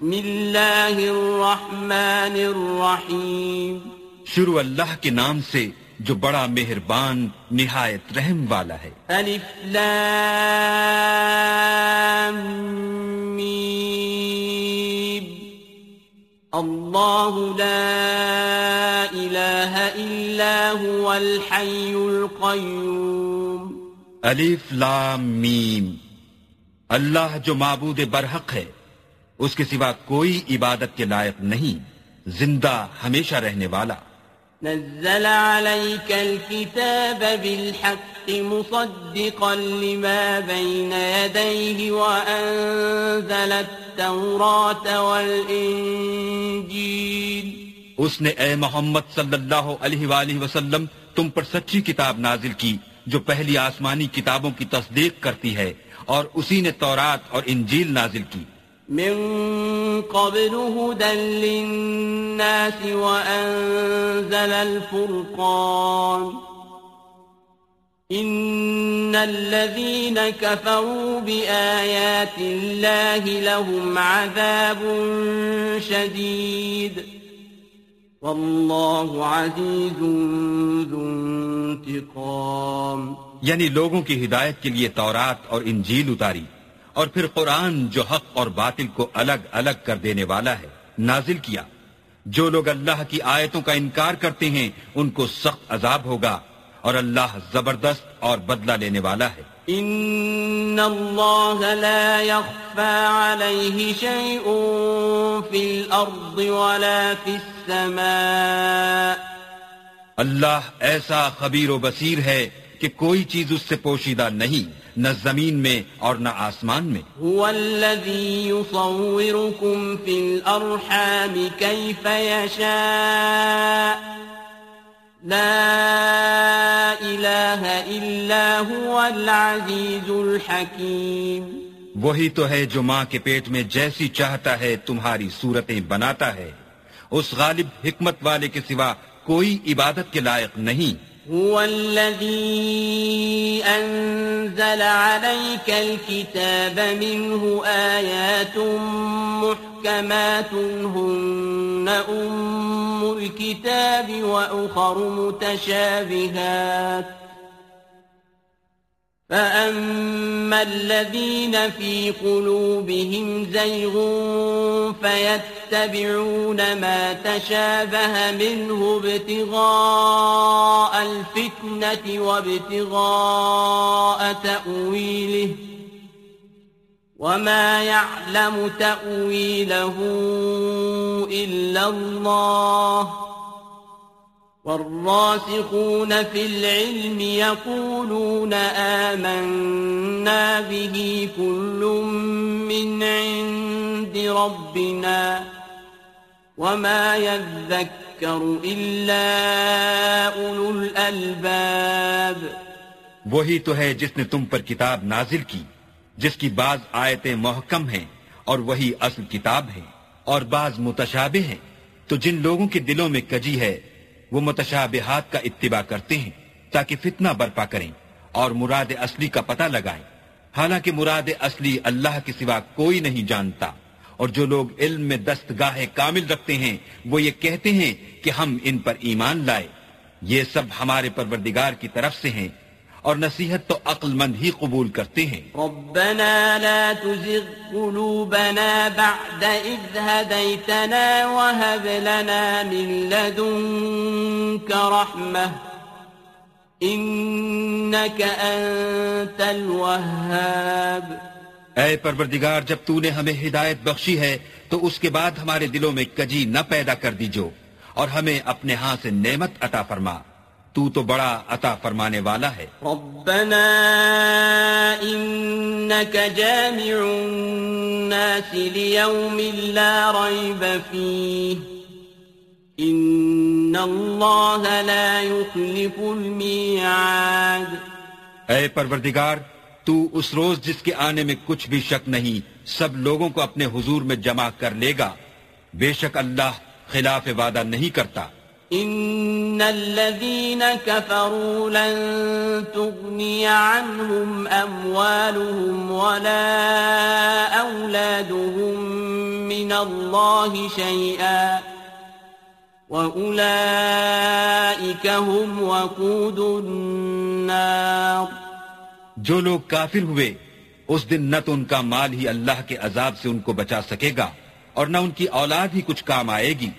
بسم اللہ الرحمن الرحیم شروع اللہ کے نام سے جو بڑا مہربان نہایت رحم والا ہے۔ الف لام میم۔ اللہ لا الہ الا هو الحی القیوم۔ الف لام میم۔ اللہ جو معبود برحق ہے۔ اس کے سوا کوئی عبادت کے لائق نہیں زندہ ہمیشہ رہنے والا۔ نزل عليك الكتاب بالحق مصدقا لما بين يديه وأنزل التوراة والإنجيل۔ اس نے اے محمد صلی اللہ علیہ وآلہ وسلم تم پر سچی کتاب نازل کی جو پہلی آسمانی کتابوں کی تصدیق کرتی ہے اور اسی نے تورات اور انجیل نازل کی۔ من قبل هدى للناس وأنزل الفرقان. إن الذين كفروا بآيات الله لهم عذاب شديد. والله عزيز ذو انتقام. یعنی لوگوں کی ہدایت کے لیے تورات اور انجیل اتاری۔ اور پھر قرآن جو حق اور باطل کو الگ الگ کر دینے والا ہے نازل کیا۔ جو لوگ اللہ کی آیتوں کا انکار کرتے ہیں ان کو سخت عذاب ہوگا اور اللہ زبردست اور بدلہ لینے والا ہے۔ ان اللہ لا يخفى عليه شيء في الارض ولا في السماء۔ اللہ ایسا خبیر و بصیر ہے کہ کوئی چیز اس سے پوشیدہ نہیں نہ زمین میں اور نہ آسمان میں۔ هو الذي يصوركم في كيف يشاء لا هو العزيز الحكيم وہی تو ہے جو ماں کے پیٹ میں جیسی چاہتا ہے تمہاری صورتیں بناتا ہے۔ اس غالب حکمت والے کے سوا کوئی عبادت کے لائق نہیں۔ هو الذي أنزل عليك الكتاب منه آيات محكمات هن أم الكتاب وأخر متشابهات. فأما الذين في قلوبهم زيغ فيتبعون ما تشابه منه ابتغاء الفتنة وابتغاء تأويله وما يعلم تأويله إلا الله والراسخون في العلم يقولون آمنا به كل من عند ربنا وما يذكر إلا أولو الألباب وہی تو ہے جس نے تم پر کتاب نازل کی، جس کی بعض آیتیں محکم ہیں اور وہی اصل کتاب ہے اور بعض متشابہ ہیں۔ تو جن لوگوں کے دلوں میں کجی ہے وہ متشابہات کا اتباع کرتے ہیں تاکہ فتنہ برپا کریں اور مراد اصلی کا پتہ لگائیں۔ حالانکہ مراد اصلی اللہ کے سوا کوئی نہیں جانتا اور جو لوگ علم میں دستگاہ کامل رکھتے ہیں، وہ یہ کہتے ہیں کہ ہم ان پر ایمان لائے۔ یہ سب ہمارے پروردگار کی طرف سے ہیں۔ اور نصیحت تو عقل مند ہی قبول کرتے ہیں۔ ربنا لا تزغ قلوبنا بعد إذ هديتنا وهب لنا من لدنك رحمة إنك أنت الوهاب۔ اے پروردگار جب تو نے ہمیں ہدایت بخشی ہے تو اس کے بعد ہمارے دلوں میں کجی نہ پیدا کر دیجو اور ہمیں اپنے ہاں سے نعمت عطا فرما۔ تو تو بڑا عطا فرمانے والا ہے۔ ربنا انك جامع الناس ليوم لا ريب فيه۔ ان الله لا يخلف الميعاد۔ اے پروردگار تو اس روز جس کے آنے میں کچھ بھی شک نہیں سب لوگوں کو اپنے حضور میں جمع کر لے گا۔ بے شک اللہ خلاف وعدہ نہیں کرتا۔ ان الذين كفروا لن تغني عنهم اموالهم ولا اولادهم من من الله شيئا وأولئك هم وقود النار جو لوگ کافر ہوئے، اس دن نہ تو ان کا مال ہی اللہ کے عذاب سے ان کو بچا سکے گا اور نہ ان کی اولاد ہی کچھ کام آئے گی۔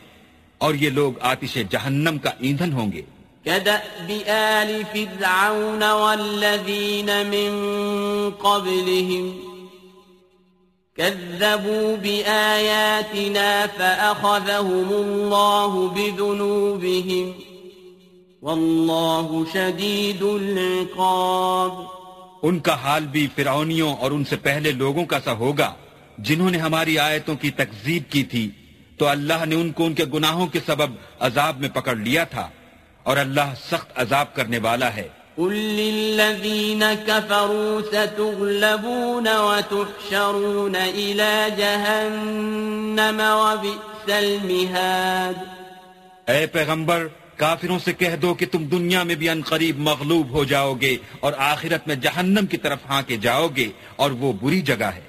اور یہ لوگ آتش جہنم کا ایندھن ہوں گے۔ كدأب آل فرعون من قبلهم كذبوا بآياتنا فأخذهم الله بذنوبهم والله شديد العقاب۔ ان کا حال بھی فرعونیوں اور ان سے پہلے لوگوں کا سا ہوگا جنہوں نے ہماری آیتوں کی تکذیب کی تھی۔ تو اللہ نے ان کو ان کے گناہوں کے سبب عذاب میں پکڑ لیا تھا اور اللہ سخت عذاب کرنے والا ہے۔ قل للذين كفروا ستغلبون وتحشرون إلى جهنم وبئس المهاد۔ اے پیغمبر کافروں سے کہہ دو کہ تم دنیا میں بھی ان قریب مغلوب ہو جاؤ گے اور آخرت میں جہنم کی طرف ہاں کے جاؤ گے اور وہ بری جگہ ہے۔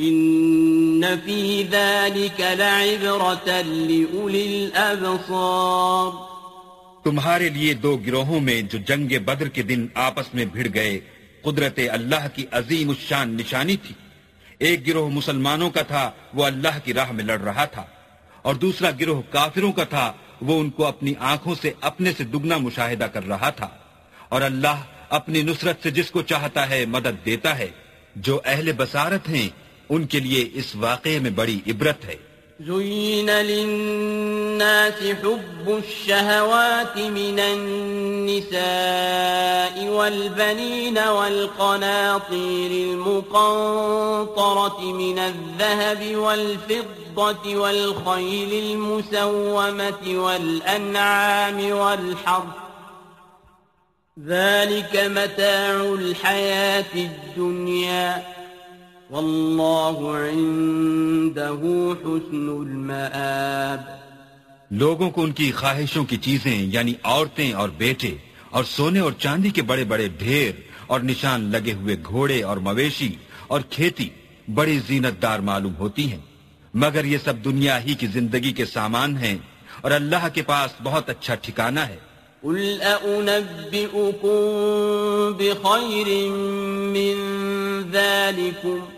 ان فی ذلك لعبرة لأولی الابصار تمہارے لیے دو گروہوں میں جو جنگ بدر کے دن آپس میں بھڑ گئے، قدرت اللہ کی عظیم الشان نشانی تھی۔ ایک گروہ مسلمانوں کا تھا، وہ اللہ کی راہ میں لڑ رہا تھا۔ اور دوسرا گروہ کافروں کا تھا، وہ ان کو اپنی آنکھوں سے اپنے سے دگنا مشاہدہ کر رہا تھا۔ اور اللہ اپنی نصرت سے جس کو چاہتا ہے مدد دیتا ہے۔ جو اہل بصارت ہیں ان کے لیے اس واقعے میں بڑی عبرت ہے۔ زين للناس حب الشهوات من النساء والبنين والقناطير المقنطرة من الذهب والفضة والخيل المسومة والأنعام والحرث ذلك متاع الحياة الدنيا واللہ حسن المآب۔ لوگوں کو ان کی خواہشوں کی چیزیں یعنی عورتیں اور بیٹے اور سونے اور چاندی کے بڑے بڑے ڈھیر اور نشان لگے ہوئے گھوڑے اور مویشی اور کھیتی بڑی زینت دار معلوم ہوتی ہیں۔ مگر یہ سب دنیا ہی کی زندگی کے سامان ہیں اور اللہ کے پاس بہت اچھا ٹھکانہ ہے۔ قل أأنبئكم بخير من ذلكم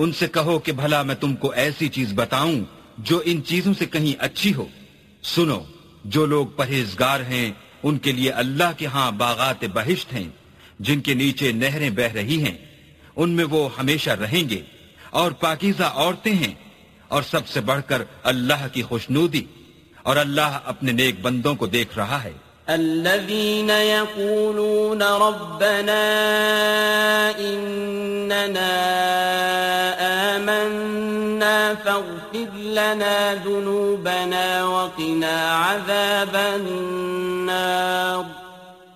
ان سے کہو کہ بھلا میں تم کو ایسی چیز بتاؤں جو ان چیزوں سے کہیں اچھی ہو۔ سنو، جو لوگ پرہیزگار ہیں، ان کے لیے اللہ کے ہاں باغات بہشت ہیں، جن کے نیچے نہریں بہ رہی ہیں۔ ان میں وہ ہمیشہ رہیں گے اور پاکیزہ عورتیں ہیں۔ اور سب سے بڑھ کر اللہ کی خوشنودی اور اللہ اپنے نیک بندوں کو دیکھ رہا ہے۔ الذين يقولون ربنا إننا آمنا فاغفر لنا ذنوبنا وقنا عذاب النار.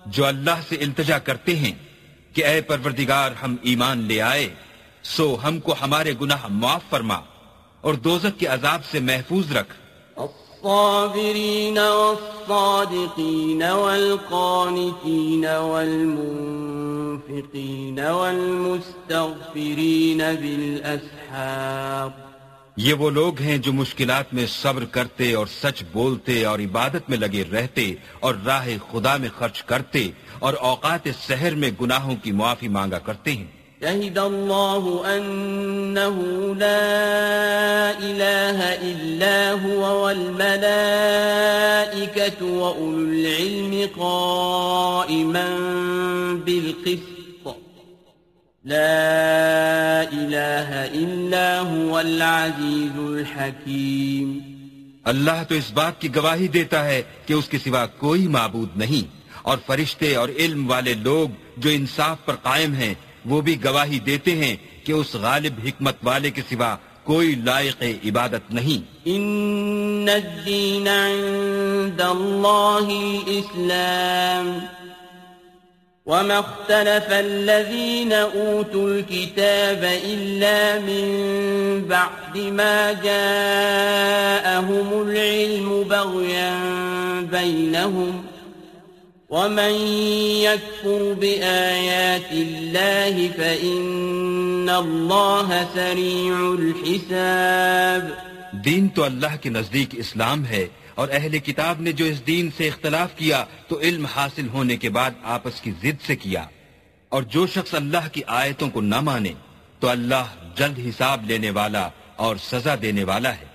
جو اللہ سے التجا کرتے ہیں کہ اے پروردگار ہم ایمان لے آئے، سو ہم کو ہمارے گناہ معاف فرما اور دوزک کے عذاب سے محفوظ رکھ۔ الصابرين والصادقين والقانتين والمنفقين والمستغفرين بالأسحار یہ وہ لوگ ہیں جو مشکلات میں صبر کرتے اور سچ بولتے اور عبادت میں لگے رہتے اور راہ خدا میں خرچ کرتے اور اوقات سحر میں گناہوں کی معافی مانگا کرتے ہیں۔ شهد الله أنه لا إله إلا هو والملائكة وأولو العلم قائما بالقسط. لا إله إلا هو العزيز الحكيم. اللہ تو اس بات کی گواہی دیتا ہے کہ اس کے سوا کوئی معبود نہیں اور فرشتے اور علم والے لوگ جو انصاف پر قائم ہیں وہ بھی گواہی دیتے ہیں کہ اس غالب حکمت والے کے سوا کوئی لائق عبادت نہیں۔ ان الدین عند اللہ الاسلام وما اختلف الذين اوتوا الكتاب الا من بعد ما جاءهم العلم بغيا بينهم ومن يكفر بآيات الله فإن الله سريع الحساب دین تو اللہ کے نزدیک اسلام ہے اور اہل کتاب نے جو اس دین سے اختلاف کیا تو علم حاصل ہونے کے بعد آپس کی ضد سے کیا۔ اور جو شخص اللہ کی آیتوں کو نہ مانے تو اللہ جلد حساب لینے والا اور سزا دینے والا ہے۔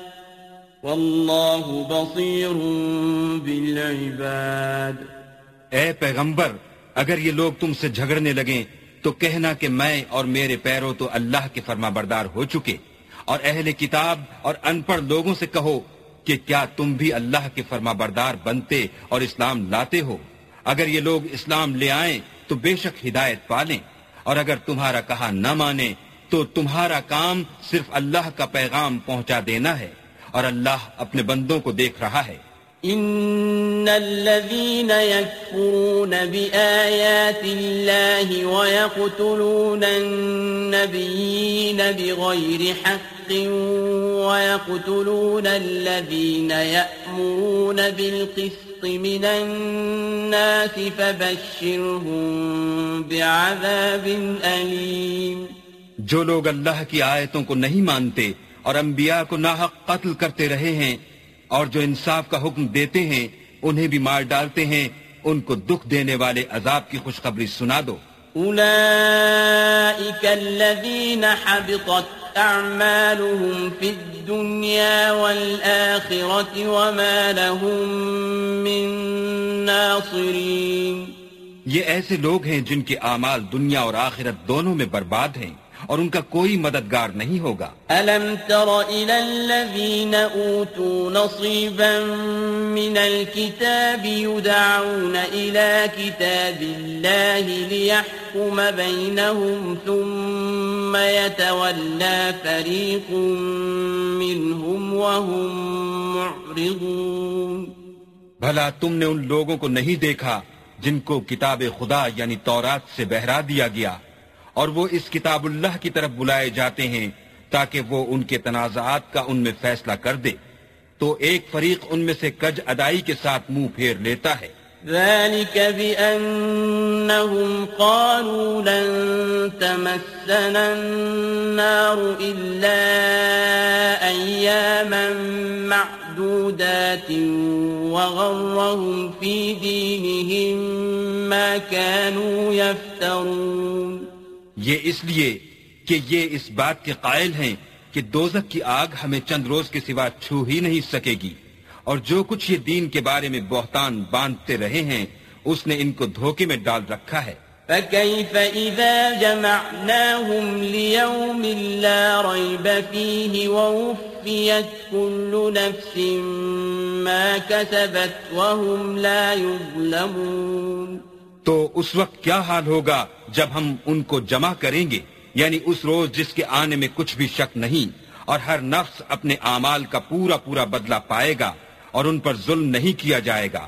واللہ بصیر بالعباد۔ اے پیغمبر، اگر یہ لوگ تم سے جھگڑنے لگیں، تو کہنا کہ میں اور میرے پیرو تو اللہ کے فرما بردار ہو چکے۔ اور اہل کتاب اور ان پڑھ لوگوں سے کہو کہ کیا تم بھی اللہ کے فرما بردار بنتے اور اسلام لاتے ہو؟ اگر یہ لوگ اسلام لے آئیں، تو بے شک ہدایت پالیں۔ اور اگر تمہارا کہا نہ مانے تو تمہارا کام صرف اللہ کا پیغام پہنچا دینا ہے۔ اور اللہ اپنے بندوں کو دیکھ رہا ہے۔ ان الذين يكفرون بآيات الله ويقتلون النبيين بغير حق ويقتلون الذين يأمرون بالقسط من الناس فبشرهم بعذاب أليم۔ جو لوگ اللہ کی آیتوں کو نہیں مانتے اور انبیاء کو ناحق قتل کرتے رہے ہیں اور جو انصاف کا حکم دیتے ہیں انہیں بھی مار ڈالتے ہیں۔ ان کو دکھ دینے والے عذاب کی خوشخبری سنا دو۔ اولئیک الذین حبطت اعمالهم فی الدنیا والآخرة وما لهم من ناصرین۔ یہ ایسے لوگ ہیں جن کے اعمال دنیا اور آخرت دونوں میں برباد ہیں۔ اور ان کا کوئی مددگار نہیں ہوگا۔ الم تر الى الذين اوتوا نصيبا من الكتاب يدعون الى كتاب الله ليحكم بينهم ثم يتولى فريق منهم وهم معرضون۔ بھلا تم نے ان لوگوں کو نہیں دیکھا جن کو کتاب خدا یعنی تورات سے بہرا دیا گیا۔ اور وہ اس کتاب اللہ کی طرف بلائے جاتے ہیں تاکہ وہ ان کے تنازعات کا ان میں فیصلہ کر دے۔ تو ایک فریق ان میں سے کج ادائی کے ساتھ منہ پھیر لیتا ہے۔ ذلك بأنهم قالوا لن تمسنا النار إلا أياما معدودات وغرهم في دينهم ما كانوا يفترون۔ یہ اس لیے کہ یہ اس بات کے قائل ہیں کہ دوزک کی آگ ہمیں چند روز کے سوا چھو ہی نہیں سکے گی۔ اور جو کچھ یہ دین کے بارے میں بہتان باندھتے رہے ہیں، اس نے ان کو دھوکے میں ڈال رکھا ہے۔ فكيف إذا جمعناهم ليوم لا ريب فيه ووفيت كل نفس ما كسبت وهم لا يظلمون تو اس وقت کیا حال ہوگا جب ہم ان کو جمع کریں گے؟ یعنی اس روز جس کے آنے میں کچھ بھی شک نہیں، اور ہر نفس اپنے اعمال کا پورا پورا بدلہ پائے گا اور ان پر ظلم نہیں کیا جائے گا۔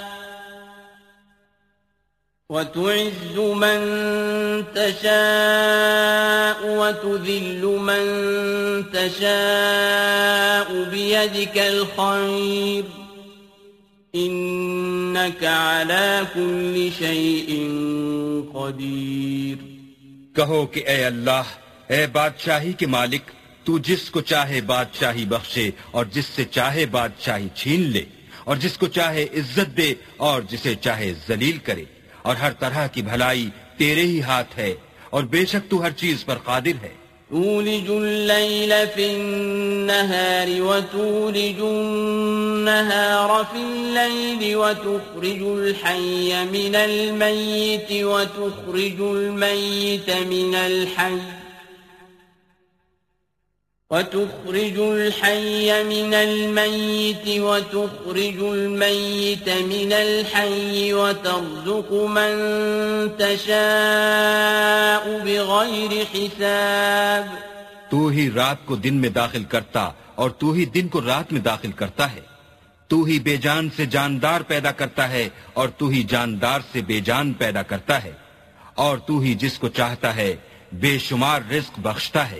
وتعز من تشاء وتذل من تشاء بيدك الخير إنك على كل شيء قدير کہو کہ اے اللہ، اے بادشاہی کے مالک، تو جس کو چاہے بادشاہی بخشے اور جس سے چاہے بادشاہی چھین لے اور جس کو چاہے عزت دے اور جسے چاہے ذلیل کرے۔ اور ہر طرح کی بھلائی تیرے ہی ہاتھ ہے اور بے شک تو ہر چیز پر قادر ہے۔ تولج الليل في النهار وتولج النهار في الليل وتخرج الحي من الميت وتخرج الميت من الحي وتخرج الحي من الميت وتخرج الميت من الحي وترزق من تشاء بغير حساب. تو ہی رات کو دن میں داخل کرتا اور تو ہی دن کو رات میں داخل کرتا ہے۔ تو ہی بے جان سے جاندار پیدا کرتا ہے اور تو ہی جاندار سے بے جان پیدا کرتا ہے۔ اور تو ہی جس کو چاہتا ہے بے شمار رزق بخشتا ہے۔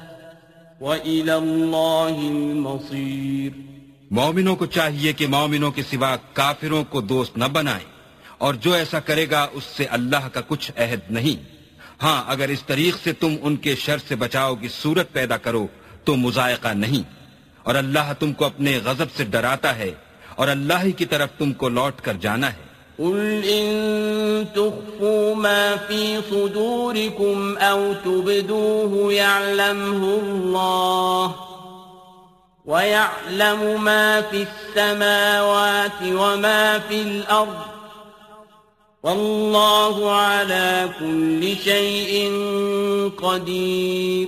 وَإِلَى اللَّهِ الْمَصِيرِ مومنوں کو چاہیے کہ مومنوں کے سوا کافروں کو دوست نہ بنائیں اور جو ایسا کرے گا اس سے اللہ کا کچھ عہد نہیں۔ ہاں اگر اس طریق سے تم ان کے شر سے بچاؤ کی صورت پیدا کرو تو مذائقہ نہیں۔ اور اللہ تم کو اپنے غضب سے ڈراتا ہے اور اللہ ہی کی طرف تم کو لوٹ کر جانا ہے۔ قل إن تخفوا ما في صدوركم أو تبدوه يعلمه الله ويعلم ما في السماوات وما في الأرض والله على كل شيء قدير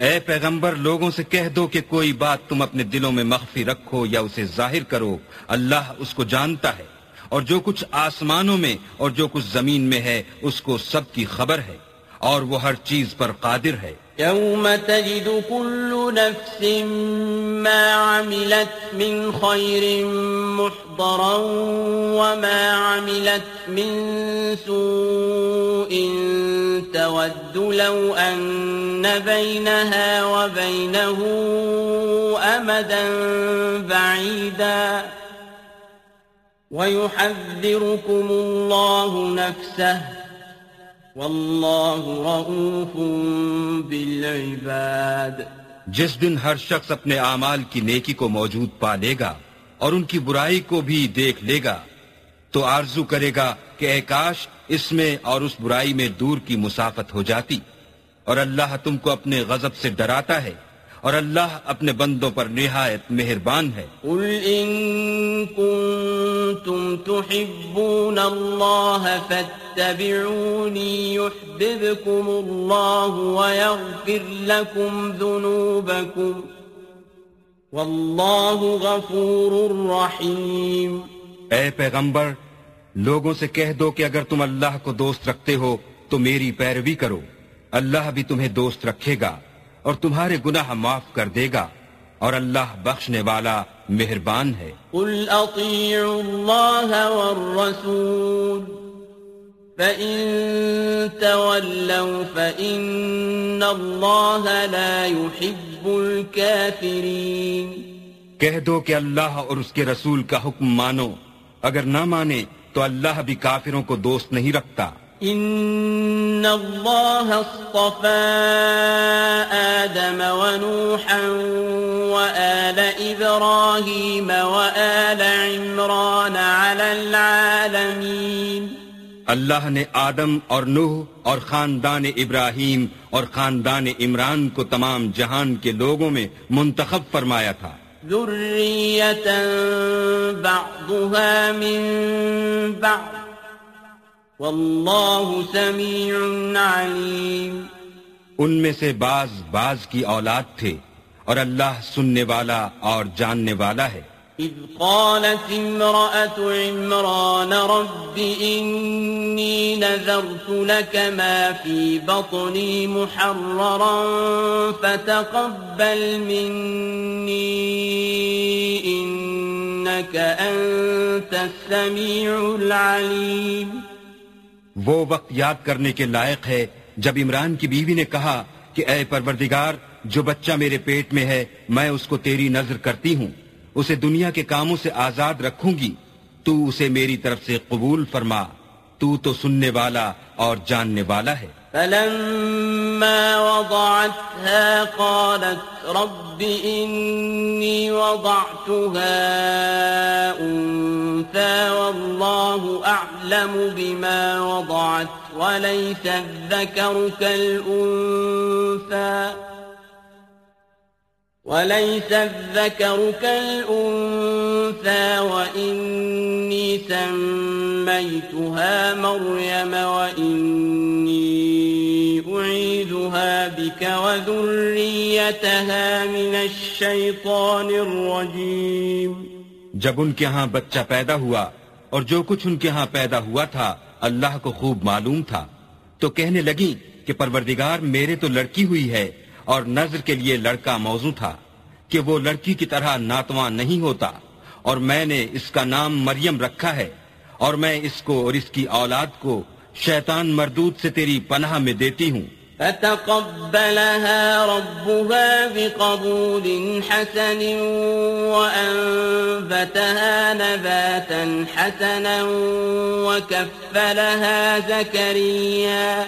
اے پیغمبر، لوگوں سے کہہ دو کہ کوئی بات تم اپنے دلوں میں مخفی رکھو یا اسے ظاہر کرو، اللہ اس کو جانتا ہے۔ اور جو کچھ آسمانوں میں اور جو کچھ زمین میں ہے، اس کو سب کی خبر ہے، اور وہ ہر چیز پر قادر ہے۔ يوم تجد كل نفس ما عملت من خير محضرا وما عملت من سوء تود لو أن بينها وبينه أمدا بعيدا وَيُحَذِّرُكُمُ اللَّهُ نَفْسَهُ وَاللَّهُ رَؤُوفٌ بِالْعِبَادِ جس دن ہر شخص اپنے اعمال کی نیکی کو موجود پا لے گا اور ان کی برائی کو بھی دیکھ لے گا، تو آرزو کرے گا کہ اے کاش اس میں اور اس برائی میں دور کی مسافت ہو جاتی اور اللہ تم کو اپنے غضب سے ڈراتا ہے۔ اور اللہ اپنے بندوں پر نہایت مہربان ہے۔ قل ان کنتم تحبون اللہ فاتبعونی يحببكم اللہ ويغفر لكم ذنوبكم واللہ غفور رحیم اے پیغمبر لوگوں سے کہہ دو کہ اگر تم اللہ کو دوست رکھتے ہو تو میری پیروی کرو۔ اللہ بھی تمہیں دوست رکھے گا۔ اور تمہارے گناہ معاف کر دے گا اور اللہ بخشنے والا مہربان ہے۔ قل اطیعوا اللہ والرسول فَإِن تَوَلَّوْا فَإِنَّ اللَّهَ لَا يُحِبُّ الْكَافِرِينَ۔ کہہ دو کہ اللہ اور اس کے رسول کا حکم مانو۔ اگر نہ مانے تو اللہ بھی کافروں کو دوست نہیں رکھتا۔ إن الله اصطفى آدم ونوحا وآل إبراهيم وآل عمران على العالمين اللہ نے آدم اور نوح اور خاندان ابراہیم اور خاندان عمران کو تمام جہان کے لوگوں میں منتخب فرمایا تھا۔ ذرية بعضها من بعض والله سميع عليم ان میں سے بعض بعض کی اولاد تھے اور اللہ سننے والا اور جاننے والا ہے۔ إذ قالت امرأة عمران رب إني نذرت لك ما في بطني محررا فتقبل مني إنك أنت السميع العليم۔ وہ وقت یاد کرنے کے لائق ہے جب عمران کی بیوی نے کہا کہ اے پروردگار، جو بچہ میرے پیٹ میں ہے، میں اس کو تیری نظر کرتی ہوں۔ اسے دنیا کے کاموں سے آزاد رکھوں گی۔ تو اسے میری طرف سے قبول فرما۔ تو تو سننے والا اور جاننے والا ہے۔ فلما وضعتها قالت رب إني وضعتها أنثى والله أعلم بما وضعت وليس الذكر كالأنثى وليس الذكر كالأنثى وإني سميتها مريم وإني أعيدها بك وذريتها من الشيطان الرجيم جب ان کے ہاں بچہ پیدا ہوا اور جو کچھ ان کے ہاں پیدا ہوا تھا، اللہ کو خوب معلوم تھا۔ تو کہنے لگی کہ پروردگار میرے تو لڑکی ہوئی ہے اور نظر کے لیے لڑکا موضوع تھا کہ وہ لڑکی کی طرح ناتواں نہیں ہوتا اور میں نے اس کا نام مریم رکھا ہے اور میں اس کو اور اس کی اولاد کو شیطان مردود سے تیری پناہ میں دیتی ہوں۔ فتقبلها ربها بقبول حسن وأنبتها نباتا حسنا وكفلها زكريا۔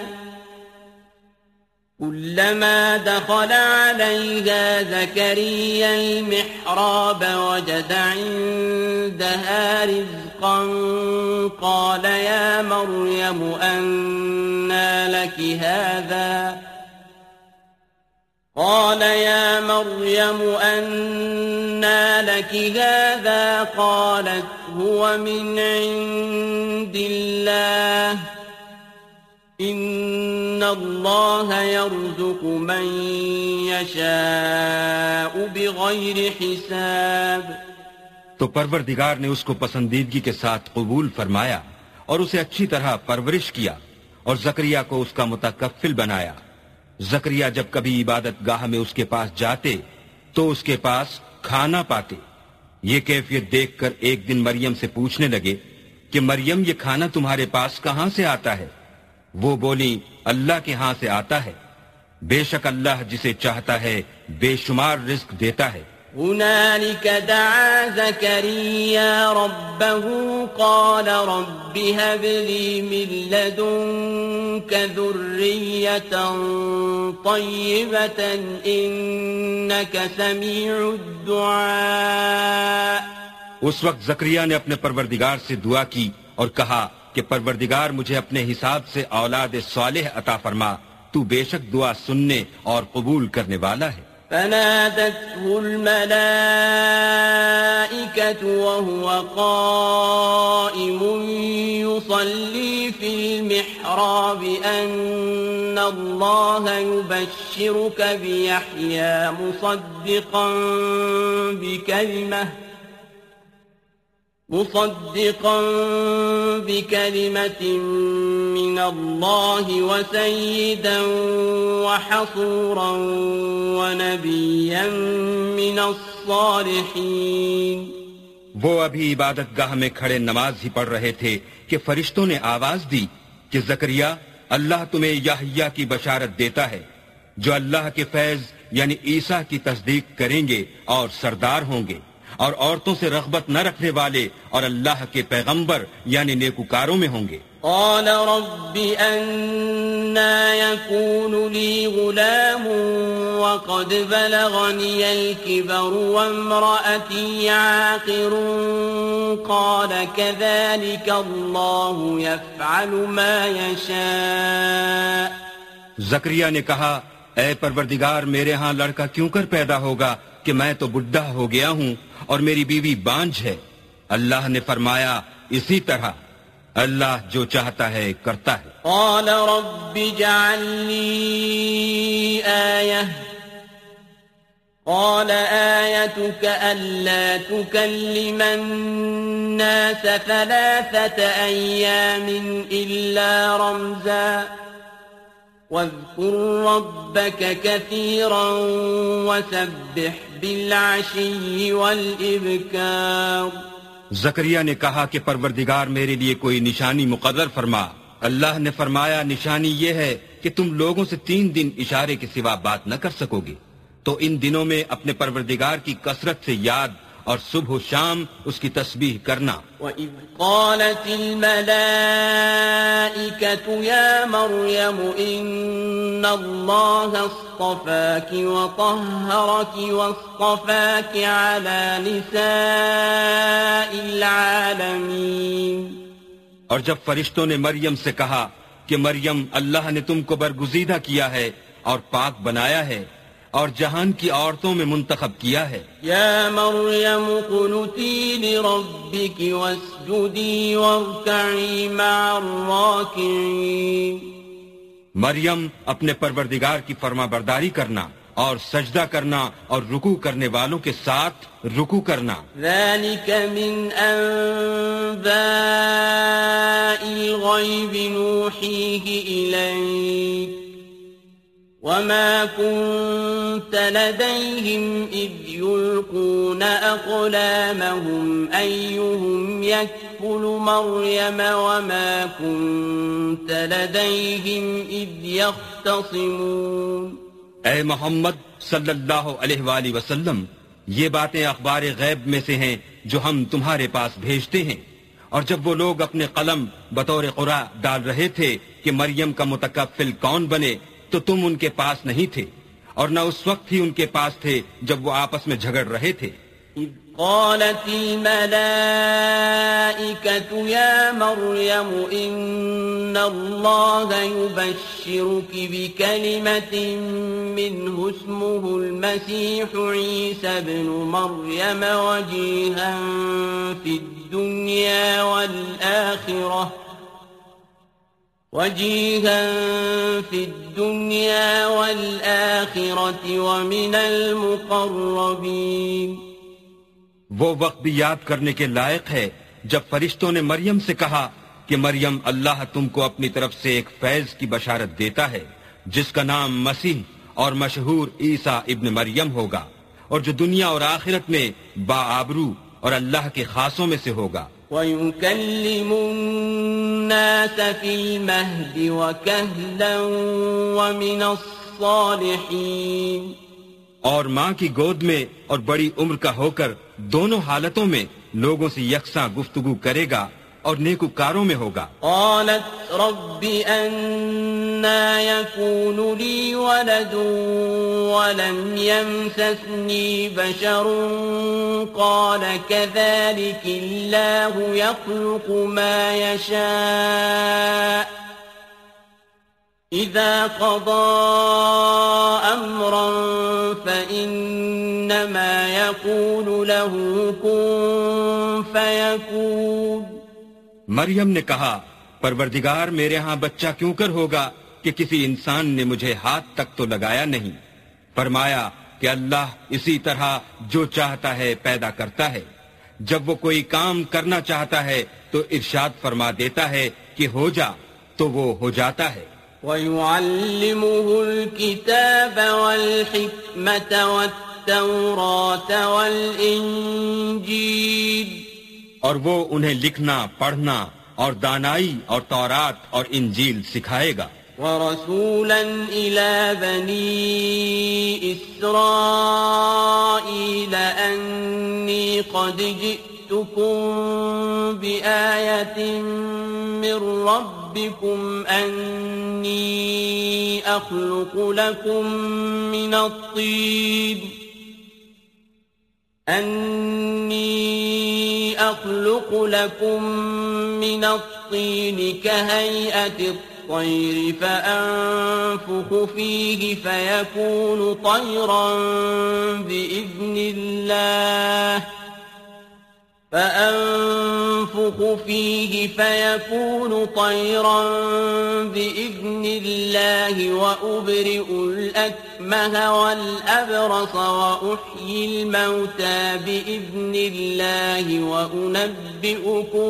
كلما دخل عليها زكريا المحراب وجد عندها رزقا قال يا مريم أنى لك هذا قال يا مريم أنى لك هذا قالت هو من عند الله ان اللہ يرزق من يشاء بغیر حساب تو پروردگار نے اس کو پسندیدگی کے ساتھ قبول فرمایا اور اسے اچھی طرح پرورش کیا اور زکریہ کو اس کا متکفل بنایا۔ زکریہ جب کبھی عبادت گاہ میں اس کے پاس جاتے تو اس کے پاس کھانا پاتے۔ یہ کیفیت دیکھ کر ایک دن مریم سے پوچھنے لگے کہ مریم، یہ کھانا تمہارے پاس کہاں سے آتا ہے؟ وہ بولی اللہ کے ہاں سے آتا ہے۔ بے شک اللہ جسے چاہتا ہے بے شمار رزق دیتا ہے۔ هنالك دعا زكريا ربه قال رب هب لي من لدنك ذرية طيبة إنك سميع الدعاء۔ اس وقت زکریہ نے اپنے پروردگار سے دعا کی۔ اور کہا کہ پروردگار مجھے اپنے حساب سے اولاد صالح عطا فرما، تو بے شک دعا سننے اور قبول کرنے والا ہے۔ فنادته الملائكة وهو قائم يصلي في المحراب أن الله يبشرك بيحيى مصدقا بكلمة مصدقا بكلمة من الله وسيدا وحصورا ونبيا من الصالحين. وہ ابھی عبادت گاہ میں کھڑے نماز ہی پڑھ رہے تھے کہ فرشتوں نے آواز دی کہ زکریہ اللہ تمہیں یحییٰ کی بشارت دیتا ہے، جو اللہ کے فیض یعنی عیسیٰ کی تصدیق کریں گے اور سردار ہوں گے۔ اور عورتوں سے رغبت نہ رکھنے والے اور اللہ کے پیغمبر یعنی نیکوکاروں میں ہوں گے۔ قال رب أنا يكون لي غلام وقد بلغني الكبر وامرأتي عاقر. قال كذلك الله يفعل ما يشاء. زکریا نے کہا اے پروردگار، میرے ہاں لڑکا کیوں کر پیدا ہوگا کہ میں تو بڈھا ہو گیا ہوں اور میری بیوی بانج ہے؟ اللہ نے فرمایا، اسی طرح اللہ جو چاہتا ہے کرتا ہے۔ قال رب اجعل لي قال آيتك ألا تكلم الناس ثلاثة أيام إلا رمزا۔ واذكر ربك كثيرا وسبح بالعشي والإبكار. زکریا نے کہا کہ پروردگار میرے لیے کوئی نشانی مقرر فرما۔ اللہ نے فرمایا، نشانی یہ ہے کہ تم لوگوں سے تین دن اشارے کے سوا بات نہ کر سکو گے۔ تو ان دنوں میں اپنے پروردگار کی کثرت سے یاد اور صبح و شام اس کی تسبیح کرنا۔ وَإِذْ قَالَتِ الْمَلَائِكَةُ يَا مَرْيَمُ إِنَّ اللَّهَ اصْطَفَاكِ وَطَهَّرَكِ وَاصْطَفَاكِ عَلَى نِسَاءِ الْعَالَمِينَ۔ اور جب فرشتوں نے مریم سے کہا کہ مریم اللہ نے تم کو برگزیدہ کیا ہے اور پاک بنایا ہے اور جہان کی عورتوں میں منتخب کیا ہے۔ یا مریم قنتی لربک واسجدی وارکعی مع الراکعین۔ مریم اپنے پروردگار کی فرما برداری کرنا اور سجدہ کرنا اور رکو کرنے والوں کے ساتھ رکو کرنا۔ ذلك من انباء الغیب نوحیه الیک۔ وما كنت لديهم إذ يلقون أقلامهم أيهم يكفل مريم وما كنت لديهم إذ يختصمون اے محمد صلی اللہ علیہ وآلہ وسلم، یہ باتیں اخبار غیب میں سے ہیں جو ہم تمہارے پاس بھیجتے ہیں۔ اور جب وہ لوگ اپنے قلم بطور قرآ ڈال رہے تھے کہ مریم کا متکفل کون بنے تو تم ان کے پاس نہیں تھے اور نہ اس وقت ہی ان کے پاس تھے جب وہ آپس میں جھگڑ رہے تھے۔ اذ قالت الملائكة يا مريم إن الله يبشرك بكلمة منه اسمه المسيح عيسى بن مريم وجيها في الدنيا والآخرة وجيها في الدنيا والآخرة ومن المقربين. وہ وقت بھی یاد کرنے کے لائق ہے جب فرشتوں نے مریم سے کہا کہ مریم اللہ تم کو اپنی طرف سے ایک فیض کی بشارت دیتا ہے، جس کا نام مسیح اور مشہور عیسیٰ ابن مریم ہوگا، اور جو دنیا اور آخرت میں با آبرو اور اللہ کے خاصوں میں سے ہوگا۔ ويكلم الناس في المهد وكهلا ومن الصالحين اور ماں کی گود میں اور بڑی عمر کا ہو کر دونوں حالتوں میں لوگوں سے یکساں گفتگو کرے گا۔ اور نیکوکاروں میں ہوگا۔ قالت رب أنا يكون لي ولد ولم يمسسني بشر قال كذلك الله يخلق ما يشاء إذا قضى أمرا فإنما يقول له كن فيكون مریم نے کہا، پروردگار میرے ہاں بچہ کیوں کر ہوگا کہ کسی انسان نے مجھے ہاتھ تک تو لگایا نہیں؟ فرمایا کہ اللہ اسی طرح جو چاہتا ہے پیدا کرتا ہے۔ جب وہ کوئی کام کرنا چاہتا ہے تو ارشاد فرما دیتا ہے کہ ہو جا، تو وہ ہو جاتا ہے۔ وَيُعَلِّمُهُ الْكِتَابَ وَالْحِكْمَةَ وَالتَّوْرَاةَ وَالْإِنجِيلَ اور وہ انہیں لکھنا، پڑھنا اور دانائی اور تورات اور انجیل سکھائے گا۔ ورسولا إلى بني إسرائيل أني قد جئتكم بآية من ربكم أني أخلق لكم من الطين أني أخلق لكم من الطين كهيئة الطير فأنفخ فيه فيكون طيرا بإذن الله فأنفخ فيه فيكون طيرا بإذن الله وأبرئ الأكمه والأبرص وأحيي الموتى بإذن الله وأنبئكم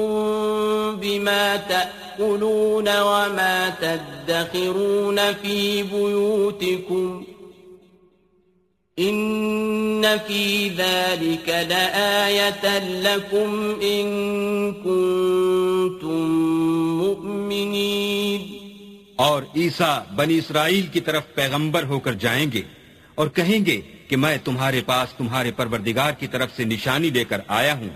بما تأكلون وما تدخرون في بيوتكم إن في ذلك لآية لكم إن كنتم مؤمنين اور عیسیٰ بنی اسرائیل کی طرف پیغمبر ہو کر جائیں گے اور کہیں گے کہ میں تمہارے پاس تمہارے پروردگار کی طرف سے نشانی لے کر آیا ہوں۔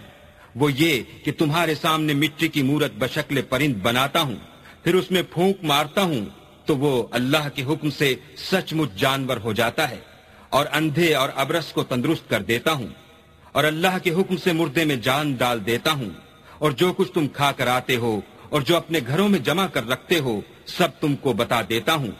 وہ یہ کہ تمہارے سامنے مٹی کی مورت بشکل پرند بناتا ہوں، پھر اس میں پھونک مارتا ہوں تو وہ اللہ کے حکم سے سچ مچ جانور ہو جاتا ہے۔ اور اندھے اور ابرس کو تندرست کر دیتا ہوں اور اللہ کے حکم سے مردے میں جان ڈال دیتا ہوں اور جو کچھ تم کھا کر آتے ہو اور جو اپنے گھروں میں جمع کر رکھتے ہو، سب تم کو بتا دیتا ہوں۔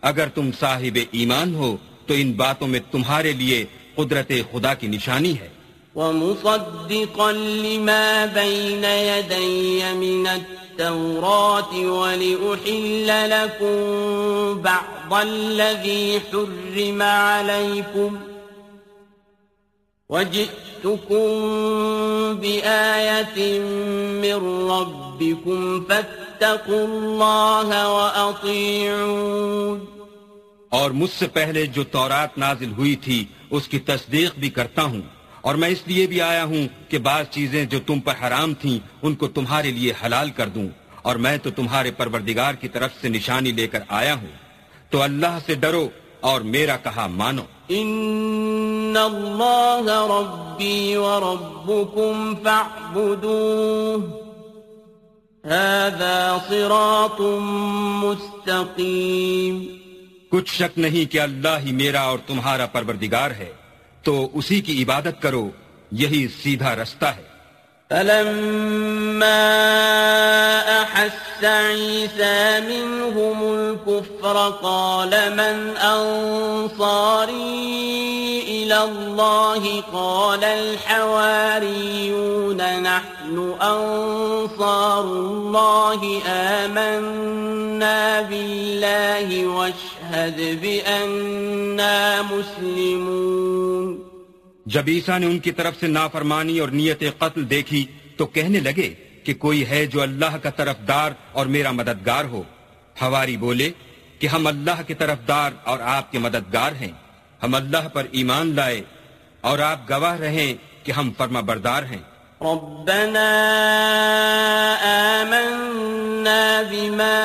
اگر تم صاحب ایمان ہو، تو ان باتوں میں تمہارے لیے قدرت خدا کی نشانی ہے۔ ومصدقا لما بين يدي من التوراة ولأحل لكم بعض الذي حرم عليكم وجئتكم بآية من ربكم فاتقوا الله وأطيعون اور مجھ سے پہلے جو تورات نازل ہوئی تھی، اس کی تصدیق بھی کرتا ہوں۔ اور میں اس لیے بھی آیا ہوں کہ بعض چیزیں جو تم پر حرام تھیں ان کو تمہارے لیے حلال کر دوں۔ اور میں تو تمہارے پروردگار کی طرف سے نشانی لے کر آیا ہوں۔ تو اللہ سے ڈرو اور میرا کہا مانو۔ ان اللہ ربی وربکم فاعبدوه۔ هذا صراط مستقیم کچھ شک نہیں کہ اللہ ہی میرا اور تمہارا پروردگار ہے۔ تو اسی کی عبادت کرو یہی سیدھا رستہ ہے۔ فلما أحس عيسى منهم الكفر قال من أنصاري إلى الله قال الحواريون نحن أنصار الله آمنا بالله واشهد بأننا مسلمون جب عیسیٰ نے ان کی طرف سے نافرمانی اور نیت قتل دیکھی تو کہنے لگے کہ کوئی ہے جو اللہ کا طرف دار اور میرا مددگار ہو۔ ہواری بولے کہ ہم اللہ کی طرف دار اور آپ کے مددگار ہیں۔ ہم اللہ پر ایمان لائے اور آپ گواہ رہیں کہ ہم فرما بردار ہیں۔ ربنا آمنا بما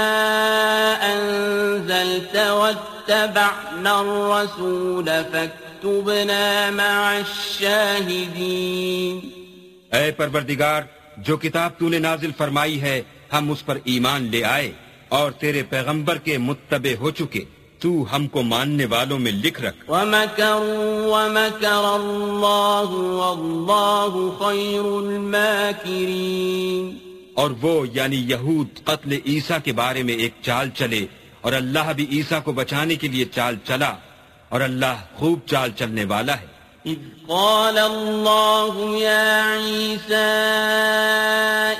أنزلت واتبعنا الرسول فاكتبنا مع الشاهدين اے پروردگار جو کتاب تو نے نازل فرمائی ہے ہم اس پر ایمان لے آئے اور تیرے پیغمبر کے متبع ہو چکے تو ہم کو ماننے والوں میں لکھ رکھ۔ ومكروا ومكر الله والله خير الماكرين اور وہ یعنی یہود قتل عیسیٰ کے بارے میں ایک چال چلے اور اللہ بھی عیسیٰ کو بچانے کے لیے چال چلا۔ اور اللہ خوب چال چلنے والا ہے۔ إذ قال الله يا عيسى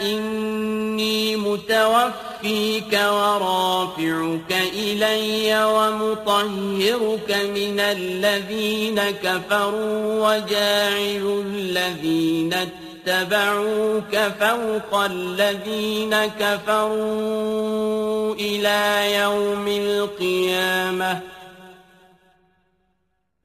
إني متوفيك ورافعك إلي ومطهرك من الذين كفروا وجاعل الذين اتبعوك فوق الذين كفروا إلى يوم القيامة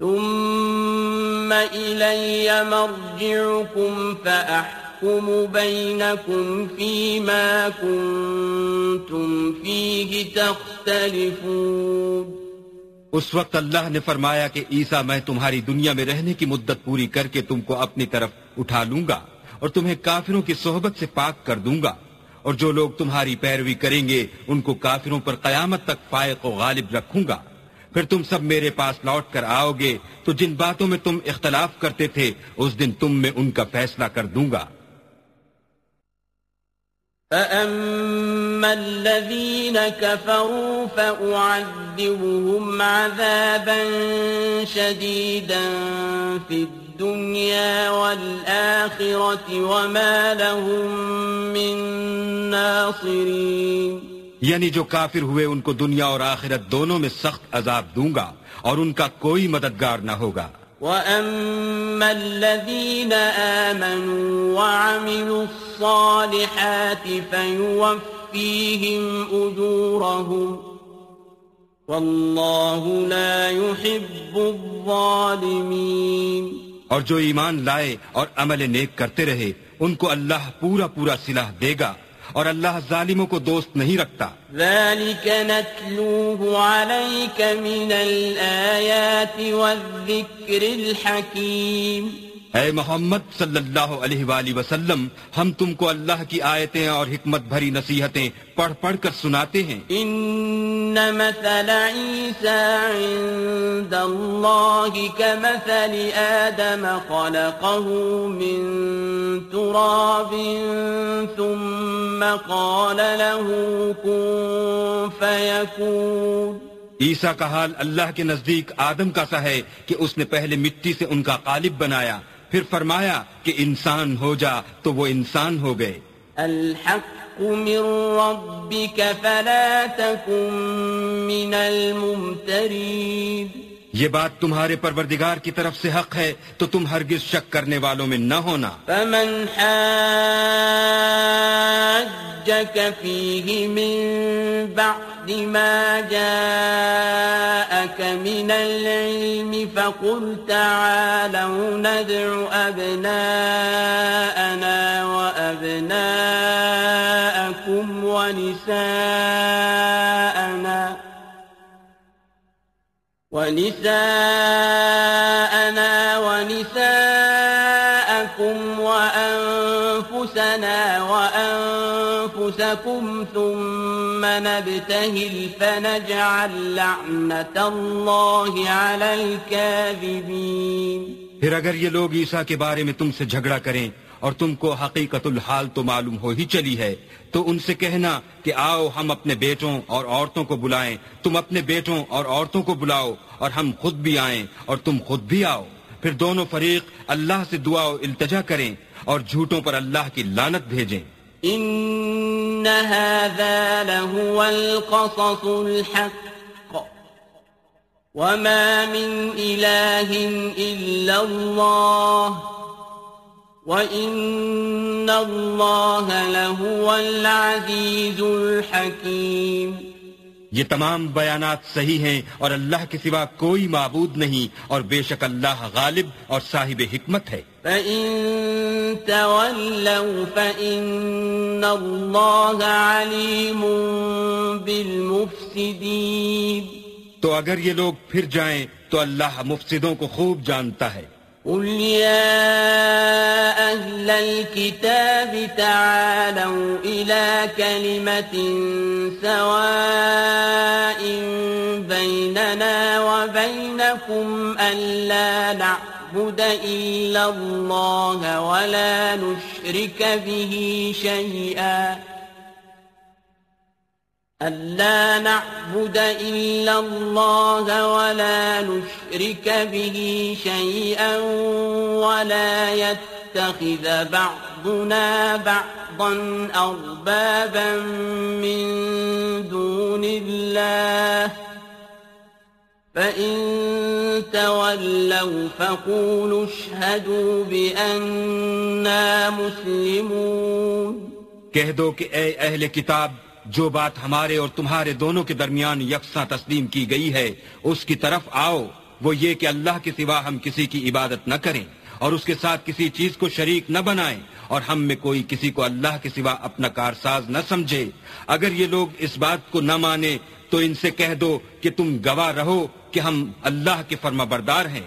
ثم إلي مرجعكم فأحكم بينكم فيما كنتم فيه تختلفون اس وقت اللہ نے فرمایا کہ عیسیٰ، میں تمہاری دنیا میں رہنے کی مدت پوری کر کے تم کو اپنی طرف اٹھا لوں گا اور تمہیں کافروں کی صحبت سے پاک کر دوں گا۔ اور جو لوگ تمہاری پیروی کریں گے، ان کو کافروں پر قیامت تک فائق و غالب رکھوں گا۔ پھر تم سب میرے پاس لوٹ کر آؤ گے، تو جن باتوں میں تم اختلاف کرتے تھے، اس دن تم میں ان کا فیصلہ کر دوں گا۔ فأما الذين كفروا فأعذبهم عذابا شديدا في الدنيا والآخرة وما لهم من ناصرين یعنی جو کافر ہوئے ان کو دنیا اور آخرت دونوں میں سخت عذاب دوں گا اور ان کا کوئی مددگار نہ ہوگا۔ وَأَمَّا الَّذِينَ آمَنُوا وَعَمِلُوا الصَّالِحَاتِ فَيُوَفِّيهِمْ أُجُورَهُمْ وَاللَّهُ لَا يُحِبُّ الظَّالِمِينَ۔ اور جو ایمان لائے اور عمل نیک کرتے رہے ان کو اللہ پورا پورا صلح دے گا۔ اور اللہ ظالموں کو دوست نہیں رکھتا۔ ذلك نتلوه عليك من الآيات والذكر الحكيم اے محمد صلی اللہ علیہ وآلہ وسلم ہم تم کو اللہ کی آیتیں اور حکمت بھری نصیحتیں پڑھ پڑھ کر سناتے ہیں۔ ان مثل عیسیٰ عند اللہ كمثل آدم خلقه من تراب ثم قال له كن فيكون۔ عیسیٰ کا حال اللہ کے نزدیک آدم کا سا ہے کہ اس نے پہلے مٹی سے ان کا قالب بنایا۔ پھر فرمایا کہ انسان ہو جا تو وہ انسان ہو گئے۔ الحق من ربك فلا تكن من الممترين یہ بات تمہارے پروردگار کی طرف سے حق ہے، تو تم ہرگز شک کرنے والوں میں نہ ہونا۔ فمن حاجك فيه من بعد ما جاءك من العلم فقل تعالوا ندع أبناءنا وأبناءكم ونساءنا ونساءنا ونساءكم وأنفسنا وأنفسكم ثم نبتهل فنجعل لعنة الله على الكاذبين. پھر اگر یہ لوگ عیسیٰ کے بارے میں تم سے جھگڑا کریں اور تم کو حقیقت الحال تو معلوم ہو ہی چلی ہے، تو ان سے کہنا کہ آؤ ہم اپنے بیٹوں اور عورتوں کو بلائیں، تم اپنے بیٹوں اور عورتوں کو بلاؤ اور ہم خود بھی آئیں اور تم خود بھی آؤ۔ پھر دونوں فریق اللہ سے دعا و التجا کریں اور جھوٹوں پر اللہ کی لانت بھیجیں۔ إن هذا لهو القصص الحق۔ وما من إله إلا الله وإن الله لهو العزيز الحكيم یہ تمام بیانات صحیح ہیں اور اللہ کے سوا کوئی معبود نہیں اور بے شک اللہ غالب اور صاحب حکمت ہے۔ فإن تولوا فإن الله عليم بالمفسدين تو اگر یہ لوگ پھر جائیں تو اللہ مفسدوں کو خوب جانتا ہے۔ قل يا أهل الكتاب تعالوا إلى كلمة سواء بيننا وبينكم ألا نعبد إلا الله ولا نشرك به شيئا۔ ألا نعبد إلا الله ولا نشرك به شيئا ولا يتخذ بعضنا بعضا أربابا من دون الله فإن تولوا فقولوا اشهدوا بأننا مسلمون کہہ دو کہ اے اہل کتاب جو بات ہمارے اور تمہارے دونوں کے درمیان یکساں تسلیم کی گئی ہے، اس کی طرف آؤ۔ وہ یہ کہ اللہ کے سوا ہم کسی کی عبادت نہ کریں اور اس کے ساتھ کسی چیز کو شریک نہ بنائیں اور ہم میں کوئی کسی کو اللہ کے سوا اپنا کارساز نہ سمجھے۔ اگر یہ لوگ اس بات کو نہ مانے تو ان سے کہہ دو کہ تم گواہ رہو کہ ہم اللہ کے فرما بردار ہیں۔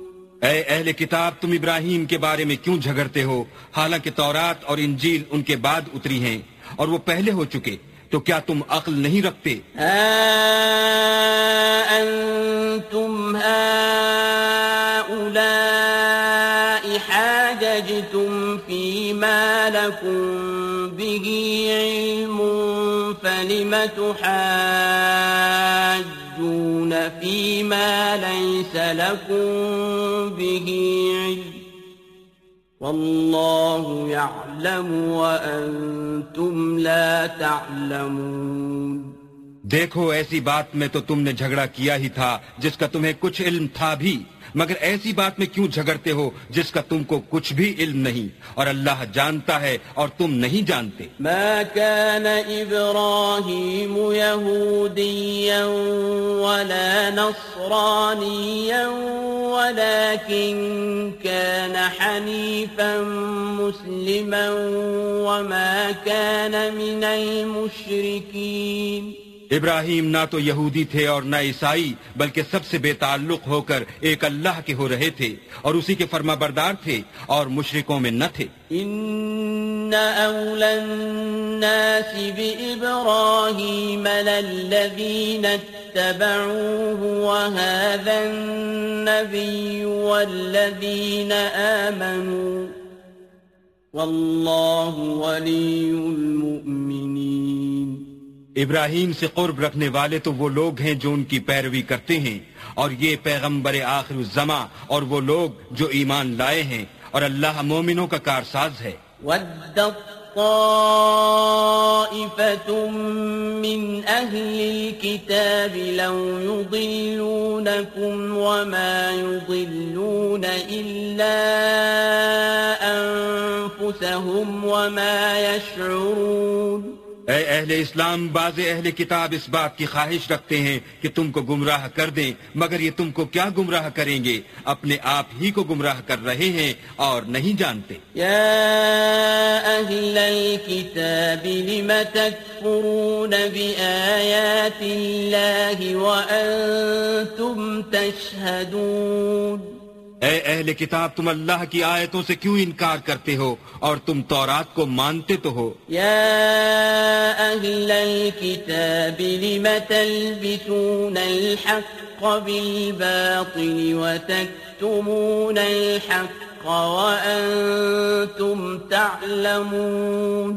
اے اہل کتاب، تم ابراہیم کے بارے میں کیوں جھگڑتے ہو؟ حالانکہ تورات اور انجیل ان کے بعد اتری ہیں اور وہ پہلے ہو چکے، تو کیا تم عقل نہیں رکھتے؟ أنتم هؤلاء حاججتم فيما لكم به علم، فلم تحاجون؟ فيما ليس لكم به علم والله يعلم وأنتم لا تعلمون دیکھو، ایسی بات میں تو تم نے جھگڑا کیا ہی تھا، جس کا تمہیں کچھ علم تھا بھی۔ مگر ایسی بات میں کیوں جھگڑتے ہو جس کا تم کو کچھ بھی علم نہیں؟ اور اللہ جانتا ہے اور تم نہیں جانتے۔ ما كان إبراهيم يهوديا ولا نصرانيا، ولكن كان حنيفا مسلما وما كان من المشركين. ابراہیم نہ تو یہودی تھے اور نہ عیسائی، بلکہ سب سے بے تعلق ہو کر ایک اللہ کے ہو رہے تھے اور اسی کے فرما بردار تھے اور مشرکوں میں نہ تھے۔ إن أولى الناس بإبراهيم للذين اتبعوه وهذا النبي والذين آمنوا والله ولي المؤمنين ابراہیم سے قرب رکھنے والے تو وہ لوگ ہیں جو ان کی پیروی کرتے ہیں، اور یہ پیغمبر آخر الزما اور وہ لوگ جو ایمان لائے ہیں، اور اللہ مومنوں کا کارساز ہے۔ طائفة من أهل الكتاب لو يضلونكم وما يضلون إلا أنفسهم وما يشعرون۔ اے اہل اسلام باز اہل کتاب اس بات کی خواہش رکھتے ہیں کہ تم کو گمراہ کر دیں، مگر یہ تم کو کیا گمراہ کریں گے؟ اپنے آپ ہی کو گمراہ کر رہے ہیں اور نہیں جانتے۔ يا أهل الكتاب، لم تكفرون بآيات الله وأنتم تشهدون اے اہل کتاب تم اللہ کی آیتوں سے کیوں انکار کرتے ہو؟ اور تم تورات کو مانتے تو ہو؟ يا أهل الكتاب لم تلبسون الحق بالباطل وتكتمون الحق وأنتم تعلمون؟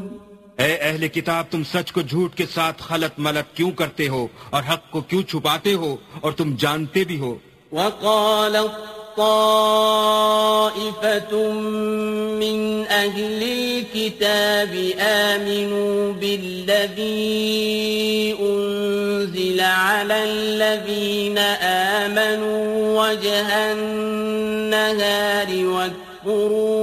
اے اہل کتاب تم سچ کو جھوٹ کے ساتھ خلط ملت کیوں کرتے ہو؟ اور حق کو کیوں چھپاتے ہو؟ اور تم جانتے بھی ہو؟ وقال طائفة من أهل الكتاب آمنوا بالذي أنزل على الذين آمنوا وجه النهار واكفروا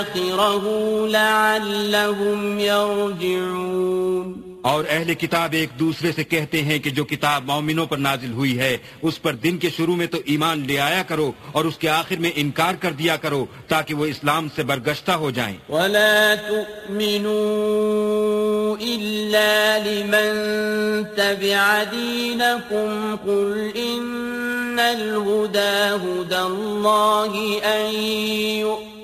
آخره لعلهم يرجعون اور اہل کتاب ایک دوسرے سے کہتے ہیں کہ جو کتاب مومنوں پر نازل ہوئی ہے، اس پر دن کے شروع میں تو ایمان لے آیا کرو اور اس کے آخر میں انکار کر دیا کرو تاکہ وہ اسلام سے برگشتہ ہو جائیں۔ ولا تؤمنوا إلا لمن تبع دينكم قل إن الهدى هدى الله أن يؤتى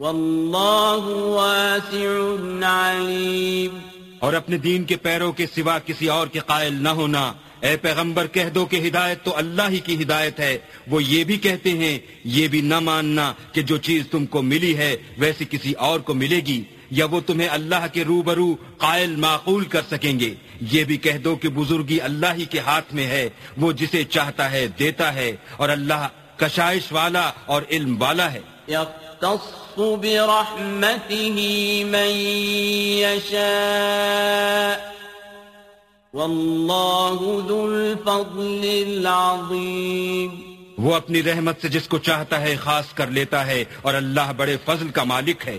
والله واسع عليم اور اپنے دین کے پیروں کے سوا کسی اور کے قائل نہ ہونا۔ اے پیغمبر کہہ دو کہ ہدایت تو اللہ ہی کی ہدایت ہے۔ وہ یہ بھی کہتے ہیں یہ بھی نہ ماننا کہ جو چیز تم کو ملی ہے ویسی کسی اور کو ملے گی۔ یا وہ تمہیں اللہ کے روبرو قائل معقول کر سکیں گے۔ یہ بھی کہہ دو کہ بزرگی اللہ ہی کے ہاتھ میں ہے۔ وہ جسے چاہتا ہے دیتا ہے۔ اور اللہ کشائش والا اور علم والا ہے۔ يختص برحمته من يشاء والله ذو الفضل العظيم وہ اپنی رحمت سے جس کو چاہتا ہے خاص کر لیتا ہے اور اللہ بڑے فضل کا مالک ہے۔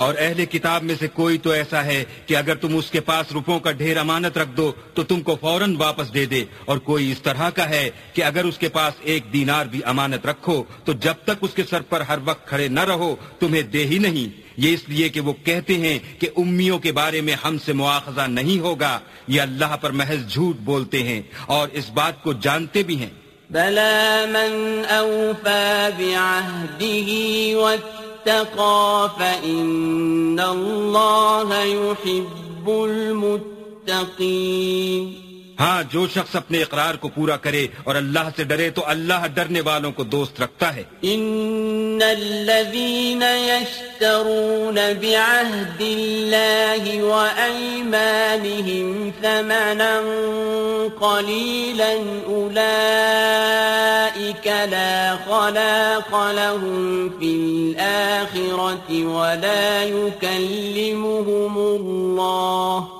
اور اہل کتاب میں سے کوئی تو ایسا ہے کہ اگر تم اس کے پاس روپوں کا ڈھیر امانت رکھ دو تو تم کو فوراً واپس دے دے۔ اور کوئی اس طرح کا ہے کہ اگر اس کے پاس ایک دینار بھی امانت رکھو تو جب تک اس کے سر پر ہر وقت کھڑے نہ رہو تمہیں دے ہی نہیں۔ یہ اس لیے کہ وہ کہتے ہیں کہ امیوں کے بارے میں ہم سے مواخذہ نہیں ہوگا۔ یہ اللہ پر محض جھوٹ بولتے ہیں اور اس بات کو جانتے بھی ہیں۔ بلا من واتقى فإن الله يحب المتقين ہاں جو شخص اپنے اقرار کو پورا کرے اور اللہ سے ڈرے تو اللہ ڈرنے والوں کو دوست رکھتا ہے۔ ان الذين يشترون بعهد الله وايمانهم ثمنا قليلا اولئك لا خلاق لهم في الاخره ولا يكلمهم الله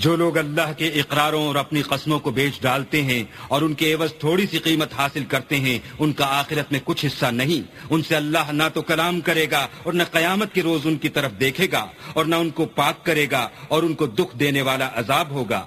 جو لوگ اللہ کے اقراروں اور اپنی قسموں کو بیچ ڈالتے ہیں اور ان کے عوض تھوڑی سی قیمت حاصل کرتے ہیں، ان کا آخرت میں کچھ حصہ نہیں۔ ان سے اللہ نہ تو کلام کرے گا اور نہ قیامت کے روز ان کی طرف دیکھے گا اور نہ ان کو پاک کرے گا اور ان کو دکھ دینے والا عذاب ہوگا۔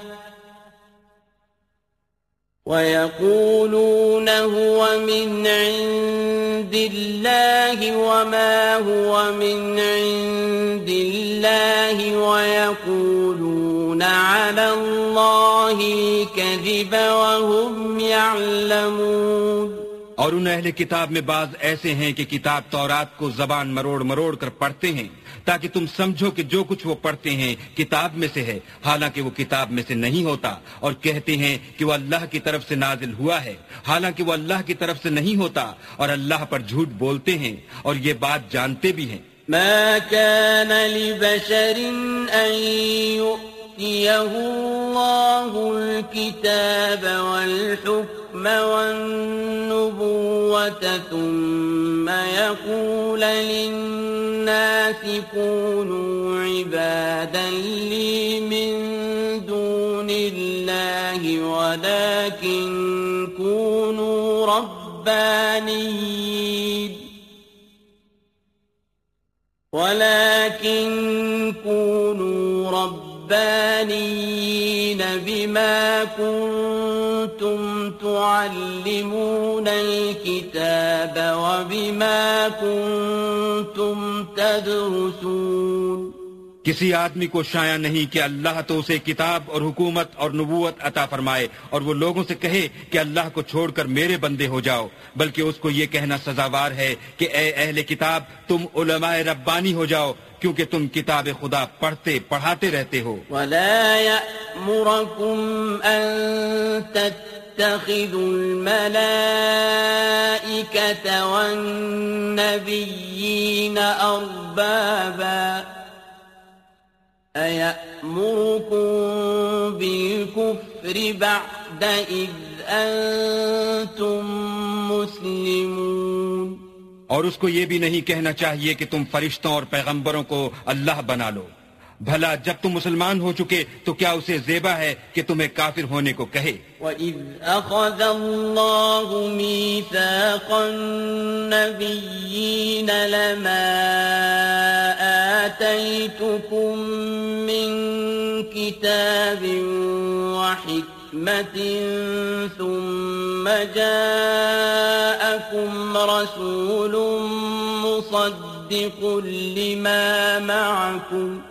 وَيَقُولُونَ هُوَ مِنْ عِنْدِ اللَّهِ وَمَا هُوَ مِنْ عِنْدِ اللَّهِ وَيَقُولُونَ عَلَى اللَّهِ الْكَذِبَ وَهُمْ يَعْلَمُونَ اور ان اہل کتاب میں بعض ایسے ہیں کہ کتاب تورات کو زبان مروڑ مروڑ کر پڑھتے ہیں، تاکہ تم سمجھو کہ جو کچھ وہ پڑھتے ہیں کتاب میں سے ہے، حالانکہ وہ کتاب میں سے نہیں ہوتا، اور کہتے ہیں کہ وہ اللہ کی طرف سے نازل ہوا ہے، حالانکہ وہ اللہ کی طرف سے نہیں ہوتا، اور اللہ پر جھوٹ بولتے ہیں، اور یہ بات جانتے بھی ہیں۔ ما كان لبشر أن يؤتيه الله الكتاب والحكم والنبوة ثم يقول للناس كونوا عبادا لي من دون الله ولكن كونوا ربانيين ولكن ربانين بما كنتم تعلمون الكتاب وبما كنتم تدرسون کسی آدمی کو شایع نہیں کہ اللہ تو اسے کتاب اور حکومت اور نبوت عطا فرمائے اور وہ لوگوں سے کہے کہ اللہ کو چھوڑ کر میرے بندے ہو جاؤ، بلکہ اس کو یہ کہنا سزاوار ہے کہ اے اہل کتاب، تم علماء ربانی ہو جاؤ، کیونکہ تم کتاب خدا پڑھتے، پڑھاتے رہتے ہو۔ ولا يأمركم أن تتخذوا الملائكة والنبيين أربابا أيأمركم بالكفر بعد إذ أنتم مسلمون اور اس کو یہ بھی نہیں کہنا چاہیے کہ تم فرشتوں اور پیغمبروں کو اللہ بنا لو۔ بھلا جب تم مسلمان ہو چکے تو کیا اسے زیبا ہے کہ تمہیں کافر ہونے کو کہے؟ وَإِذْ أَخَذَ اللَّهُ مِيثَاقَ النَّبِيِّينَ لَمَا آتَيْتُكُم مِّن كِتَابٍ وَحِكْمَةٍ ثُمَّ جَاءَكُمْ رَسُولٌ مُصَدِّقٌ لِّمَا مَعَكُمْ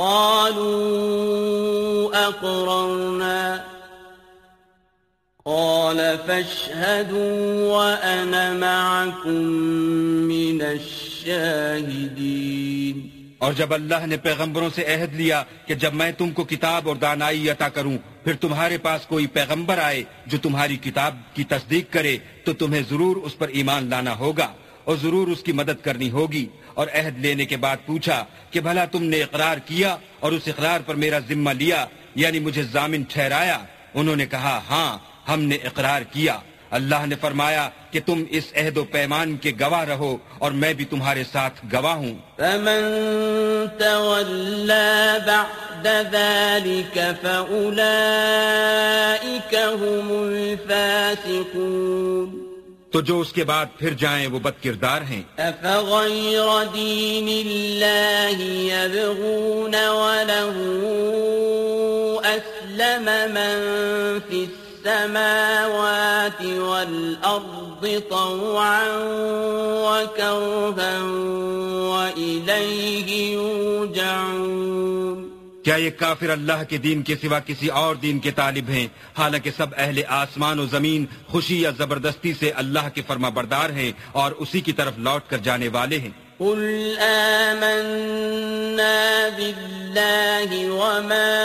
قالوا أقررنا. قال فاشهدوا وأنا معكم من الشاهدين. اور جب اللہ نے پیغمبروں سے عہد لیا کہ جب میں تم کو کتاب اور دانائی عطا کروں، پھر تمہارے پاس کوئی پیغمبر آئے جو تمہاری کتاب کی تصدیق کرے، تو تمہیں ضرور اس پر ایمان لانا ہوگا۔ اور ضرور اس کی مدد کرنی ہوگی اور عہد لینے کے بعد پوچھا کہ بھلا تم نے اقرار کیا اور اس اقرار پر میرا ذمہ لیا یعنی مجھے ضامن ٹھہرایا؟ انہوں نے کہا ہاں ہم نے اقرار کیا۔ اللہ نے فرمایا کہ تم اس عہد و پیمان کے گواہ رہو اور میں بھی تمہارے ساتھ گواہ ہوں۔ فمن تولى بعد ذلك فأولئك هم الفاسقون۔ تو جو اس کے بعد پھر جائیں وہ بد کردار ہیں۔ أفغير دين الله يبغون وله أسلم من في السماوات والأرض طوعا وكرها وإليه يرجعون کیا یہ کافر اللہ کے دین کے سوا کسی اور دین کے طالب ہیں؟ حالانکہ سب اہل آسمان و زمین خوشی یا زبردستی سے اللہ کے فرما بردار ہیں اور اسی کی طرف لوٹ کر جانے والے ہیں۔ قل آمنا بالله وما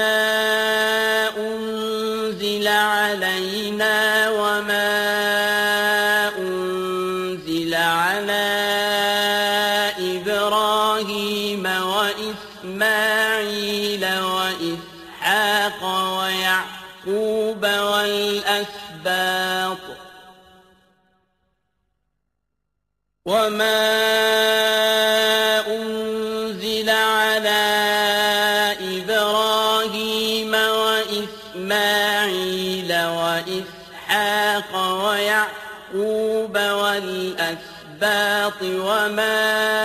أنزل علينا وما أنزل على إبراهيم ويعقوب والأسباط. وما أنزل على إبراهيم وإسماعيل وإسحاق ويعقوب والأسباط وما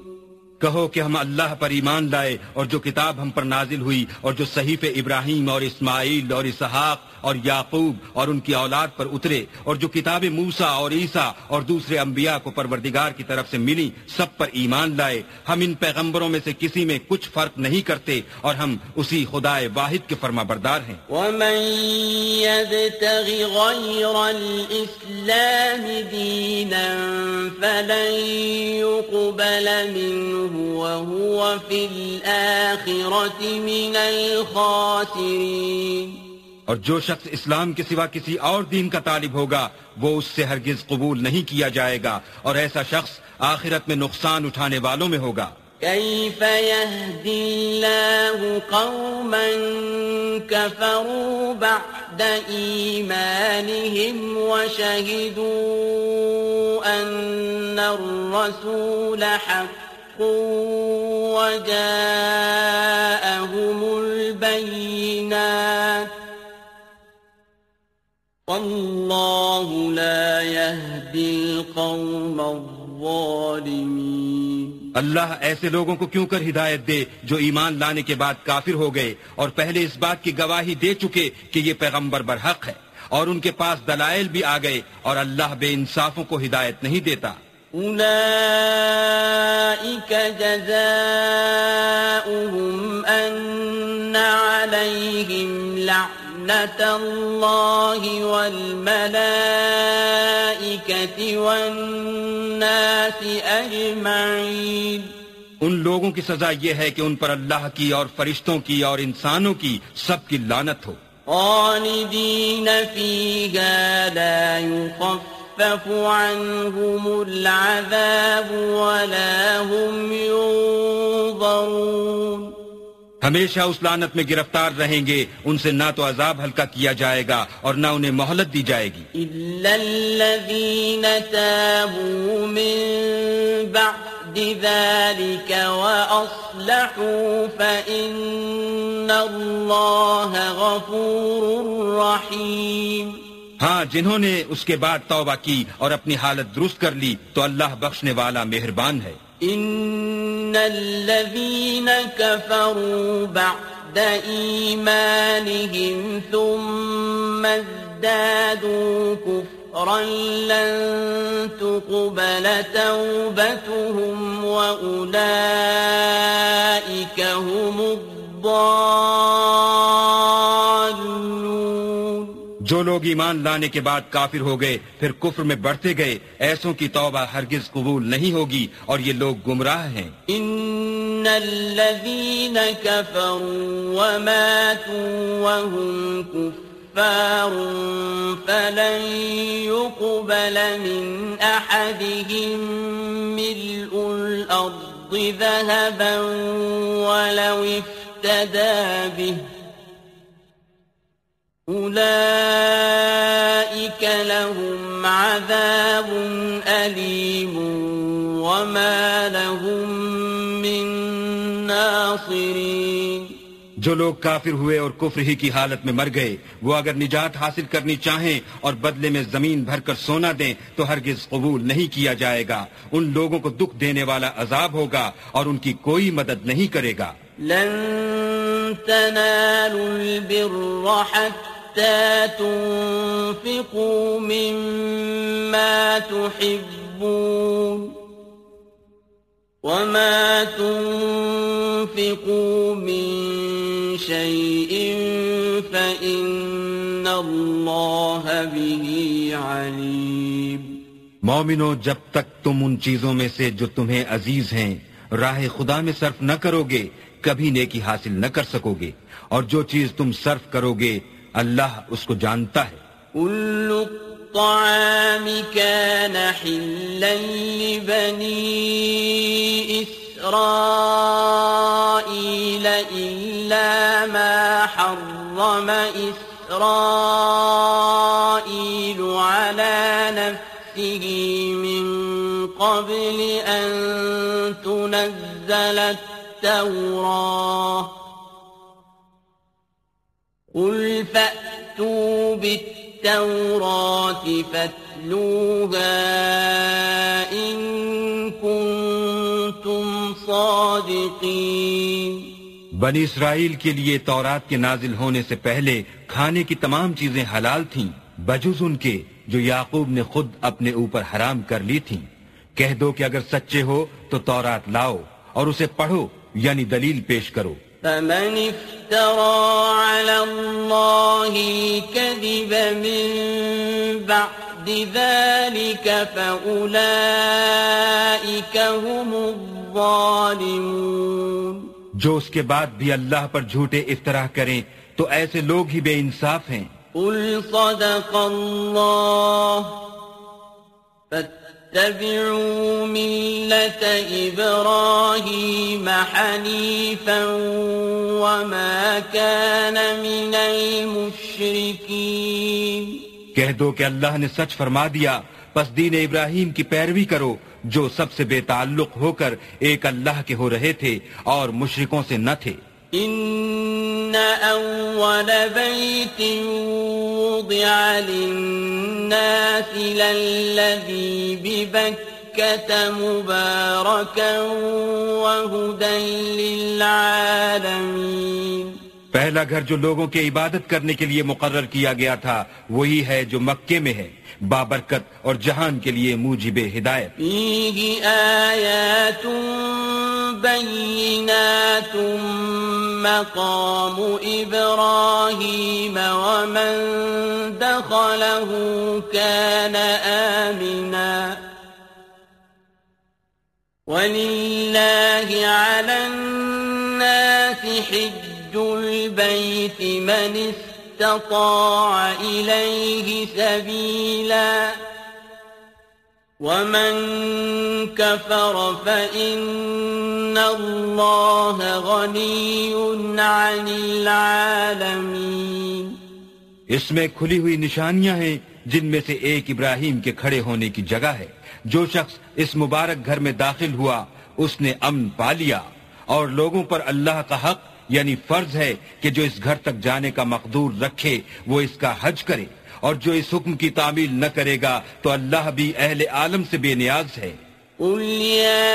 کہو کہ ہم اللہ پر ایمان لائے اور جو کتاب ہم پر نازل ہوئی اور جو صحیف ابراہیم اور اسماعیل اور اسحاق اور یعقوب اور ان کی اولاد پر اترے اور جو کتاب موسا اور عیسیٰ اور دوسرے انبیاء کو پروردگار کی طرف سے ملی، سب پر ایمان لائے۔ ہم ان پیغمبروں میں سے کسی میں کچھ فرق نہیں کرتے اور ہم اسی خدا واحد کے فرما بردار ہیں۔ ومن يبتغ غير الإسلام دينا فلن يقبل منه وهو في الآخرة من الخاسرين. اور جو شخص اسلام کے سوا کسی اور دین کا طالب ہوگا وہ اس سے ہرگز قبول نہیں کیا جائے گا اور ایسا شخص آخرت میں نقصان اٹھانے والوں میں ہوگا۔ كيف يهدي الله قوما كفروا بعد إيمانهم وشهدوا أن الرسول حق؟ وجاءهم البينات. والله لا يهدي القوم الظالمين. اللہ ایسے لوگوں کو کیوں کر ہدایت دے جو ایمان لانے کے بعد کافر ہو گئے اور پہلے اس بات کی گواہی دے چکے کہ یہ پیغمبر برحق ہے اور ان کے پاس دلائل بھی آ گئے اور اللہ بے انصافوں کو ہدایت نہیں دیتا۔ أولئك جزاؤهم أن عليهم لعنة الله والملائكة والناس أجمعين. ان لوگوں کی سزا یہ ہے کہ ان پر اللہ کی اور فرشتوں کی اور انسانوں کی سب کی لانت ہو۔ خالدين فيها لا يخفف عنهم العذاب ولا هم ينظرون ہمیشہ اس لانت میں گرفتار رہیں گے۔ ان سے نہ تو عذاب ہلکا کیا جائے گا اور نہ انہیں مہلت دی جائے گی۔ إلا الذين تابوا من بعد ذلك وأصلحوا فإن الله غفور رحيم ہاں جنہوں نے اس کے بعد توبہ کی اور اپنی حالت درست کر لی، تو اللہ بخشنے والا مہربان ہے۔ إن الذين كفروا بعد إيمانهم ثم ازدادوا كفرا لن تقبل توبتهم وأولئك هم الضالون جو لوگ ایمان لانے کے بعد کافر ہو گئے، پھر کفر میں بڑھتے گئے، ایسوں کی توبہ ہرگز قبول نہیں ہوگی اور یہ لوگ گمراہ ہیں۔ إن الذين كفروا وماتوا وهم كفار فلن يقبل من أحدهم ملء الأرض ذهبا ولو افتدى به أولئك لهم عذاب أليم وما لهم من ناصرين جو لوگ کافر ہوئے اور کفر ہی کی حالت میں مر گئے، وہ اگر نجات حاصل کرنی چاہیں اور بدلے میں زمین بھر کر سونا دیں، تو ہرگز قبول نہیں کیا جائے گا۔ ان لوگوں کو دکھ دینے والا عذاب ہوگا اور ان کی کوئی مدد نہیں کرے گا۔ لن تنالوا البر حتى تنفقوا مما تحبون وما تنفقوا من شيء فإن الله به عليم مومنو، جب تک تم ان چیزوں میں سے جو تمہیں عزیز ہیں، راہ خدا میں صرف نہ کرو گے کبھی نیکی حاصل نہ کر سکو گے اور جو چیز تم صرف کرو گے، اللہ اس کو جانتا ہے۔ الطعام كان حلا لبني إسرائيل إلا ما حرم إسرائيل على نفسه من قبل أن تنزل التوراة. قل فأتوا بالتوراة فاتلوها إن كنتم صادقين. بنی اسرائیل کے لیے تورات کے نازل ہونے سے پہلے کھانے کی تمام چیزیں حلال تھیں، بجز ان کے جو یعقوب نے خود اپنے اوپر حرام کر لی تھیں۔ کہہ دو کہ اگر سچے ہو تو تورات لاؤ اور اسے پڑھو۔ یعنی دلیل پیش کرو۔ فمن افترى على الله الكذب من بعد ذلك فأولئك هم الظالمون۔ جو اس کے بعد بھی اللہ پر جھوٹے افطراح کریں تو ایسے لوگ ہی بے انصاف ہیں۔ قل صدق الله فاتبعوا ملة إبراهيم حنيفا وما كان من المشركين. کہہ دو کہ اللہ نے سچ فرما دیا، پس دین ابراہیم کی پیروی کرو، جو سب سے بے تعلق ہو کر ایک اللہ کے ہو رہے تھے اور مشرکوں سے نہ تھے۔ ان اول بيت وضع للناس للذي ببكة مباركا وهدى للعالمين. پہلا گھر جو لوگوں کے عبادت کرنے کے لیے مقرر کیا گیا تھا، وہی ہے جو مکے میں ہے۔ بابرکت اور جہان کے لیے موجب ہدایت۔ فيه آيات بينات مقام إبراهيم ومن دخله كان آمنا۔ ولله على الناس حج البيت من استطاع إليه سبيلا. ومن كفر فإن الله غني عن العالمين. اس میں کھلی ہوئی نشانیاں ہیں جن میں سے ایک ابراہیم کے کھڑے ہونے کی جگہ ہے۔ جو شخص اس مبارک گھر میں داخل ہوا، اس نے امن پا لیا اور لوگوں پر اللہ کا حق یعنی فرض ہے کہ جو اس گھر تک جانے کا مقدور رکھے وہ اس کا حج کرے۔ اور جو اس حکم کی تعمیل نہ کرے گا تو اللہ بھی اہل عالم سے بے نیاز ہے۔ قل يا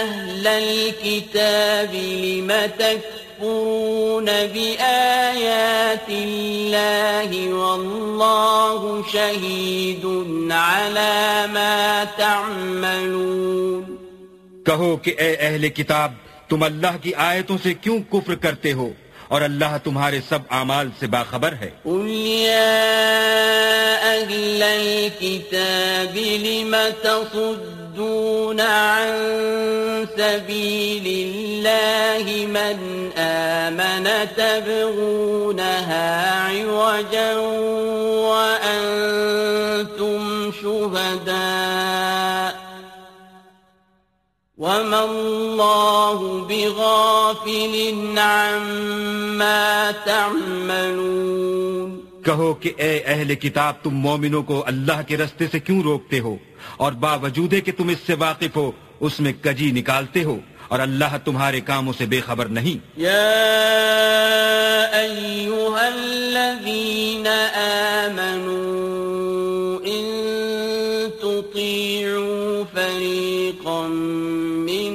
أهل الكتاب لم تكفرون بآيات الله والله شهيد على ما تعملون کہو کہ اے اہل کتاب تم اللہ کی آیتوں سے کیوں کفر کرتے ہو؟ اور اللہ تمہارے سب اعمال سے باخبر ہے۔ قل يا أهل الكتاب لم تصدون عن سبيل الله من آمن تبغونها عوجا وأنتم شهداء وما الله بغافل عما تعملون کہو کہ اے اہل کتاب تم مومنوں کو اللہ کے رستے سے کیوں روکتے ہو؟ اور باوجود کہ تم اس سے واقف ہو اس میں کجی نکالتے ہو اور اللہ تمہارے کاموں سے بے خبر نہیں۔ يا أيها الذين آمنوا إن تطيعوا فريقا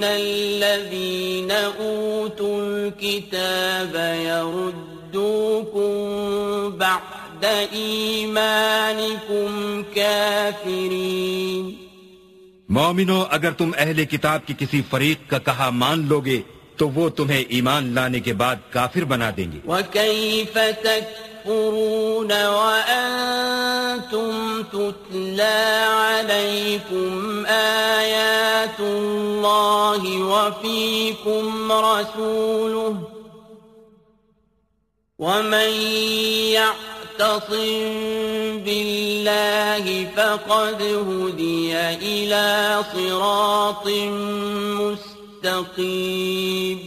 من الذين أوتوا الكتاب يردوكم بعد إيمانكم كافرين مومنو اگر تم اہل کتاب کی کسی فریق کا کہا مان لوگے تو وہ تمہیں ایمان لانے کے بعد کافر بنا دیں گے۔ وكيف تكفرون وأنتم تتلى عليكم آيات الله وفيكم رسوله ومن يعتصم بالله فقد هدي إلى صراط مستقيم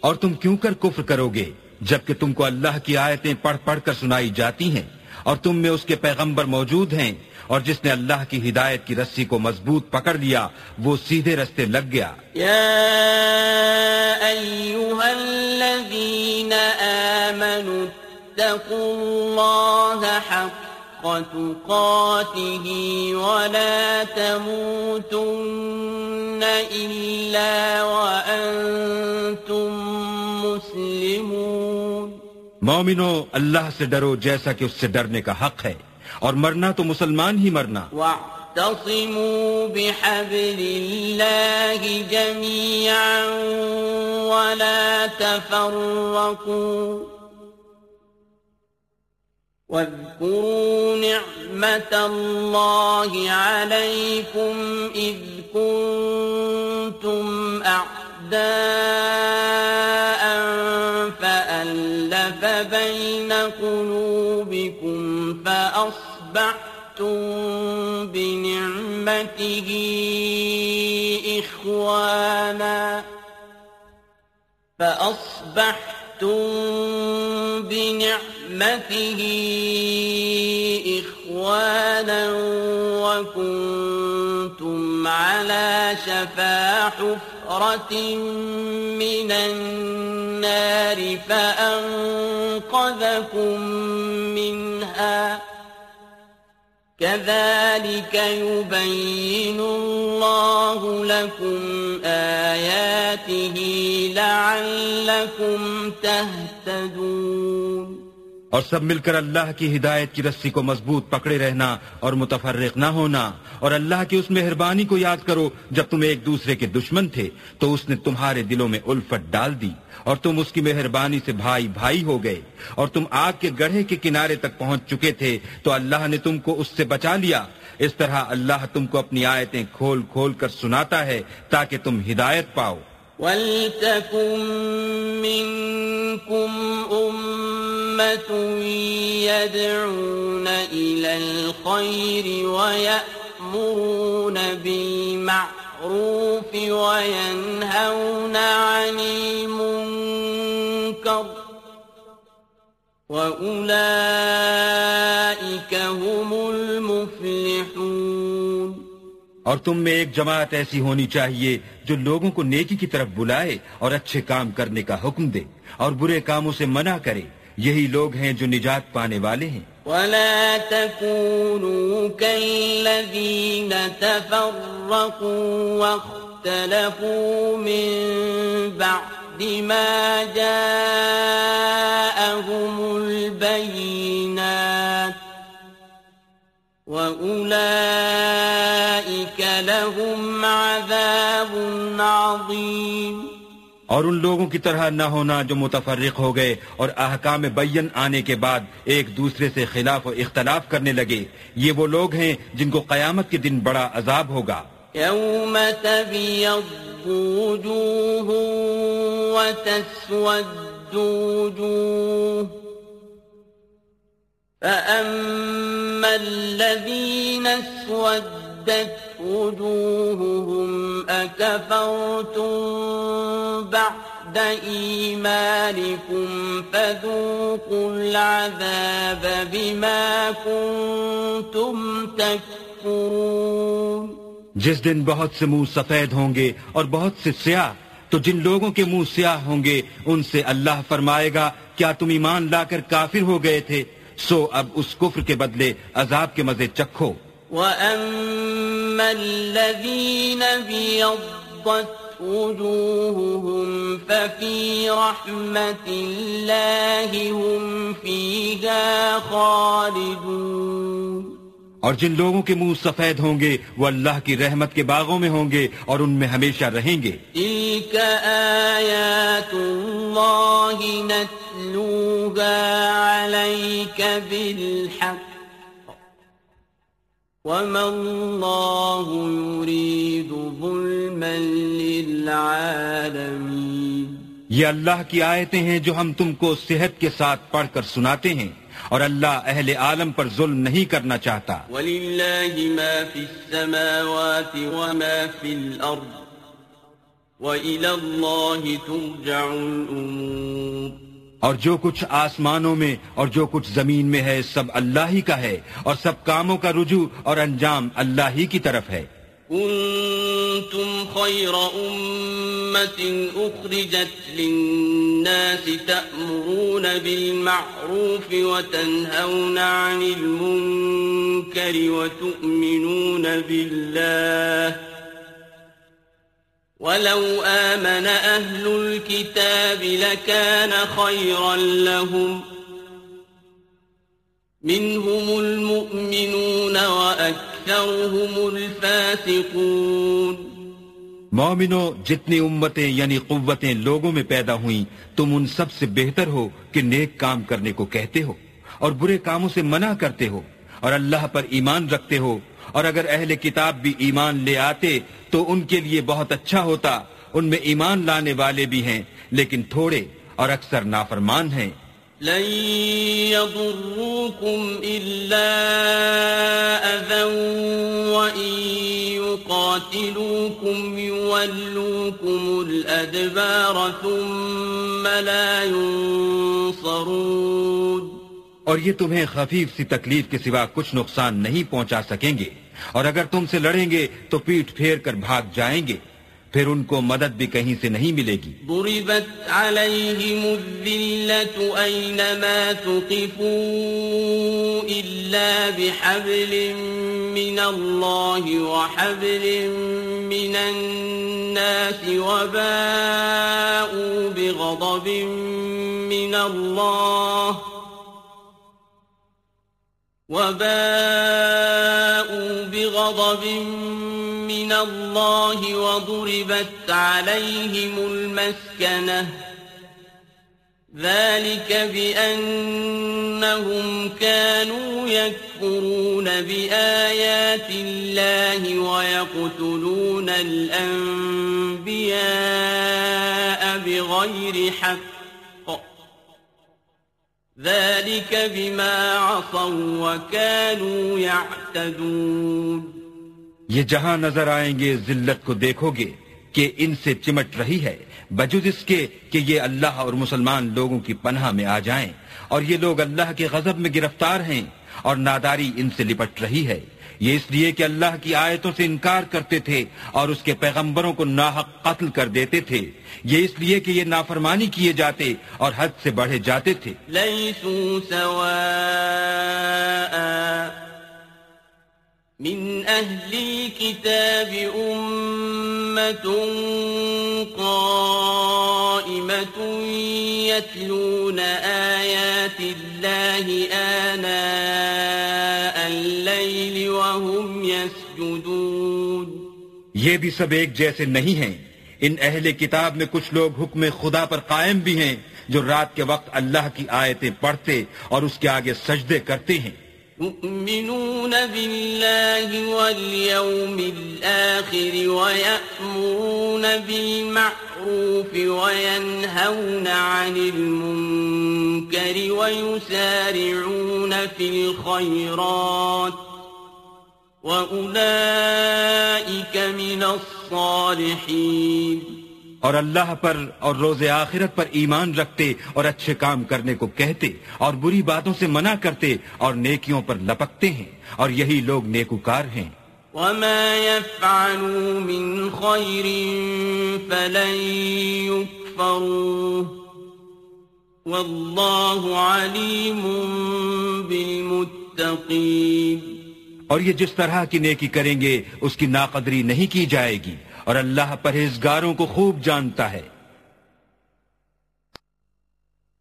اور تم کیوں کر کفر کرو گے؟ جبکہ تم کو اللہ کی آیتیں پڑھ پڑھ کر سنائی جاتی ہیں اور تم میں اس کے پیغمبر موجود ہیں اور جس نے اللہ کی ہدایت کی رسی کو مضبوط پکڑ لیا، وہ سیدھے رستے لگ گیا۔ يا أيها الذين آمنوا، اتقوا الله حق تقاته ولا تموتن إلا وأنتم مسلمون۔ مومنو اللہ سے ڈرو جیسا کہ اس سے ڈرنے کا حق ہے۔ اور مرنا تو مسلمان ہی مرنا۔ واعتصموا بحبل الله جميعا ولا تفرقوا۔ واذكروا نعمة الله عليكم إذ كنتم أعداء بين قلوبكم فأصبحتم بنعمته إخوانا فأصبحتم بنعمته إخوانا وكنتم على شفا حفرة من النار فأنقذكم منها كذلك يبين الله لكم آياته لعلكم تهتدون اور سب مل کر اللہ کی ہدایت کی رسی کو مضبوط پکڑے رہنا اور متفرق نہ ہونا اور اللہ کی اس مہربانی کو یاد کرو جب تم ایک دوسرے کے دشمن تھے تو اس نے تمہارے دلوں میں الفت ڈال دی اور تم اس کی مہربانی سے بھائی بھائی ہو گئے اور تم آگ کے گڑھے کے کنارے تک پہنچ چکے تھے تو اللہ نے تم کو اس سے بچا لیا اس طرح اللہ تم کو اپنی آیتیں کھول کھول کر سناتا ہے تاکہ تم ہدایت پاؤ وَلْتَكُن مِّنكُمْ أُمَّةٌ يَدْعُونَ إِلَى الْخَيْرِ وَيَأْمُرُونَ بِالْمَعْرُوفِ وَيَنْهَوْنَ عَنِ الْمُنكَرِ وَأُولَئِكَ اور تم میں ایک جماعت ایسی ہونی چاہیے جو لوگوں کو نیکی کی طرف بلائے اور اچھے کام کرنے کا حکم دے اور برے کاموں سے منع کرے۔ یہی لوگ ہیں جو نجات پانے والے ہیں۔ ولا تكونوا كالذين تفرقوا واختلفوا من بعد ما جاءهم البينات وأولئك لهم عذاب عظيم۔ اور ان لوگوں کی طرح نہ ہونا جو متفرق ہو گئے اور احکام بین آنے کے بعد ایک دوسرے سے خلاف و اختلاف کرنے لگے۔ یہ وہ لوگ ہیں جن کو قیامت کے دن بڑا عذاب ہوگا۔ يوم تبيض وجوه وتسود وجوه۔ فأما الذين اسودت وجوههم أكفرتم بعد إيمانكم فذوقوا العذاب بما كنتم تكفرون جس دن بہت سے منہ سفید ہوں گے اور بہت سے سیاہ، تو جن لوگوں کے منہ سیاہ ہوں گے، ان سے اللہ فرمائے گا، کیا تم ایمان لا کر کافر ہو گئے تھے؟ سو اب اس کفر کے بدلے عذاب کے مزے چکھو۔ وَأَمَّا الَّذِينَ بِيَضَّتْ وُجُوهُهُمْ فَفِي رَحْمَةِ اللَّهِ هُمْ فِيهَا خَالِدُونَ۔ اور جن لوگوں کے منہ سفید ہوں گے وہ اللہ کی رحمت کے باغوں میں ہوں گے اور ان میں ہمیشہ رہیں گے۔ تلك آيات الله نتلوها عليك بالحق وما الله يريد ظلما للعالمين یہ اللہ کی آیتیں ہیں جو ہم تم کو صحت کے ساتھ پڑھ کر سناتے ہیں اور اللہ اہل عالم پر ظلم نہیں کرنا چاہتا۔ ولله ما في السماوات وما في الأرض وإلى الله ترجع الأمور اور جو کچھ آسمانوں میں اور جو کچھ زمین میں ہے، سب اللہ ہی کا ہے اور سب کاموں کا رجوع اور انجام اللہ ہی کی طرف ہے۔ كنتم خير أمة أخرجت للناس تأمرون بالمعروف وتنهون عن المنكر وتؤمنون بالله ولو آمن أهل الكتاب لكان خيرا لهم منهم المؤمنون وأكثرهم الفاسقون مومنو جتنی امتیں یعنی قوتیں لوگوں میں پیدا ہوئیں، تم ان سب سے بہتر ہو کہ نیک کام کرنے کو کہتے ہو اور برے کاموں سے منع کرتے ہو اور اللہ پر ایمان رکھتے ہو اور اگر اہل کتاب بھی ایمان لے آتے تو ان کے لیے بہت اچھا ہوتا، ان میں ایمان لانے والے بھی ہیں، لیکن تھوڑے اور اکثر نافرمان ہیں۔ لن يضروكم إلا أذى وإن يقاتلوكم يولوكم الأدبار ثم لا ينصرون۔ اور یہ تمہیں خفیف سی تکلیف کے سوا کچھ نقصان نہیں پہنچا سکیں گے۔ اور اگر تم سے لڑیں گے تو پیٹ پھیر کر بھاگ جائیں گے۔ پھر ان کو مدد بھی کہیں سے نہیں ملے گی۔ ضربت عليهم الذلة أينما تقفوا إلا بحبل من الله وحبل من الناس وباءوا بغضب من الله وباءوا بغضب من الله وضربت عليهم المسكنة. ذلك بأنهم كانوا يكفرون بآيات الله ويقتلون الأنبياء بغير حق. ذلك بما عصوا وكانوا يعتدون یہ جہاں نظر آئیں گے، ذلت کو دیکھو گے کہ ان سے چمٹ رہی ہے بجود اس کے کہ یہ اللہ اور مسلمان لوگوں کی پناہ میں آ جائیں۔ اور یہ لوگ اللہ کے غضب میں گرفتار ہیں اور ناداری ان سے لپٹ رہی ہے۔ یہ اس لیے کہ اللہ کی آیتوں سے انکار کرتے تھے اور اس کے پیغمبروں کو ناحق قتل کر دیتے تھے۔ یہ اس لیے کہ یہ نافرمانی کیے جاتے اور حد سے بڑھے جاتے تھے۔ سواء من أهل الكتاب أمة قائمة يتلون آيات الله آناء الليل وهم يسجدون۔ یہ بھی سب ایک جیسے نہیں ہیں۔ ان اہل کتاب میں کچھ لوگ حکم خدا پر قائم بھی ہیں جو رات کے وقت اللہ کی آیتیں پڑھتے اور اس کے آگے سجدے کرتے ہیں۔ يؤمنون بالله واليوم الآخر ويأمرون بالمعروف وينهون عن المنكر ويسارعون في الخيرات وأولئك من الصالحين۔ اور اللہ پر اور روز آخرت پر ایمان رکھتے اور اچھے کام کرنے کو کہتے اور بری باتوں سے منع کرتے اور نیکیوں پر لپکتے ہیں اور یہی لوگ نیکوکار ہیں۔ وما يفعلوا من خير فلن يكفروه۔ والله عليم بالمتقين۔ اور یہ جس طرح کی نیکی کریں گے، اس کی ناقدری نہیں کی جائے گی۔ اور اللہ پرہیزگاروں کو خوب جانتا ہے۔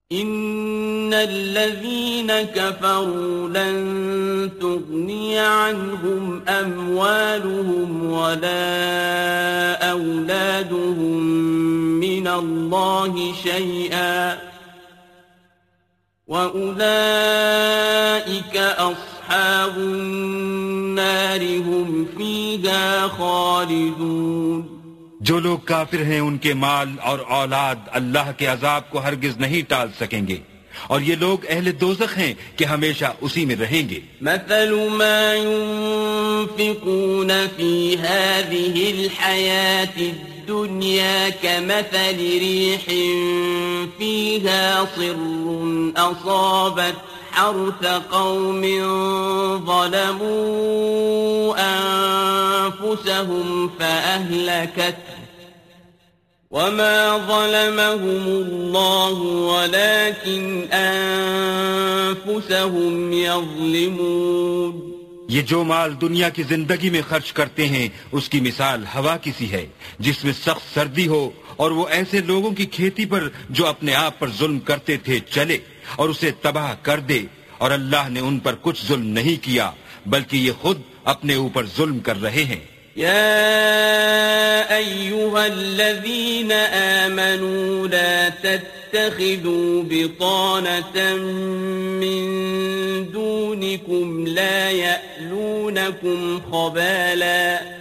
ان الذين كفروا لن تغني عنهم اموالهم ولا اولادهم من الله شيئا واولئك اصحاب النار هم فيها خالدون۔ جو لوگ کافر ہیں ان کے مال اور اولاد اللہ کے عذاب کو ہرگز نہیں ٹال سکیں گے۔ اور یہ لوگ اہل دوزخ ہیں کہ ہمیشہ اسی میں رہیں گے۔ مثل ما ينفقون في هذه الحياة الدنيا كمثل ريح فيها صر أصابت حرث قوم ظلموا أنفسهم فأهلكت وما ظلمهم الله ولكن أنفسهم يظلمون یہ جو مال دنیا کی زندگی میں خرچ کرتے ہیں، اس کی مثال ہوا کی سی ہے، جس میں سخت سردی ہو اور وہ ایسے لوگوں کی کھیتی پر جو اپنے آپ پر ظلم کرتے تھے چلے اور اسے تباہ کر دے اور اللہ نے ان پر کچھ ظلم نہیں کیا، بلکہ یہ خود اپنے اوپر ظلم کر رہے ہیں۔ يا أيها الذين آمنوا لا تتخذوا بطانة من دونكم لا يألونكم خبالا۔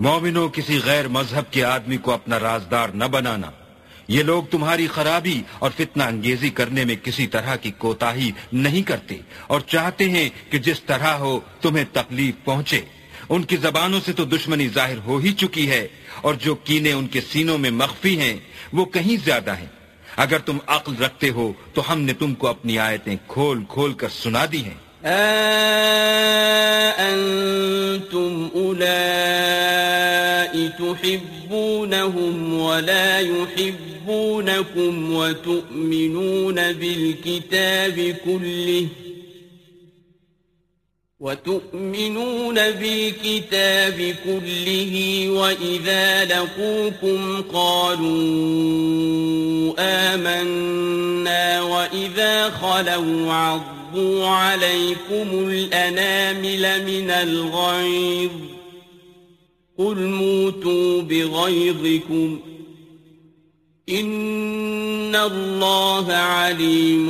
مومنوں کسی غیر مذہب کے آدمی کو اپنا رازدار نہ بنانا۔ یہ لوگ تمہاری خرابی اور فتنہ انگیزی کرنے میں کسی طرح کی کوتاہی نہیں کرتے اور چاہتے ہیں کہ جس طرح ہو تمہیں تکلیف پہنچے۔ ان کی زبانوں سے تو دشمنی ظاہر ہو ہی چکی ہے اور جو کینے ان کے سینوں میں مخفی ہیں، وہ کہیں زیادہ ہیں۔ اگر تم عقل رکھتے ہو تو ہم نے تم کو اپنی آیتیں کھول کھول کر سنا دی ہیں۔ أأنتم أولئك تحبونهم ولا يحبونكم وتؤمنون بالكتاب كله وتؤمنون بالكتاب كله وإذا لقوكم قالوا آمنا وإذا خلوا عظموا عَلَيْكُمُ الْأَنَامِلَ مِنَ الْغَيْظِ قُلْ مُوتُوا بِغَيْظِكُمْ إِنَّ اللَّهَ عَلِيمٌ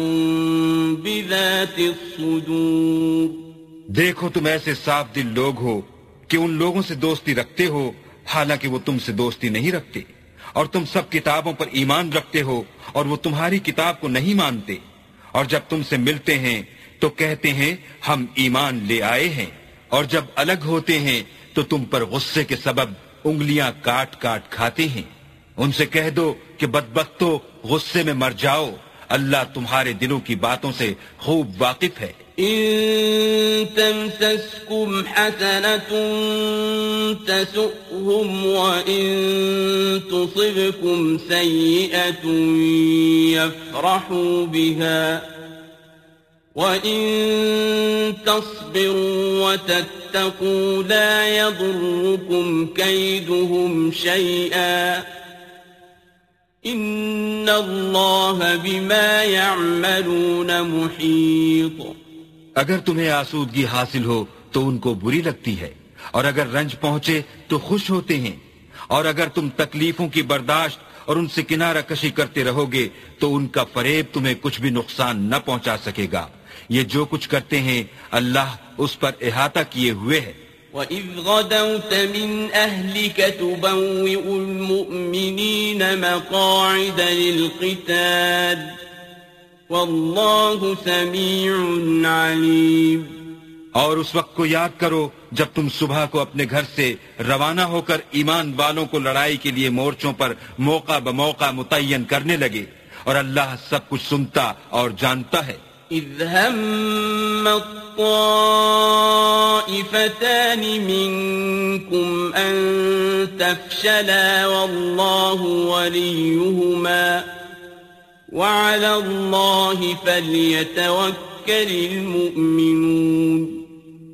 بِذَاتِ الصُّدُورِ دیکھو تم ایسے صاف دل لوگ ہو کہ ان لوگوں سے دوستی رکھتے ہو، حالانکہ وہ تم سے دوستی نہیں رکھتے۔ اور تم سب کتابوں پر ایمان رکھتے ہو اور وہ تمہاری کتاب کو نہیں مانتے۔ اور جب تم سے ملتے ہیں، تو کہتے ہیں، ہم ایمان لے آئے ہیں۔ اور جب الگ ہوتے ہیں، تو تم پر غصے کے سبب انگلیاں کاٹ کاٹ کھاتے ہیں۔ ان سے کہہ دو کہ بدبختو، غصے میں مر جاؤ۔ اللہ تمہارے دلوں کی باتوں سے خوب واقف ہے۔ إن تمسسكم حسنة تسؤهم وإن تصبكم سيئة يفرحوا بها وَإِن تَصْبِرُوا وَتَتَّقُوا لَا يَضُرُّكُمْ كَيْدُهُمْ شَيْئًا إِنَّ اللَّهَ بِمَا يَعْمَلُونَ مُحِيطٌ۔ اگر تمہیں آسودگی حاصل ہو تو ان کو بری لگتی ہے، اور اگر رنج پہنچے تو خوش ہوتے ہیں۔ اور اگر تم تکلیفوں کی برداشت اور ان سے کنارہ کشی کرتے رہو گے تو ان کا فریب تمہیں کچھ بھی نقصان نہ پہنچا سکے گا۔ یہ جو کچھ کرتے ہیں، اللہ اس پر احاطہ کیے ہوئے ہے۔ وَإِذْ غَدَوْتَ مِنْ أَهْلِكَ تُبَوِّئُ الْمُؤْمِنِينَ مَقَاعِدَ لِلْقِتَالِ وَاللَّهُ سَمِيعٌ عَلِيمٌ اور اس وقت کو یاد کرو جب تم صبح کو اپنے گھر سے روانہ ہو کر ایمان والوں کو لڑائی کے لیے مورچوں پر موقع بموقع متعین کرنے لگے اور اللہ سب کچھ سنتا اور جانتا ہے۔ إذ هم الطائفتان منكم أن تفشلا والله وليهما وعلى الله فليتوكل المؤمنون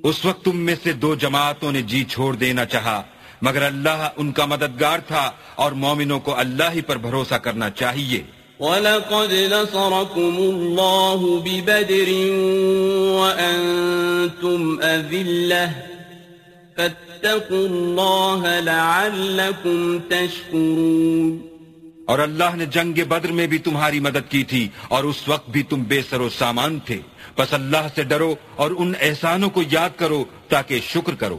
اس وقت تم میں سے دو جماعتوں نے جی چھوڑ دینا چاہا، مگر اللہ ان کا مددگار تھا اور مومنوں کو اللہ ہی پر بھروسہ کرنا چاہیے۔ وَلَقَدْ نَصَرَكُمُ اللَّهُ بِبَدْرٍ وَأَنْتُمْ أَذِلَّةٌ فَاتَّقُوا اللَّهَ لَعَلَّكُمْ تَشْكُرُونَ اور اللہ نے جنگ بدر میں بھی تمہاری مدد کی تھی اور اس وقت بھی تم بے سر و سامان تھے۔ بس اللہ سے ڈرو اور ان احسانوں کو یاد کرو تاکہ شکر کرو۔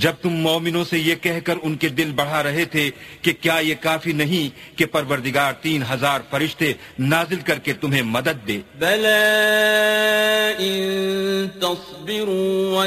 جب تم مومنوں سے یہ کہہ کر ان کے دل بڑھا رہے تھے کہ کیا یہ کافی نہیں کہ پروردگار تین ہزار فرشتے نازل کر کے تمہیں مدد دے۔ بلا ان تصبروا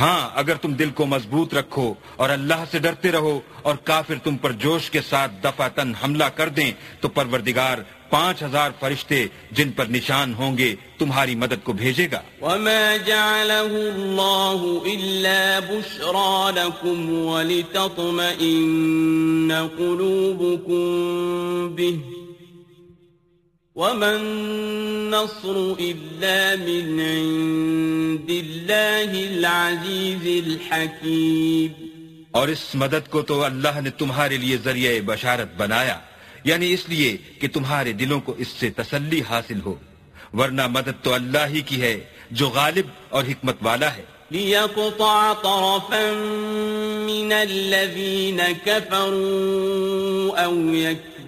ہاں اگر تم دل کو مضبوط رکھو اور اللہ سے ڈرتے رہو اور کافر تم پر جوش کے ساتھ دفع تن حملہ کر دیں، تو پروردگار پانچ ہزار فرشتے جن پر نشان ہوں گے تمہاری مدد کو بھیجے گا۔ وما جعله الله إلا بشرى لكم ولتطمئن قلوبكم به وما النصر إلا من عند الله العزيز الحكيم اور اس مدد کو تو اللہ نے تمہارے لیے ذریعہ بشارت بنایا یعنی اس لیے کہ تمہارے دلوں کو اس سے تسلی حاصل ہو۔ ورنہ مدد تو اللہ ہی کی ہے جو غالب اور حکمت والا ہے۔ ليقطع طرفا من الذين كفروا أو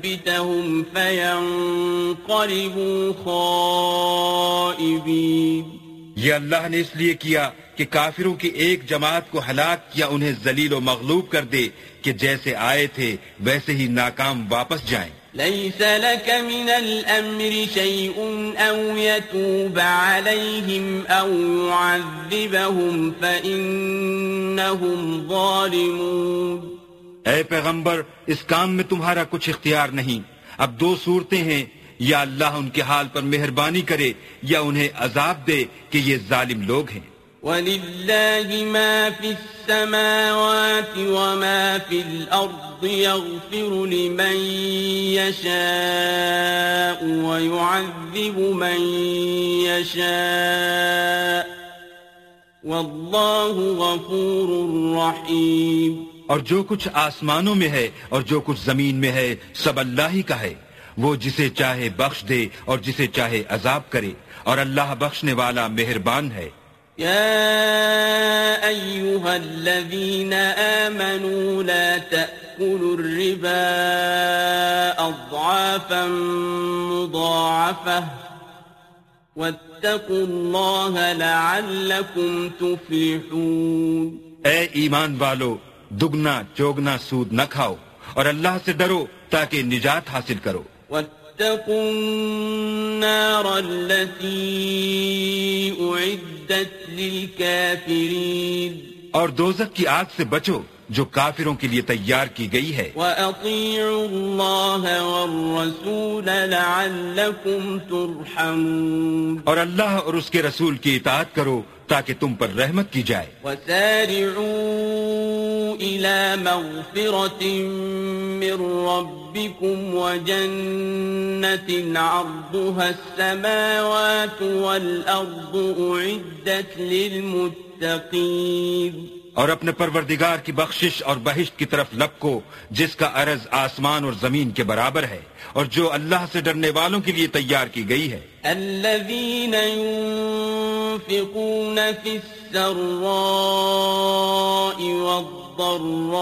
يكبتهم فينقلبوا خائبين یہ اللہ نے اس لیے کیا کہ کافروں کی ایک جماعت کو ہلاک کیا انہیں ذلیل و مغلوب کر دے کہ جیسے آئے تھے ویسے ہی ناکام واپس جائیں۔ ليس لك من الأمر شيء أو يتوب عليهم أو يعذبهم فإنهم ظالمون اے پیغمبر، اس کام میں تمہارا کچھ اختیار نہیں۔ اب دو صورتیں ہیں، یا اللہ ان کے حال پر مہربانی کرے، یا انہیں عذاب دے کہ یہ ظالم لوگ ہیں۔ ولله ما في السماوات وما في الأرض يغفر لمن يشاء ويعذب من يشاء۔ والله غفور رحيم۔ اور جو کچھ آسمانوں میں ہے اور جو کچھ زمین میں ہے سب اللہ ہی کا ہے۔ وہ جسے چاہے بخش دے اور جسے چاہے عذاب کرے۔ اور اللہ بخشنے والا مہربان ہے۔ يا أيها الذين آمنوا لا تأكلوا الربا أضعافا مضاعفة واتقوا الله لعلكم تفلحون۔ اے ایمان والو دگنا چوگنا سود نہ کھاؤ اور اللہ سے ڈرو تاکہ نجات حاصل کرو۔ واتقوا النار التي أعدت للكافرين۔ اور دوزک کی آگ سے بچو جو کافروں کے لیے تیار کی گئی ہے۔ وأطيعوا الله والرسول لعلكم ترحمون۔ اور اللہ اور اس کے رسول کی اطاعت کرو تاکہ تم پر رحمت کی جائے۔ وسارعوا إلى مغفرة من ربكم وجنة عرضها السماوات والأرض أعدت للمتقين۔ اور اپنے پروردگار کی بخشش اور بہشت کی طرف لپکو، جس کا عرض آسمان اور زمین کے برابر ہے، اور جو اللہ سے ڈرنے والوں کے لیے تیار کی گئی ہے۔ الذين ينفقون في السراء والضراء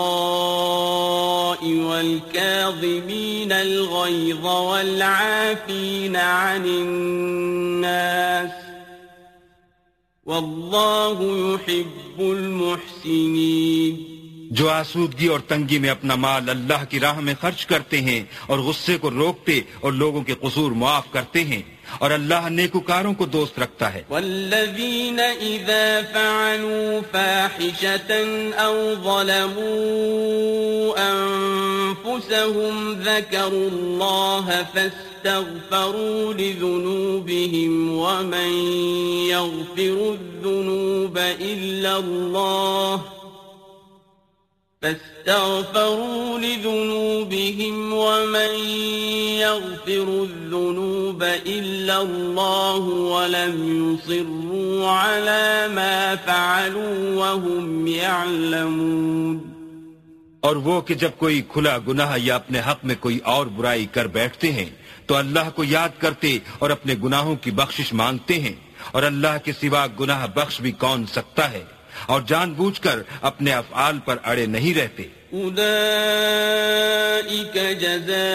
والكاظمين الغيظ والعافين عن الناس واللہ يحب المحسنين جو آسودگی اور تنگی میں اپنا مال اللہ کی راہ میں خرچ کرتے ہیں اور غصے کو روکتے اور لوگوں کے قصور معاف کرتے ہیں۔ اور اللہ نیکوکاروں کو دوست رکھتا ہے۔ والذين إذا فعلوا فاحشة أو ظلموا أنفسهم ذكروا الله فاستغفروا لذنوبهم ومن يغفر الذنوب إلا الله فاستغفروا لذنوبهم ومن يغفر الذنوب إلا الله ولم يصروا على ما فعلوا وهم يعلمون اور وہ کہ جب کوئی کھلا گناہ یا اپنے حق میں کوئی اور برائی کر بیٹھتے ہیں، تو اللہ کو یاد کرتے اور اپنے گناہوں کی بخشش مانگتے ہیں۔ اور اللہ کے سوا گناہ بخش بھی کون سکتا ہے؟ اور جان بوجھ کر اپنے افعال پر اڑے نہیں رہتے۔ أولئك جزاؤهم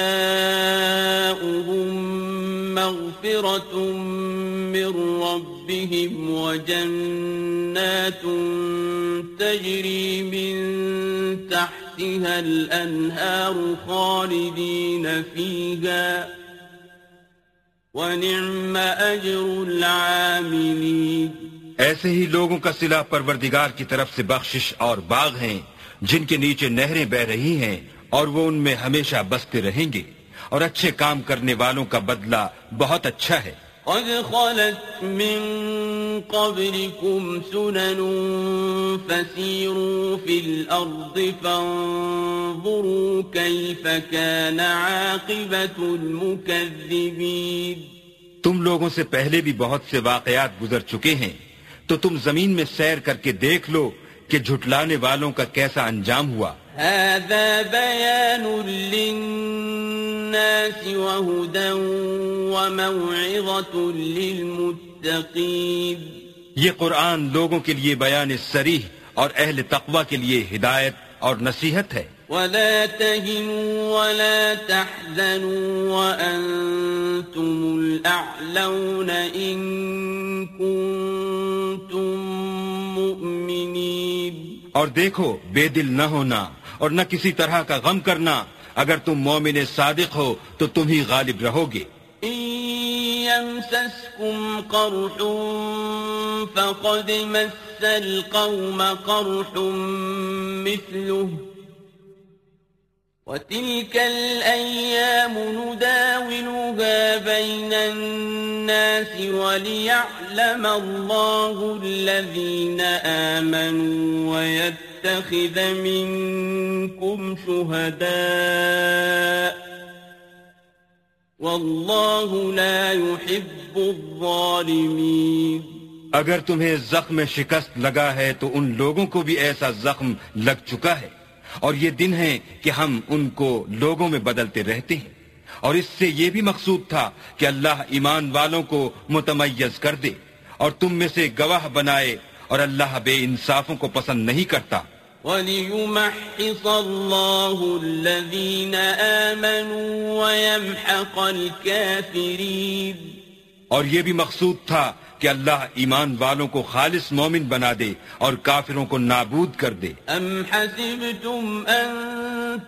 مغفرة من ربهم وجنات تجري من تحتها الأنهار خالدين فيها ونعم أجر العاملين ایسے ہی لوگوں کا صلح پروردگار کی طرف سے بخشش اور باغ ہیں جن کے نیچے نہریں بہ رہی ہیں اور وہ ان میں ہمیشہ بستے رہیں گے۔ اور اچھے کام کرنے والوں کا بدلہ بہت اچھا ہے۔ قد خلت من قبلكم سنن فسيروا في الأرض فانظروا كيف كان عاقبة المكذبين۔ تم لوگوں سے پہلے بھی بہت سے واقعات گزر چکے ہیں۔ تو تم زمین میں سیر کر کے دیکھ لو کہ جھٹلانے والوں کا کیسا انجام ہوا۔ هذا بيان للناس وهدى وموعظة للمتقين۔ یہ قرآن لوگوں کے لیے بیان سریح اور اہل تقوی کے لیے ہدایت اور نصیحت ہے۔ ولا تهنوا ولا تحزنوا وأنتم الأعلون إن كنتم مؤمنين. اور دیکھو بے دل نہ ہونا اور نہ کسی طرح کا غم کرنا۔ اگر تم مومن صادق ہو تو تم ہی غالب رہو گے يمسسكم قرح فقد مس القوم قرح مثله. وتلك الأيام نداولها بين الناس وليعلم الله الذين آمنوا ويتخذ منكم شهداء والله لا يحب الظالمين اگر تمہیں زخم شکست لگا ہے تو ان لوگوں کو بھی ایسا زخم لگ چکا ہے۔ اور یہ دن ہے کہ ہم ان کو لوگوں میں بدلتے رہتے ہیں۔ اور اس سے یہ بھی مقصود تھا کہ اللہ ایمان والوں کو متمیز کر دے اور تم میں سے گواہ بنائے اور اللہ بے انصافوں کو پسند نہیں کرتا۔ وَلِيُمَحِّصَ اللَّهُ الَّذِينَ آمَنُوا وَيَمْحَقَ الْكَافِرِينَ۔ اور یہ بھی مقصود تھا کہ اللہ ایمان والوں کو خالص مومن بنا دے اور کافروں کو نابود کر دے۔ ام حسبتم ان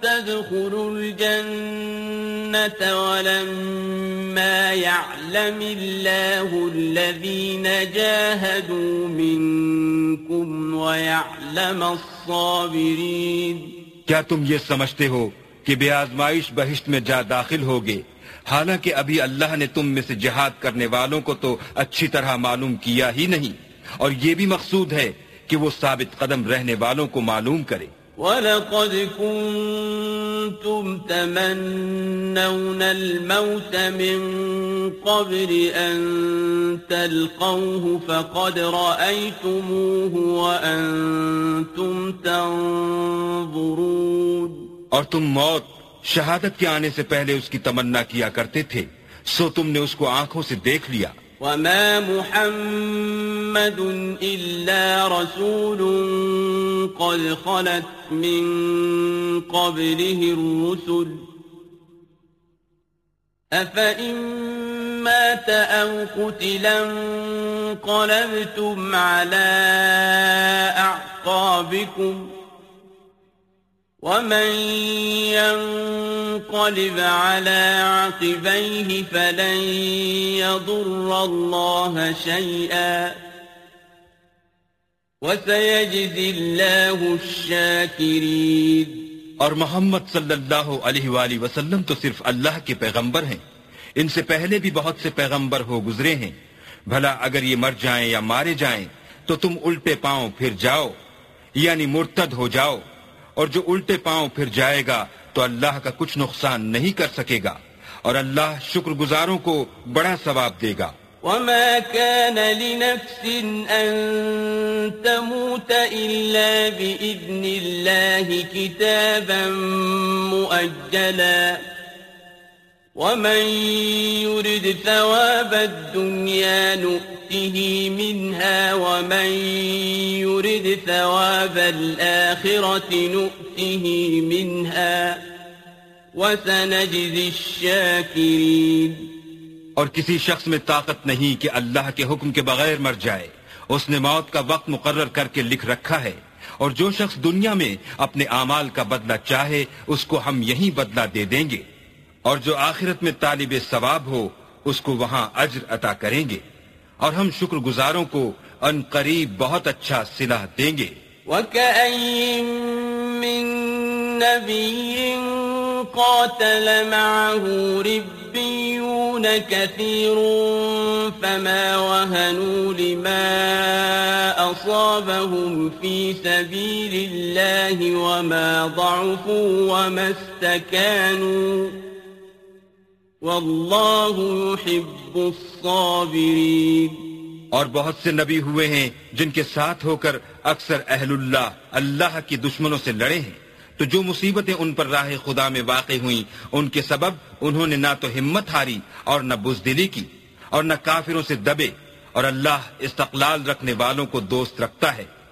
تدخلوا الجنة ولما يعلم الله الذين جاهدوا منكم ويعلم الصابرين۔ کیا تم یہ سمجھتے ہو کہ بے آزمائش بہشت میں جا داخل ہوگے؟ حالانکہ ابھی اللہ نے تم میں سے جہاد کرنے والوں کو تو اچھی طرح معلوم کیا ہی نہیں۔ اور یہ بھی مقصود ہے کہ وہ ثابت قدم رہنے والوں کو معلوم کرے۔ وَلَقَدْ كُنْتُمْ تَمَنَّوْنَ الْمَوْتَ مِنْ قَبْلِ أَنْ تَلْقَوْهُ فَقَدْ رَأَيْتُمُوهُ وَأَنْتُمْ تَنْظُرُونَ۔ اور تم موت شہادت کے آنے سے پہلے اس کی تمنا کیا کرتے تھے، سو تم نے اس کو آنکھوں سے دیکھ لیا۔ وما محمد إلا رسول قد خلت من قبله الرسل أفإن مات أو قتلا انقلبتم على أعقابكم ومن ينقلب على عقبيه فلن يضر الله شيئا وسيجزي الله الشاكرين اور محمد صلی اللہ علیہ وآلہ وسلم تو صرف اللہ کے پیغمبر ہیں۔ ان سے پہلے بھی بہت سے پیغمبر ہو گزرے ہیں۔ بھلا اگر یہ مر جائیں یا مارے جائیں تو تم الٹے پاؤں پھر جاؤ یعنی مرتد ہو جاؤ۔ اور جو الٹے پاؤں پھر جائے گا تو اللہ کا کچھ نقصان نہیں کر سکے گا اور اللہ شکر گزاروں کو بڑا ثواب دے گا۔ وما كان لنفس أن تموت إلا بإذن الله كتابا مؤجلا۔ ومن يرد ثواب الدنيا نؤته منها ومن يرد ثواب الآخرة نؤته منها وسنجزي الشاكرين اور کسی شخص میں طاقت نہیں کہ اللہ کے حکم کے بغیر مر جائے، اس نے موت کا وقت مقرر کر کے لکھ رکھا ہے۔ اور جو شخص دنیا میں اپنے اعمال کا بدلہ چاہے، اس کو ہم یہی بدلہ دے دیں گے۔ اور جو آخرت میں طالب ثواب ہو، اس کو وہاں اجر عطا کریں گے۔ اور ہم شکر گزاروں کو ان قریب بہت اچھا صلاح دیں گے۔ وَكَأَيٍّ مِّن نَّبِيٍّ قَاتَلَ مَعَهُ رِبِّيُّونَ كَثِيرٌ فَمَا وَهَنُوا لِمَا أَصَابَهُمْ فِي سَبِيلِ اللَّهِ وَمَا ضَعُفُوا وَمَا اسْتَكَانُوا وَاللَّهُ يُحِبُّ الصَّابِرِينَ اور بہت سے نبی ہوئے ہیں جن کے ساتھ ہو کر اکثر اہل اللہ اللہ کی دشمنوں سے لڑے ہیں۔ تو جو مصیبتیں ان پر راہ خدا میں واقع ہوئیں، ان کے سبب انہوں نے نہ تو ہمت ہاری اور نہ بزدلی کی اور نہ کافروں سے دبے اور اللہ استقلال رکھنے والوں کو دوست رکھتا ہے۔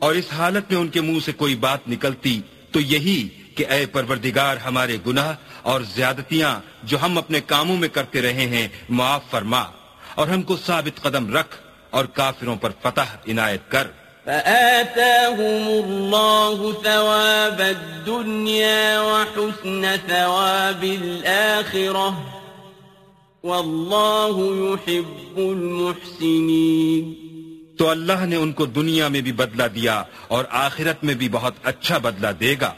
اور اس حالت میں ان کے منہ سے کوئی بات نکلتی تو یہی کہ اے پروردگار ہمارے گناہ اور زیادتیاں جو ہم اپنے کاموں میں کرتے رہے ہیں، معاف فرما اور ہم کو ثابت قدم رکھ اور کافروں پر فتح عنایت کر۔ فآتاهم الله ثواب الدنيا وحسن ثواب الآخرة والله يحب المحسنين تو اللہ نے ان کو دنیا میں بھی بدلہ دیا اور آخرت میں بھی بہت اچھا بدلہ دے گا۔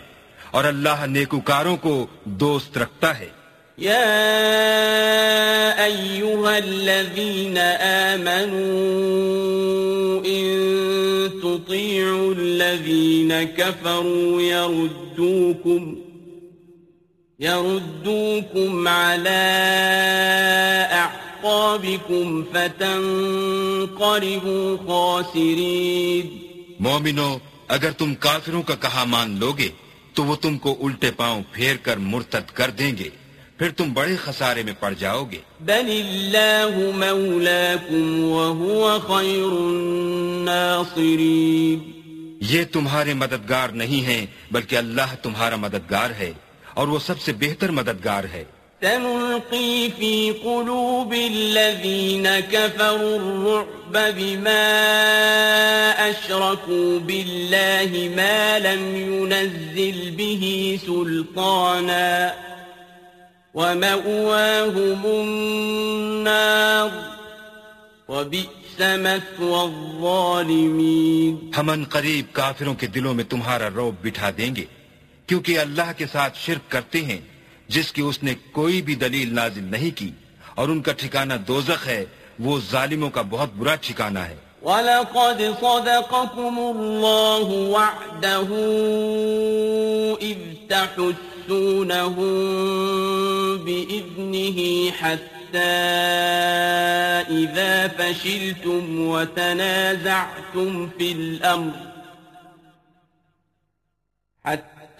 اور اللہ نیکوکاروں کو دوست رکھتا ہے۔ يا أيها الذين آمنوا إن تطيعوا الذين كفروا يردوكم يردوكم على أعقابكم فتنقلبوا خاسرين مومنو اگر تم کافروں کا کہا مان لوگے تو وہ تم کو الٹے پاؤں پھیر کر مرتد کر دیں گے۔ پھر تم بڑے خسارے میں پڑ جاؤ گے۔ بل اللہ مولاکم وهو خیر الناصرین یہ تمہارے مددگار نہیں ہیں بلکہ اللہ تمہارا مددگار ہے۔ اور وہ سب سے بہتر مددگار ہے۔ سنلقي في قلوب الذين كفروا الرعب بما أشركوا بالله ما لم ينزل به سلطانا ومأواهم النار وبئس مثوى الظالمين ہم ان قریب کافروں کے دلوں میں تمہارا روب بٹھا دیں گے۔ کیونکہ اللہ کے ساتھ شرک کرتے ہیں، جس کی اس نے کوئی بھی دلیل نازل نہیں کی۔ اور ان کا ٹھکانہ دوزخ ہے، وہ ظالموں کا بہت برا ٹھکانہ ہے۔ وَلَقَدْ صَدَقَكُمُ اللَّهُ وَعْدَهُ إِذْ تَحُسُّونَهُمْ بِإِذْنِهِ حَتَّى إِذَا فَشِلْتُمْ وَتَنَازَعْتُمْ فِي الْأَمْرِ حتى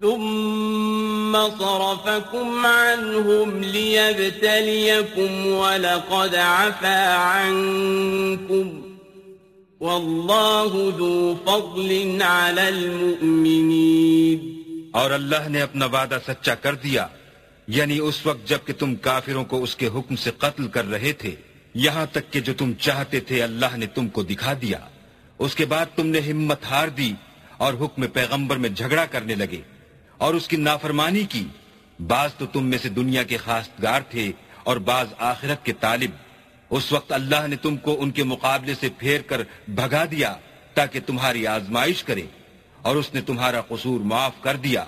ثم صرفكم عنهم ليبتليكم ولقد عفا عنكم والله ذو فضل على المؤمنين اور اللہ نے اپنا وعدہ سچا کر دیا یعنی اس وقت جبکہ تم کافروں کو اس کے حکم سے قتل کر رہے تھے، یہاں تک کہ جو تم چاہتے تھے اللہ نے تم کو دکھا دیا۔ اس کے بعد تم نے ہمت ہار دی اور حکم پیغمبر میں جھگڑا کرنے لگے۔ اور اس کی نافرمانی کی۔ بعض تو تم میں سے دنیا کے خاصگار تھے اور بعض آخرت کے طالب۔ اس وقت اللہ نے تم کو ان کے مقابلے سے پھیر کر بھگا دیا تاکہ تمہاری آزمائش کرے۔ اور اس نے تمہارا قصور معاف کر دیا۔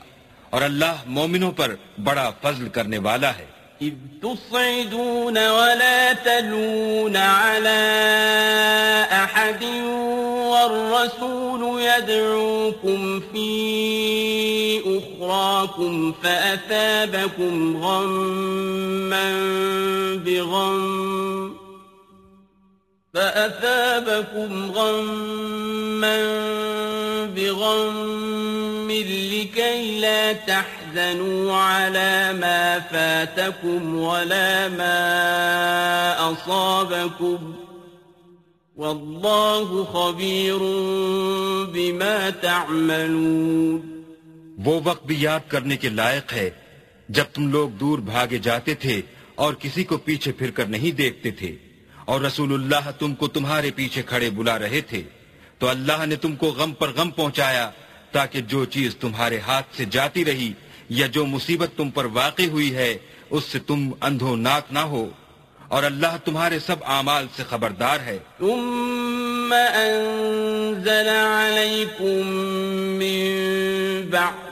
اور اللہ مومنوں پر بڑا فضل کرنے والا ہے۔ إذ تصعدون ولا تلون على أحد والرسول يدعوكم في أخراكم فأثابكم غما بغم فأثابكم غما بغم لكي لا تحزنوا على ما فاتكم ولا ما أصابكم والله خبير بما تعملون وہ وقت بھی یاد کرنے کے لائق ہے جب تم لوگ دور بھاگے جاتے تھے اور کسی کو پیچھے پھر کر نہیں دیکھتے تھے اور رسول اللہ تم کو تمہارے پیچھے کھڑے بلا رہے تھے تو اللہ نے تم کو غم پر غم پہنچایا تاکہ جو چیز تمہارے ہاتھ سے جاتی رہی یا جو مصیبت تم پر واقع ہوئی ہے، اس سے تم اندھو ناک نہ ہو۔ اور اللہ تمہارے سب اعمال سے خبردار ہے۔ ثم أنزل عليكم من بعد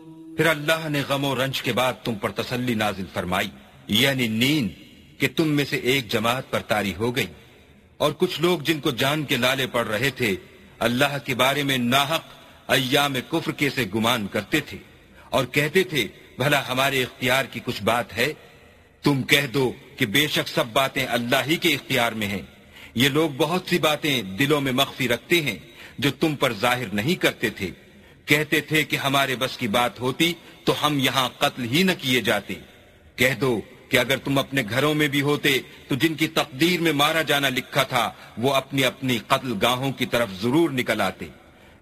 پھر اللہ نے غم و رنج کے بعد تم پر تسلی نازل فرمائی یعنی نیند، کہ تم میں سے ایک جماعت پر تاری ہو گئی۔ اور کچھ لوگ جن کو جان کے لالے پڑ رہے تھے، اللہ کے بارے میں ناحق ایام کفر کے سے گمان کرتے تھے اور کہتے تھے، بھلا ہمارے اختیار کی کچھ بات ہے؟ تم کہہ دو کہ بے شک سب باتیں اللہ ہی کے اختیار میں ہیں۔ یہ لوگ بہت سی باتیں دلوں میں مخفی رکھتے ہیں جو تم پر ظاہر نہیں کرتے تھے۔ کہتے تھے کہ ہمارے بس کی بات ہوتی تو ہم یہاں قتل ہی نہ کیے جاتے۔ کہہ دو کہ اگر تم اپنے گھروں میں بھی ہوتے تو جن کی تقدیر میں مارا جانا لکھا تھا، وہ اپنی اپنی قتل گاہوں کی طرف ضرور نکل آتے۔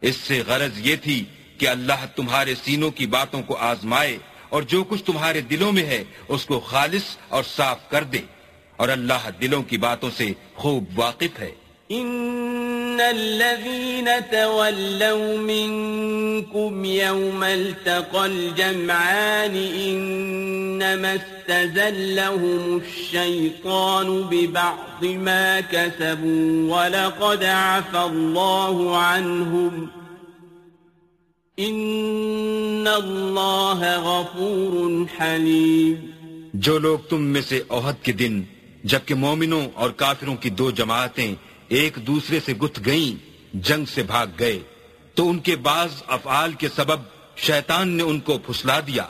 اس سے غرض یہ تھی کہ اللہ تمہارے سینوں کی باتوں کو آزمائے اور جو کچھ تمہارے دلوں میں ہے اس کو خالص اور صاف کر دے۔ اور اللہ دلوں کی باتوں سے خوب واقف ہے۔ إن الذين تولوا منكم يوم التقى الجمعان إنما استزلهم الشيطان ببعض ما كسبوا ولقد عفى الله عنهم إن الله غفور حليم جو لوگ تم میں سے عہد کے دن، جبکہ مومنوں اور کافروں کی دو جماعتیں ایک دوسرے سے گتھ گئیں، جنگ سے بھاگ گئے۔ تو ان کے بعض افعال کے سبب شیطان نے ان کو پھسلا دیا،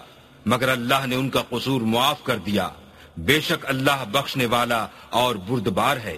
مگر اللہ نے ان کا قصور معاف کر دیا۔ بے شک اللہ بخشنے والا اور بردبار ہے۔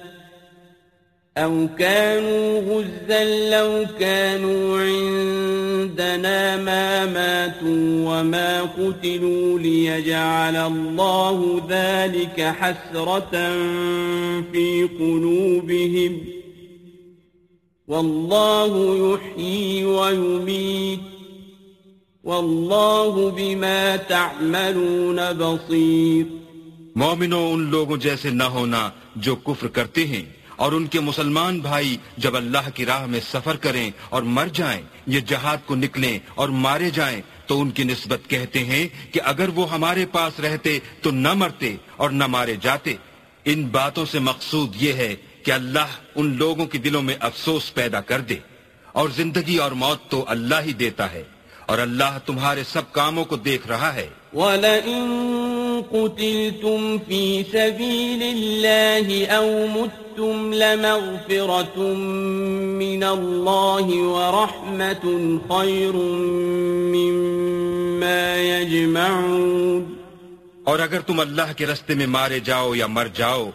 أو كانوا غزا لو كانوا عندنا ما ماتوا وما قتلوا ليجعل الله ذلك حسرة في قلوبهم والله يحيي ويميت والله بما تعملون بصير مومنوں ان لوگوں جیسے نہ ہونا جو کفر کرتے ہیں۔ اور ان کے مسلمان بھائی جب اللہ کی راہ میں سفر کریں اور مر جائیں، یہ جہاد کو نکلیں اور مارے جائیں، تو ان کی نسبت کہتے ہیں کہ اگر وہ ہمارے پاس رہتے تو نہ مرتے اور نہ مارے جاتے۔ ان باتوں سے مقصود یہ ہے کہ اللہ ان لوگوں کے دلوں میں افسوس پیدا کر دے اور زندگی اور موت تو اللہ ہی دیتا ہے۔ اور اللہ تمہارے سب کاموں کو دیکھ رہا ہے۔ وَلَئِن قُتِلْتُمْ فِي سَبِيلِ اللَّهِ أَوْ مُتْتُمْ لَمَغْفِرَةٌ مِّنَ اللَّهِ وَرَحْمَةٌ خَيْرٌ مِّمَّا يَجْمَعُونَ۔ اور اگر تم اللہ کے رستے میں مارے جاؤ یا مر جاؤ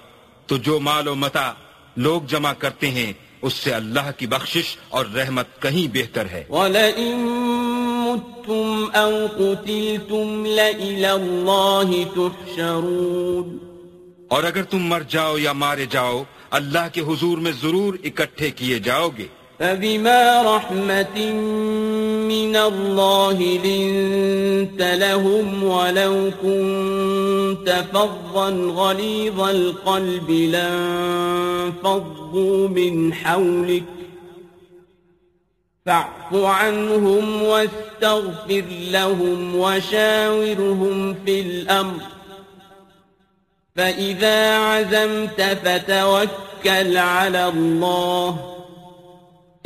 تو جو مال و متا لوگ جمع کرتے ہیں اس سے اللہ کی بخشش اور رحمت کہیں بہتر ہے۔ وَلَئِن متم او قتلتم لإلى الله تحشرون اور اگر تم مر جاؤ یا مارے جاؤ اللہ کے حضور میں ضرور اکٹھے کیے جاؤ گے۔ فبما رحمة من الله لنت لهم ولو كنت فظا غليظ القلب لانفضوا من حولك فاعف عنهم واستغفر لهم وشاورهم في الأمر. فإذا عزمت فتوكل على الله.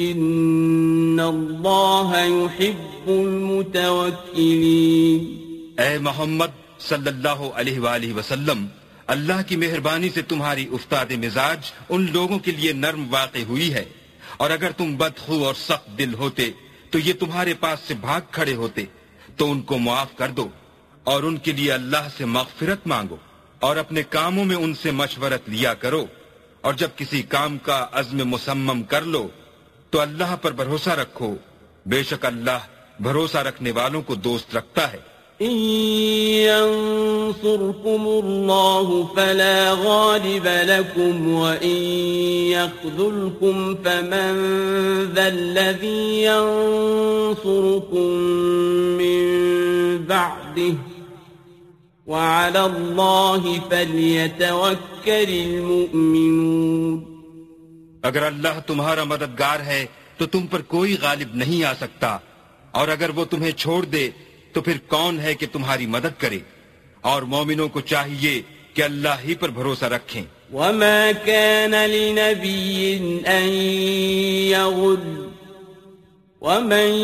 إن الله يحب المتوكلين. اے محمد صلی اللہ علیہ وآلہ وسلم، اللہ کی مہربانی سے تمہاری افتاد مزاج ان لوگوں کے لیے نرم واقع ہوئی ہے۔ اور اگر تم بدخو اور سخت دل ہوتے، تو یہ تمہارے پاس سے بھاگ کھڑے ہوتے، تو ان کو معاف کر دو اور ان کے لیے اللہ سے مغفرت مانگو اور اپنے کاموں میں ان سے مشورت لیا کرو اور جب کسی کام کا عزم مسمم کر لو، تو اللہ پر بھروسہ رکھو۔ بے شک اللہ بھروسہ رکھنے والوں کو دوست رکھتا ہے۔ ينصركم الله فلا غالب لكم وإن يخذلكم فمن ذا الذي ينصركم من بعده وعلى الله فليتوكل المؤمنون اگر اللہ تمہارا مددگار ہے تو تم پر کوئی غالب نہیں آ سکتا اور اگر وہ تمہیں چھوڑ دے تو پھر کون ہے کہ تمہاری مدد کرے؟ اور مومنوں کو چاہیے کہ اللہ ہی پر بھروسہ رکھیں۔ وما كان لنبي أن يغل ومن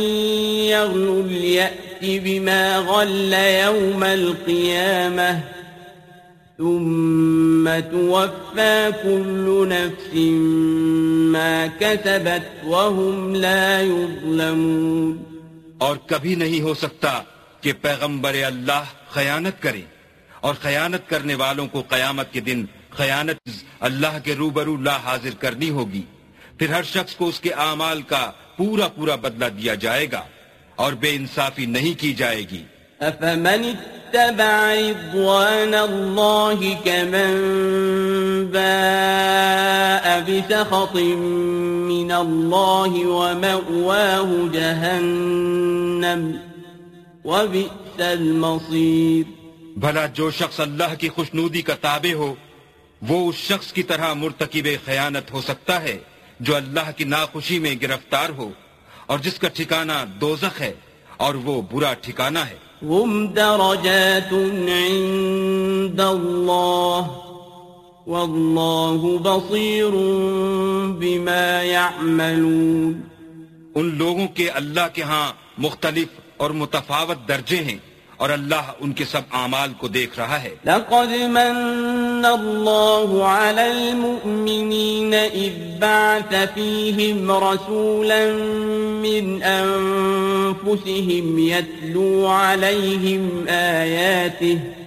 يغل يأت بما غل يوم القيامة ثم توفى كل نفس ما كسبت وهم لا يظلمون۔ اور کبھی نہیں ہو سکتا کہ پیغمبر اللہ خیانت کرے اور خیانت کرنے والوں کو قیامت کے دن خیانت اللہ کے روبرو لا حاضر کرنی ہوگی۔ پھر ہر شخص کو اس کے اعمال کا پورا پورا بدلہ دیا جائے گا اور بے انصافی نہیں کی جائے گی۔ افمن اتبع رضوان الله كمن باء بسخط من الله ومأواه جهنم وبئس المصير. بھلا جو شخص اللہ کی خوشنودی کا تابع ہو وہ اس شخص کی طرح مرتکب خیانت ہو سکتا ہے جو اللہ کی ناخوشی میں گرفتار ہو اور جس کا ٹھکانہ دوزخ ہے اور وہ برا ٹھکانہ ہے۔ هم درجات عند الله والله بصير بما يعملون۔ ان لوگوں کے اللہ کے ہاں مختلف اور متفاوت درجے ہیں اور اللہ ان کے سب اعمال کو دیکھ رہا ہے۔ لقد من الله على المؤمنين إذ بعث فيهم رسولا من أنفسهم يتلو عليهم آياته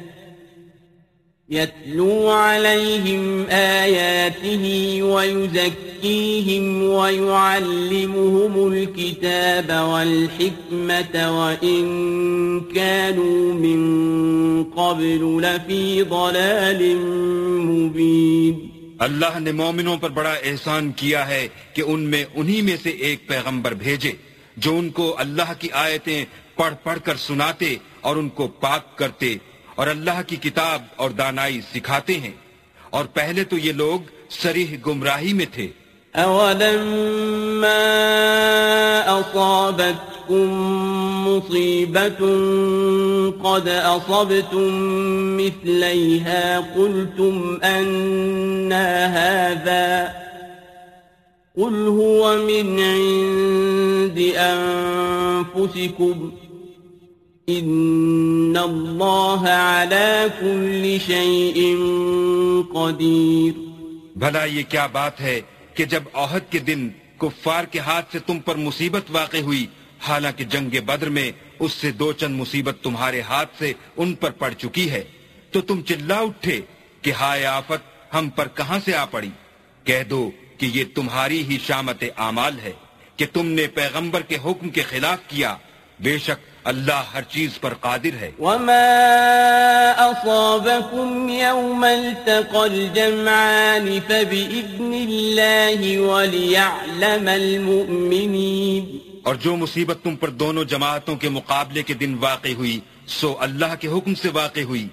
يتلو عليهم آياته ويزكيهم ويعلمهم الكتاب والحكمة وإن كانوا من قبل لفي ضلال مبين اللہ نے مومنوں پر بڑا احسان کیا ہے کہ ان میں انہی میں سے ایک پیغمبر بھیجے جو ان کو اللہ کی آیتیں پڑھ پڑھ کر سناتے اور ان کو پاک کرتے اور اللہ کی کتاب اور دانائی سکھاتے ہیں۔ اور پہلے تو یہ لوگ سریح گمراہی میں تھے۔ أولما أصابتكم مصيبة قد أصبتم مثليها قلتم أنا هذا قل هو من عند أنفسكم ان اللہ شيء قدیر بھلا یہ کیا بات ہے کہ جب عہد کے دن کفار کے ہاتھ سے تم پر مصیبت واقع ہوئی، حالانکہ جنگ بدر میں اس سے دو چند مصیبت تمہارے ہاتھ سے ان پر پڑ چکی ہے، تو تم چلا اٹھے کہ ہائے آفت، ہم پر کہاں سے آ پڑی؟ کہہ دو کہ یہ تمہاری ہی شامت اعمال ہے کہ تم نے پیغمبر کے حکم کے خلاف کیا۔ بے شک اللہ ہر چیز پر قادر ہے۔ وما اصابكم يوم التقى الجمعان فبإذن الله وليعلم المؤمنين۔ اور جو مصیبت تم پر دونوں جماعتوں کے مقابلے کے دن واقع ہوئی سو اللہ کے حکم سے واقع ہوئی۔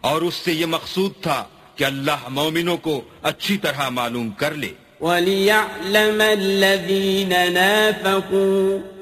اور اس سے یہ مقصود تھا کہ اللہ مومنوں کو اچھی طرح معلوم کر لے۔ وَلِيَعْلَمَ الَّذِينَ نَافَقُوا۔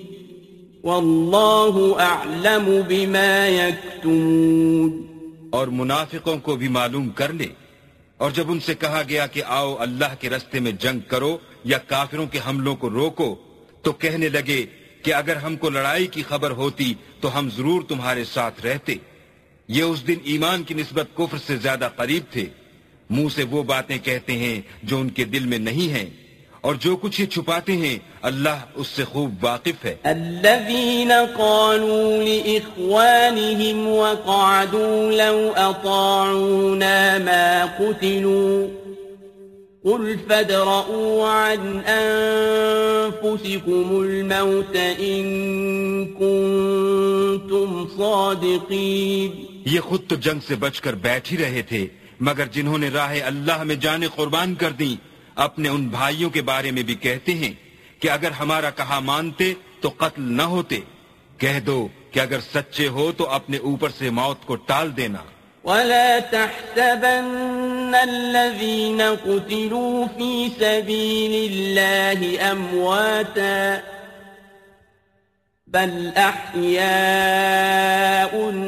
واللہ اعلم بما یکتمون اور منافقوں کو بھی معلوم کر لے اور جب ان سے کہا گیا کہ آؤ اللہ کے رستے میں جنگ کرو یا کافروں کے حملوں کو روکو، تو کہنے لگے کہ اگر ہم کو لڑائی کی خبر ہوتی تو ہم ضرور تمہارے ساتھ رہتے۔ یہ اس دن ایمان کی نسبت کفر سے زیادہ قریب تھے۔ منہ سے وہ باتیں کہتے ہیں جو ان کے دل میں نہیں ہیں۔ اور جو کچھ یہ چھپاتے ہیں اللہ اس سے خوب واقف ہے۔ الذين قالوا لإخوانهم وقعدوا لو أطاعونا ما قتلوا قل فادرؤوا عن أنفسكم الموت إن كنتم صادقين۔ یہ خود تو جنگ سے بچ کر بیٹھ ہی رہے تھے مگر جنہوں نے راہ اللہ میں جانے قربان کر دیں اپنے ان بھائیوں کے بارے میں بھی کہتے ہیں کہ اگر ہمارا کہا مانتے تو قتل نہ ہوتے۔ کہہ دو کہ اگر سچے ہو تو اپنے اوپر سے موت کو ٹال دینا۔ ولا تحسبن الذين قتلوا في سبيل الله أمواتا بل أحياء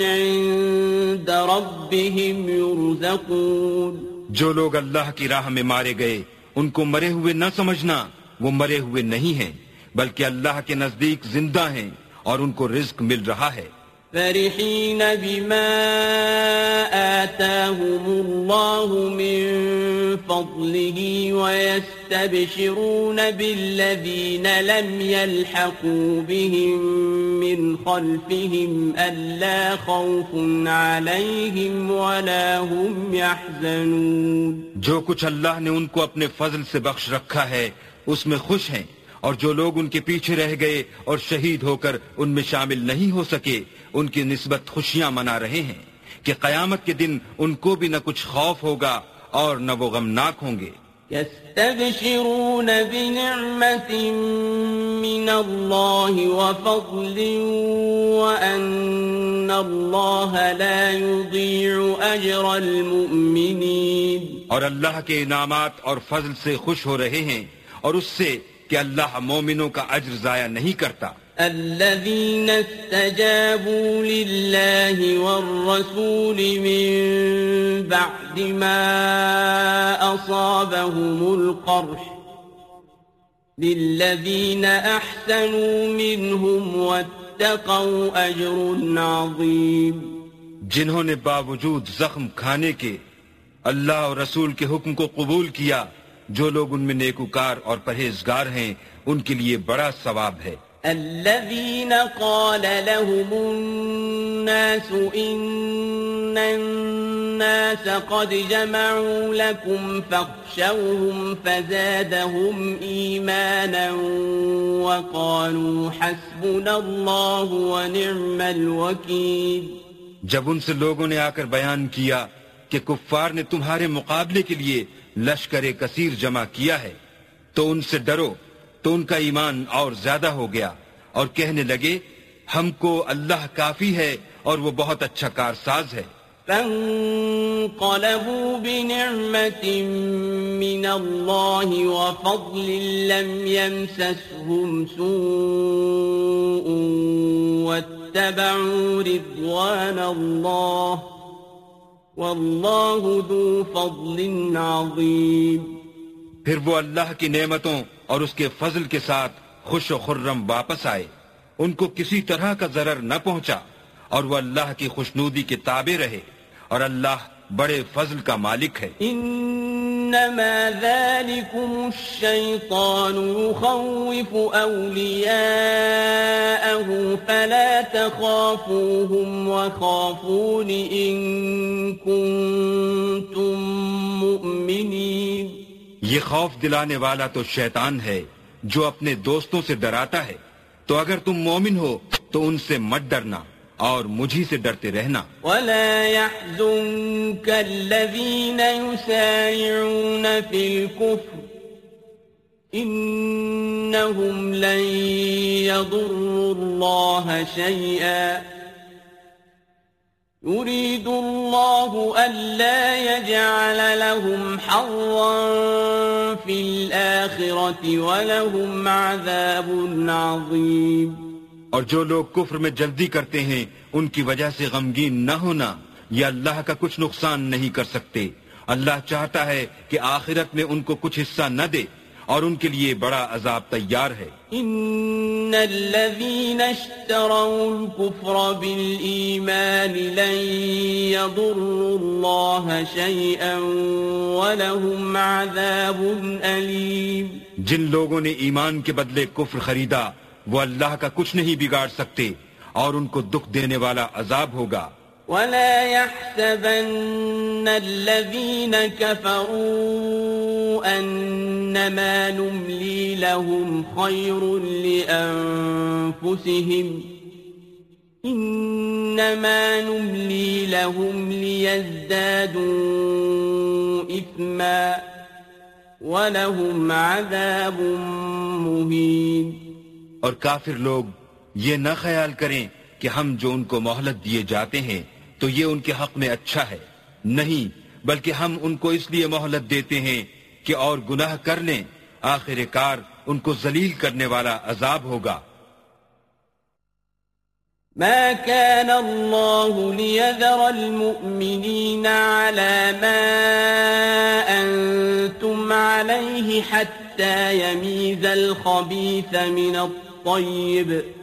عند ربهم يرزقون۔ جو لوگ اللہ کی راہ میں مارے گئے ان کو مرے ہوئے نہ سمجھنا وہ مرے ہوئے نہیں ہیں، بلکہ اللہ کے نزدیک زندہ ہیں اور ان کو رزق مل رہا ہے۔ فرحين بما آتاهم الله من فضله ويستبشرون بالذين لم يلحقوا بهم من خلفهم ألا خوف عليهم ولا هم يحزنون. جو کچھ اللہ نے ان کو اپنے فضل سے بخش رکھا ہے، اس میں خوش ہیں، اور جو لوگ ان کے پیچھے رہ گئے اور شہید ہو کر ان میں شامل نہیں ہو سکے ان کی نسبت خوشیاں منا رہے ہیں کہ قیامت کے دن ان کو بھی نہ کچھ خوف ہوگا اور نہ وہ غمناک ہوں گے۔ يستبشرون بنعمة من الله وفضل وأن الله لا يضيع أجر المؤمنين۔ اور اللہ کے انعامات اور فضل سے خوش ہو رہے ہیں اور اس سے کہ اللہ مومنوں کا اجر ضائع نہیں کرتا۔ الذين استجابوا لله والرسول من بعد ما أصابهم القرح للذين أحسنوا منهم واتقوا أجر عظيم جنہوں نے باوجود زخم کھانے کے اللہ اور رسول کے حکم کو قبول کیا، جو لوگ ان میں نیکوکار اور پرہیزگار ہیں، ان کے لیے بڑا ثواب ہے۔ الذين قال لهم الناس إن الناس قد جمعوا لكم فاخشوهم فزادهم إيمانا وقالوا حسبنا الله ونعم الوكيل جب ان سے لوگوں نے آ کر بیان کیا کہ کفار نے تمہارے مقابلے کے لیے لشکر کثیر جمع کیا ہے، تو ان سے ڈرو۔ تو ان کا ایمان اور زیادہ ہو گیا اور کہنے لگے ہم کو اللہ کافی ہے اور وہ بہت اچھا کارساز ہے۔ فانقلبوا بنعمة من الله وفضل لم يمسسهم سوء واتبعوا رضوان الله والله ذو فضل عظيم پھر وہ اللہ کی نعمتوں اور اس کے فضل کے ساتھ خوش و خرم واپس آئے۔ ان کو کسی طرح کا ضرر نہ پہنچا اور وہ اللہ کی خوشنودی کے تابع رہے اور اللہ بڑے فضل کا مالک ہے۔ انما ذلكم الشيطان يخوف اولياءه فلا تخافوهم وخافون ان كنتم مؤمنين یہ خوف دلانے والا تو شیطان ہے جو اپنے دوستوں سے ڈراتا ہے۔ تو اگر تم مومن ہو، تو ان سے مت ڈرنا اور مجھی سے ڈرتے رہنا۔ ولا يحزنك الذين يسارعون في الكفر إنهم لن يضروا الله شيئا۔ يريد الله ألا يجعل لهم حظا في الآخرة ولهم عذاب عظيم. اور جو لوگ کفر میں جلدی کرتے ہیں، ان کی وجہ سے غمگین نہ ہونا یا اللہ کا کچھ نقصان نہیں کر سکتے۔ اللہ چاہتا ہے کہ آخرت میں ان کو کچھ حصہ نہ دے۔ اور ان کے لیے بڑا عذاب تیار ہے۔ ان الذين اشتروا الكفر بالإيمان لن يضروا الله شيئا ولهم عذاب أليم۔ جن لوگوں نے ایمان کے بدلے کفر خریدا وہ اللہ کا کچھ نہیں بگاڑ سکتے اور ان کو دکھ دینے والا عذاب ہوگا۔ ولا يحسبن الذين كفروا أنما نملي لهم خير لأنفسهم إنما نملي لهم ليزدادوا إثما ولهم عذاب مهين اور کافر لوگ یہ نہ خیال کریں کہ ہم جو ان کو مہلت دیے جاتے ہیں تو یہ ان کے حق میں اچھا ہے۔ نہیں، بلکہ ہم ان کو اس لیے مہلت دیتے ہیں کہ اور گناہ کر لیں، آخر کار ان کو ذلیل کرنے والا عذاب ہوگا۔ ما كان الله ليذر المؤمنين على ما أنتم عليه حتى يميز الخبيث من الطيب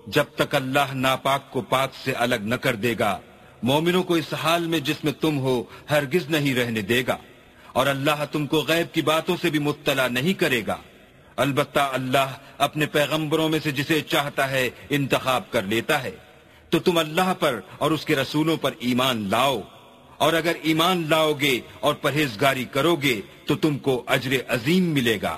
جب تک اللہ ناپاک کو پاک سے الگ نہ کر دے گا، مومنوں کو اس حال میں جس میں تم ہو ہرگز نہیں رہنے دے گا، اور اللہ تم کو غیب کی باتوں سے بھی مطلع نہیں کرے گا۔ البتہ اللہ اپنے پیغمبروں میں سے جسے چاہتا ہے انتخاب کر لیتا ہے۔ تو تم اللہ پر اور اس کے رسولوں پر ایمان لاؤ۔ اور اگر ایمان لاؤ گے اور پرہیزگاری کرو گے، تو تم کو اجر عظیم ملے گا۔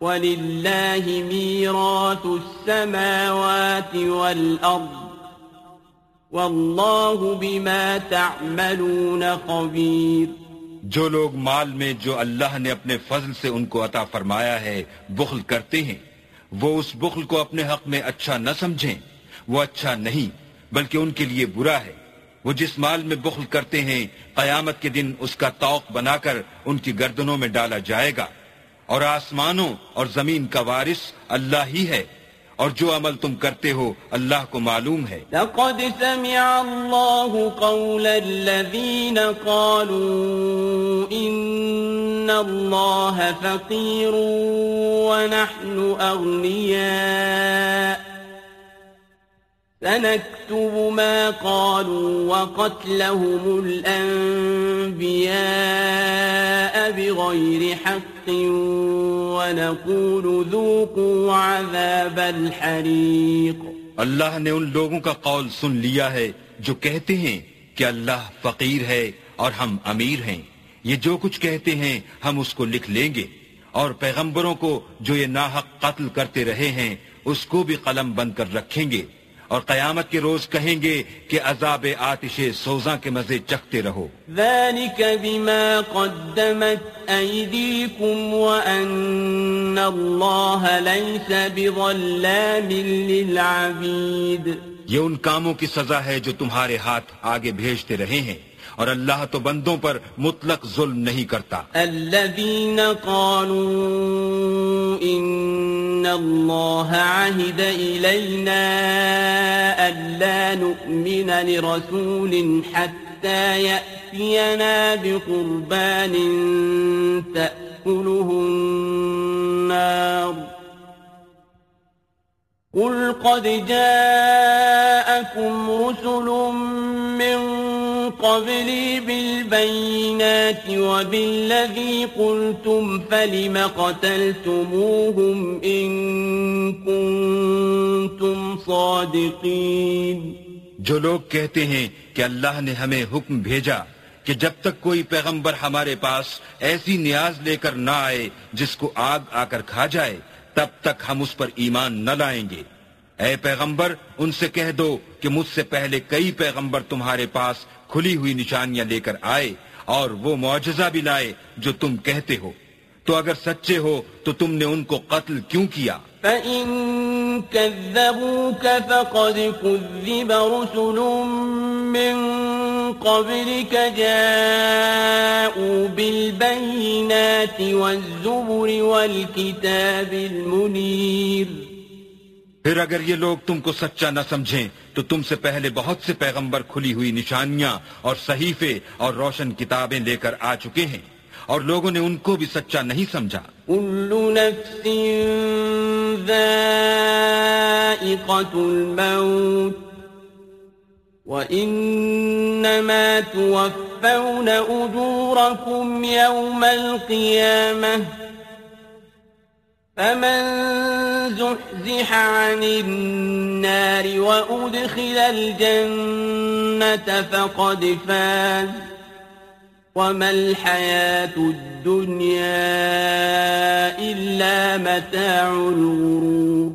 وَلِلَّهِ مِيرَاثُ السَّمَاوَاتِ وَالْأَرْضِ وَاللَّهُ بِمَا تَعْمَلُونَ خَبِيرٌ۔ جو لوگ مال میں جو اللہ نے اپنے فضل سے ان کو عطا فرمایا ہے، بخل کرتے ہیں۔ وہ اس بخل کو اپنے حق میں اچھا نہ سمجھیں۔ وہ اچھا نہیں، بلکہ ان کے لیے برا ہے۔ وہ جس مال میں بخل کرتے ہیں، قیامت کے دن اس کا توق بنا کر ان کی گردنوں میں ڈالا جائے گا۔ اور آسمانوں اور زمین کا وارث اللہ ہی ہے۔ اور جو عمل تم کرتے ہو، اللہ کو معلوم ہے۔ لقد سمع الله قول الذين قالوا ان الله فقير ونحن أغنياء سنكتب ما قالوا وقتلهم الأنبياء بغير حق ونقول ذوقوا عذاب الحريق. اللہ نے ان لوگوں کا قول سن لیا ہے جو کہتے ہیں کہ اللہ فقیر ہے اور ہم امیر ہیں۔ یہ جو کچھ کہتے ہیں ہم اس کو لکھ لیں گے۔ اور پیغمبروں کو جو یہ ناحق قتل کرتے رہے ہیں اس کو بھی قلم بند کر رکھیں گے۔ اور قیامت کے روز کہیں گے کہ عذاب آتش سوزاں کے مزے چکھتے رہو۔ ذلك بما قدمت ایدیکم وان اللہ لیس بظلام للعبید یہ ان کاموں کی سزا ہے جو تمہارے ہاتھ آگے بھیجتے رہے ہیں۔ اور اللہ تو بندوں پر مطلق ظلم نہیں کرتا۔ الذين قالوا ان الله عهد الينا الا نؤمن لرسول حتى ياتينا بقربان تاكله النار قل قد جاءكم رسل من قبلي بالبينات وبالذي قلتم فلم قتلتموهم إن كنتم صادقين؟ جو لوگ کہتے ہیں کہ اللہ نے ہمیں حکم بھیجا کہ جب تک کوئی پیغمبر ہمارے پاس ایسی نیاز لے کر نہ آئے جس کو آگ آ کر کھا جائے، تب تک ہم اس پر ایمان نہ لائیں گے۔ اے پیغمبر، ان سے کہہ دو کہ مجھ سے پہلے کئی پیغمبر تمہارے پاس کھلی ہوئی نشانیاں لے کر آئے اور وہ معجزہ بھی لائے جو تم کہتے ہو۔ تو اگر سچے ہو تو تم نے ان کو قتل کیوں کیا؟ فَإِن كَذَّبُوكَ فَقَدْ كُذِّبَ رُسُلٌ مِّن قَبْلِكَ جَاءُوا بِالْبَيِّنَاتِ وَالزُّبُرِ وَالْكِتَابِ الْمُنِيرِ پھر اگر یہ لوگ تم کو سچا نہ سمجھیں، تو تم سے پہلے بہت سے پیغمبر کھلی ہوئی نشانیاں اور صحیفے اور روشن کتابیں لے کر آ چکے ہیں۔ اور لوگوں نے ان کو بھی سچا نہیں سمجھا۔ نفس الموت وإنما توفون أجوركم يوم القيامة فمن زحزح عن النار وأدخل الجنة فقد فاز وما الحياة الدنيا إلا متاع الغرور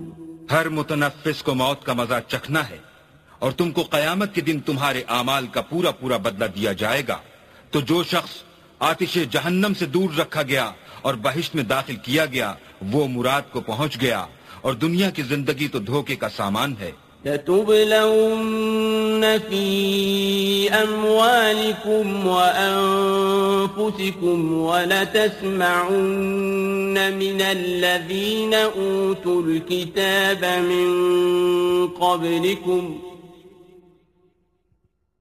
ہر متنفس کو موت کا مزہ چکھنا ہے اور تم کو قیامت کے دن تمہارے اعمال کا پورا پورا بدلہ دیا جائے گا۔ تو جو شخص آتش جہنم سے دور رکھا گیا اور بہشت میں داخل کیا گیا، وہ مراد کو پہنچ گیا۔ اور دنیا کی زندگی تو دھوکے کا سامان ہے۔ لتبلون في أموالكم وأنفسكم ولتسمعن من الذين أوتوا الكتاب من قبلكم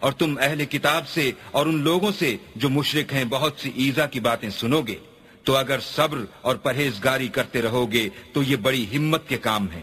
اور تم اہل کتاب سے اور ان لوگوں سے جو مشرق ہیں بہت سی ایزا کی باتیں سنو گے۔ تو اگر صبر اور پرہیزگاری کرتے رہو گے تو یہ بڑی ہمت کے کام ہیں۔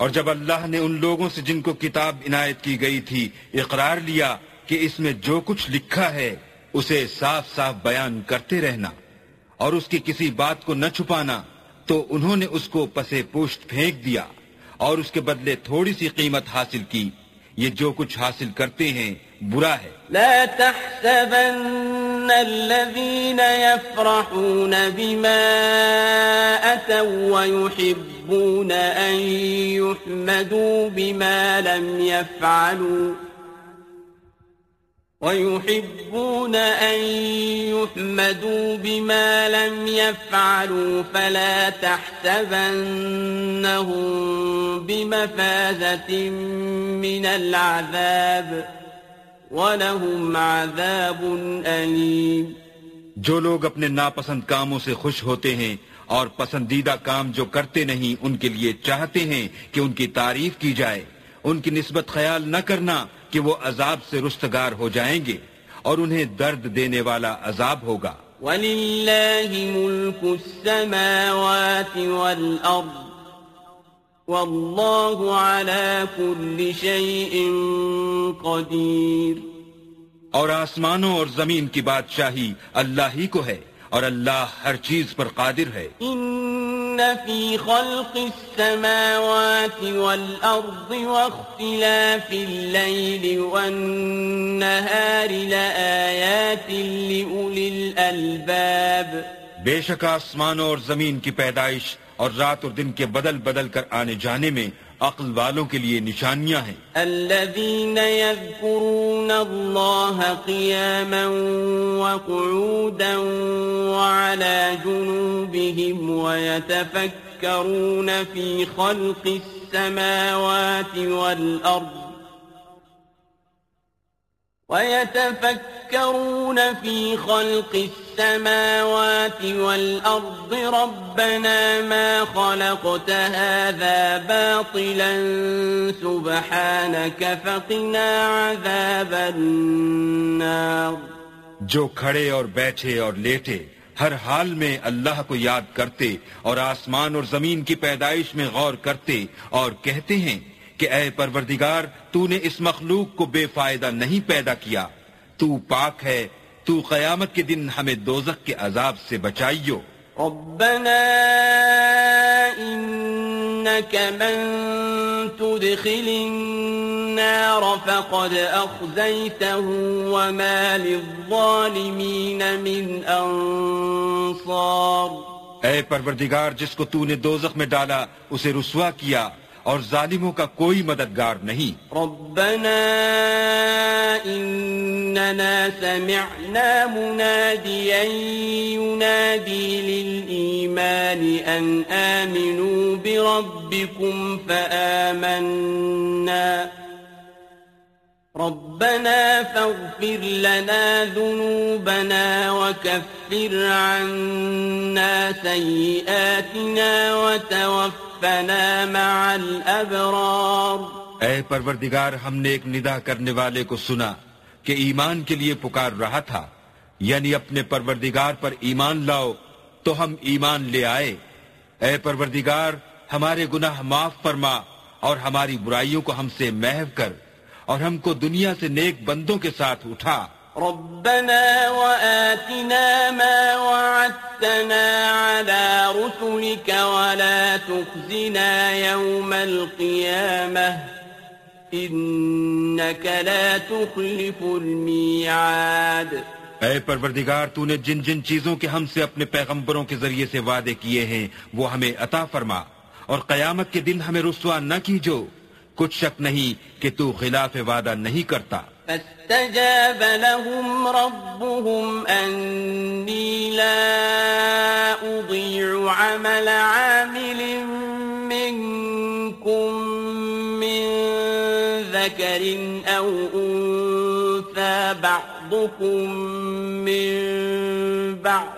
اور جب اللہ نے ان لوگوں سے جن کو کتاب عنایت کی گئی تھی اقرار لیا کہ اس میں جو کچھ لکھا ہے، اسے صاف صاف بیان کرتے رہنا اور اس کی کسی بات کو نہ چھپانا، تو انہوں نے اس کو پسے پوشت پھینک دیا اور اس کے بدلے تھوڑی سی قیمت حاصل کی۔ یہ جو کچھ حاصل کرتے ہیں برا ہے۔ لا تحسبن الذين يفرحون بما أتوا ويحبون أن يحمدوا بما لم يفعلوا ويحبون أن يحمدوا بما لم يفعلوا فلا تحسبنهم بمفازة من العذاب وَلَهُمْ عَذَابٌ أَلِيمٌ۔ جو لوگ اپنے ناپسند کاموں سے خوش ہوتے ہیں اور پسندیدہ کام جو کرتے نہیں ان کے لیے چاہتے ہیں کہ ان کی تعریف کی جائے۔ ان کی نسبت خیال نہ کرنا کہ وہ عذاب سے رستگار ہو جائیں گے اور انہیں درد دینے والا عذاب ہوگا۔ وَلِلَّهِ مُلْكُ السَّمَاوَاتِ وَالْأَرْضِ۔ والله على كل شيء قدير اور آسمانوں اور زمین کی بادشاہی اللہ ہی کو ہے اور اللہ ہر چیز پر قادر ہے۔ ان في خلق السماوات والارض واختلاف الليل والنهار لآيات لأولي الالباب۔ بے شک آسمانوں اور زمین کی پیدائش اور رات اور دن کے بدل بدل کر آنے جانے میں عقل والوں کے لیے نشانیاں ہیں۔ الذين يذكرون الله قياما وقعودا وعلى جنوبهم ويتفكرون في خلق السماوات والأرض ويتفكرون في خلق السماوات والأرض، ربنا ما خلقت هذا باطلا، سبحانك فقنا عذاب النار. جو کھڑے اور بیٹھے اور لیٹے، ہر حال میں اللہ کو یاد کرتے اور آسمان اور زمین کی پیدائش میں غور کرتے اور کہتے ہیں کہ اے پروردگار، تو نے اس مخلوق کو بے فائدہ نہیں پیدا کیا۔ تو پاک ہے تو قیامت کے دن ہمیں دوزخ کے عذاب سے بچائیو۔ ربنا انك من تدخل النار فقد اخزيته وما للظالمين من انصار اے پروردگار جس کو تو نے دوزخ میں ڈالا اسے رسوا کیا۔ اور ظالموں کا کوئی مددگار نہیں۔ ربنا اننا سمعنا مناديا ينادي للايمان ان امنوا بربكم فآمنا ربنا فاغفر لنا ذنوبنا وكفر عنا سيئاتنا وتوفر مع الابرار اے پروردگار، ہم نے ایک ندا کرنے والے کو سنا کہ ایمان کے لیے پکار رہا تھا یعنی اپنے پروردگار پر ایمان لاؤ تو ہم ایمان لے آئے۔ اے پروردگار، ہمارے گناہ معاف فرما اور ہماری برائیوں کو ہم سے محو کر۔ اور ہم کو دنیا سے نیک بندوں کے ساتھ اٹھا۔ ربنا وآتنا ما وعدتنا على رسلك ولا تخزنا يوم القيامة إنك لا تخلف الميعاد۔ اے پروردگار تو نے جن جن چیزوں کے ہم سے اپنے پیغمبروں کے ذریعے سے وعدے کیے ہیں وہ ہمیں عطا فرما۔ اور قیامت کے دن ہمیں رسوا نہ کیجو۔ کچھ شک نہیں کہ تو خلاف وعدہ نہیں کرتا۔ فاستجاب لهم ربهم أني لا أضيع عمل عامل منكم من ذكر أو أنثى بعضكم من بعض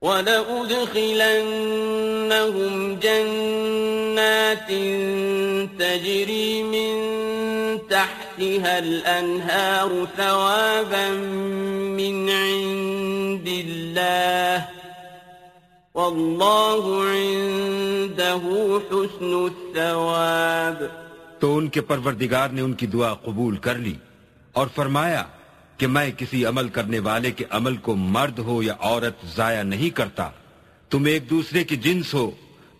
وَلَأُدْخِلَنَّهُمْ جَنَّاتٍ تَجْرِي مِن تَحْتِهَا الْأَنْهَارُ ثَوَابًا مِّنْ عِندِ اللَّهِ وَاللَّهُ عِندَهُ حُسْنُ الثَّوَابِ تو ان کے پروردگار نے ان کی دعا قبول کر لی اور فرمایا کہ میں کسی عمل کرنے والے کے عمل کو مرد ہو یا عورت ضائع نہیں کرتا۔ تم ایک دوسرے کی جنس ہو،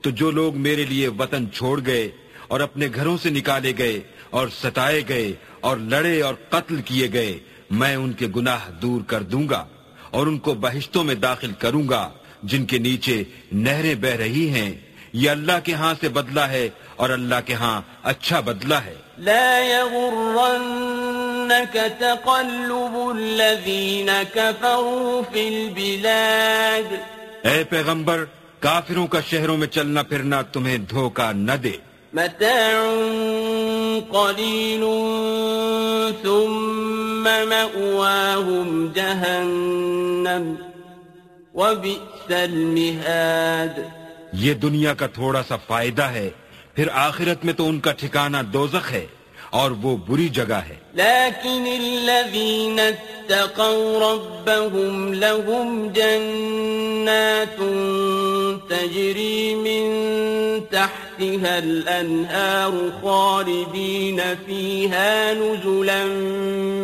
تو جو لوگ میرے لیے وطن چھوڑ گئے اور اپنے گھروں سے نکالے گئے اور ستائے گئے اور لڑے اور قتل کیے گئے، میں ان کے گناہ دور کر دوں گا اور ان کو بہشتوں میں داخل کروں گا، جن کے نیچے نہریں بہ رہی ہیں۔ یہ اللہ کے ہاں سے بدلہ ہے اور اللہ کے ہاں اچھا بدلہ ہے۔ لا يغرنك تقلب الذين كفروا في البلاد. اے پیغمبر کافروں کا شہروں میں چلنا پھرنا تمہیں دھوکہ نہ دے۔ متاع قليل ثم مأواهم جهنم وبئس المهاد. یہ دنیا کا تھوڑا سا فائدہ ہے۔ پھر آخرت میں تو ان کا ٹھکانہ دوزخ ہے اور وہ بری جگہ ہے۔ لیکن الذین اتقوا ربهم لهم جنات تجری من تحتها الانہار خالدین فیها نزلا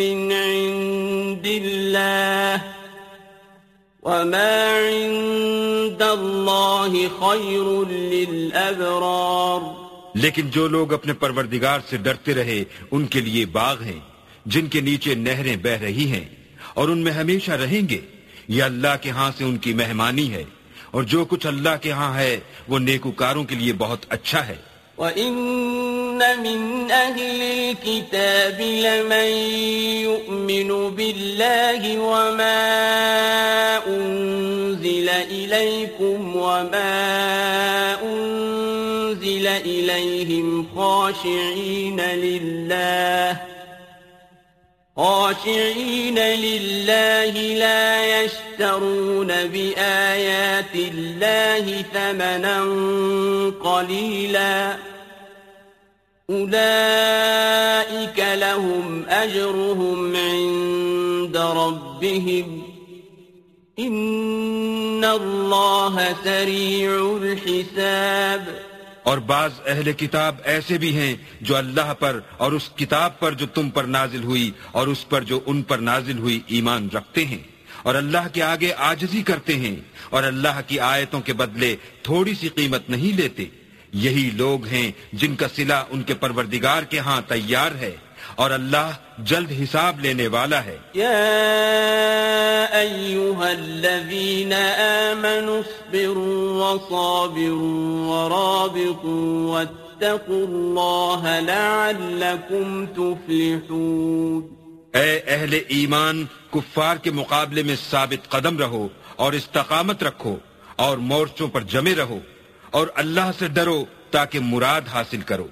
من عند اللہ وما عند الله خير للأبرار لیکن جو لوگ اپنے پروردگار سے ڈرتے رہے، ان کے لیے باغ ہیں، جن کے نیچے نہریں بہ رہی ہیں، اور ان میں ہمیشہ رہیں گے، یہ اللہ کے ہاں سے ان کی مہمانی ہے، اور جو کچھ اللہ کے ہاں ہے، وہ نیکوکاروں کے لیے بہت اچھا ہے۔ وَإِنَّ مِنْ أَهْلِ الْكِتَابِ لَمَنْ يُؤْمِنُ بِاللَّهِ وَمَا أُنزِلَ إِلَيْكُمْ وَمَا أُنزِلَ إِلَيْهِمْ خَاشِعِينَ لِلَّهِ خاشعين لله لا يشترون بآيات الله ثمنا قليلا أولئك لهم أجرهم عند ربهم إن الله سريع الحساب اور بعض اہل کتاب ایسے بھی ہیں جو اللہ پر اور اس کتاب پر جو تم پر نازل ہوئی اور اس پر جو ان پر نازل ہوئی ایمان رکھتے ہیں اور اللہ کے آگے آجزی کرتے ہیں اور اللہ کی آیتوں کے بدلے تھوڑی سی قیمت نہیں لیتے۔ یہی لوگ ہیں جن کا سلا ان کے پروردگار کے ہاں تیار ہے۔ اور اللہ جلد حساب لینے والا ہے۔ یا ایوہا الذین آمنوا اصبروا وصابروا ورابطوا واتقوا اللہ لعلکم تفلحون۔ اے اہل ایمان کفار کے مقابلے میں ثابت قدم رہو اور استقامت رکھو اور مورچوں پر جمے رہو اور اللہ سے ڈرو تاکہ مراد حاصل کرو۔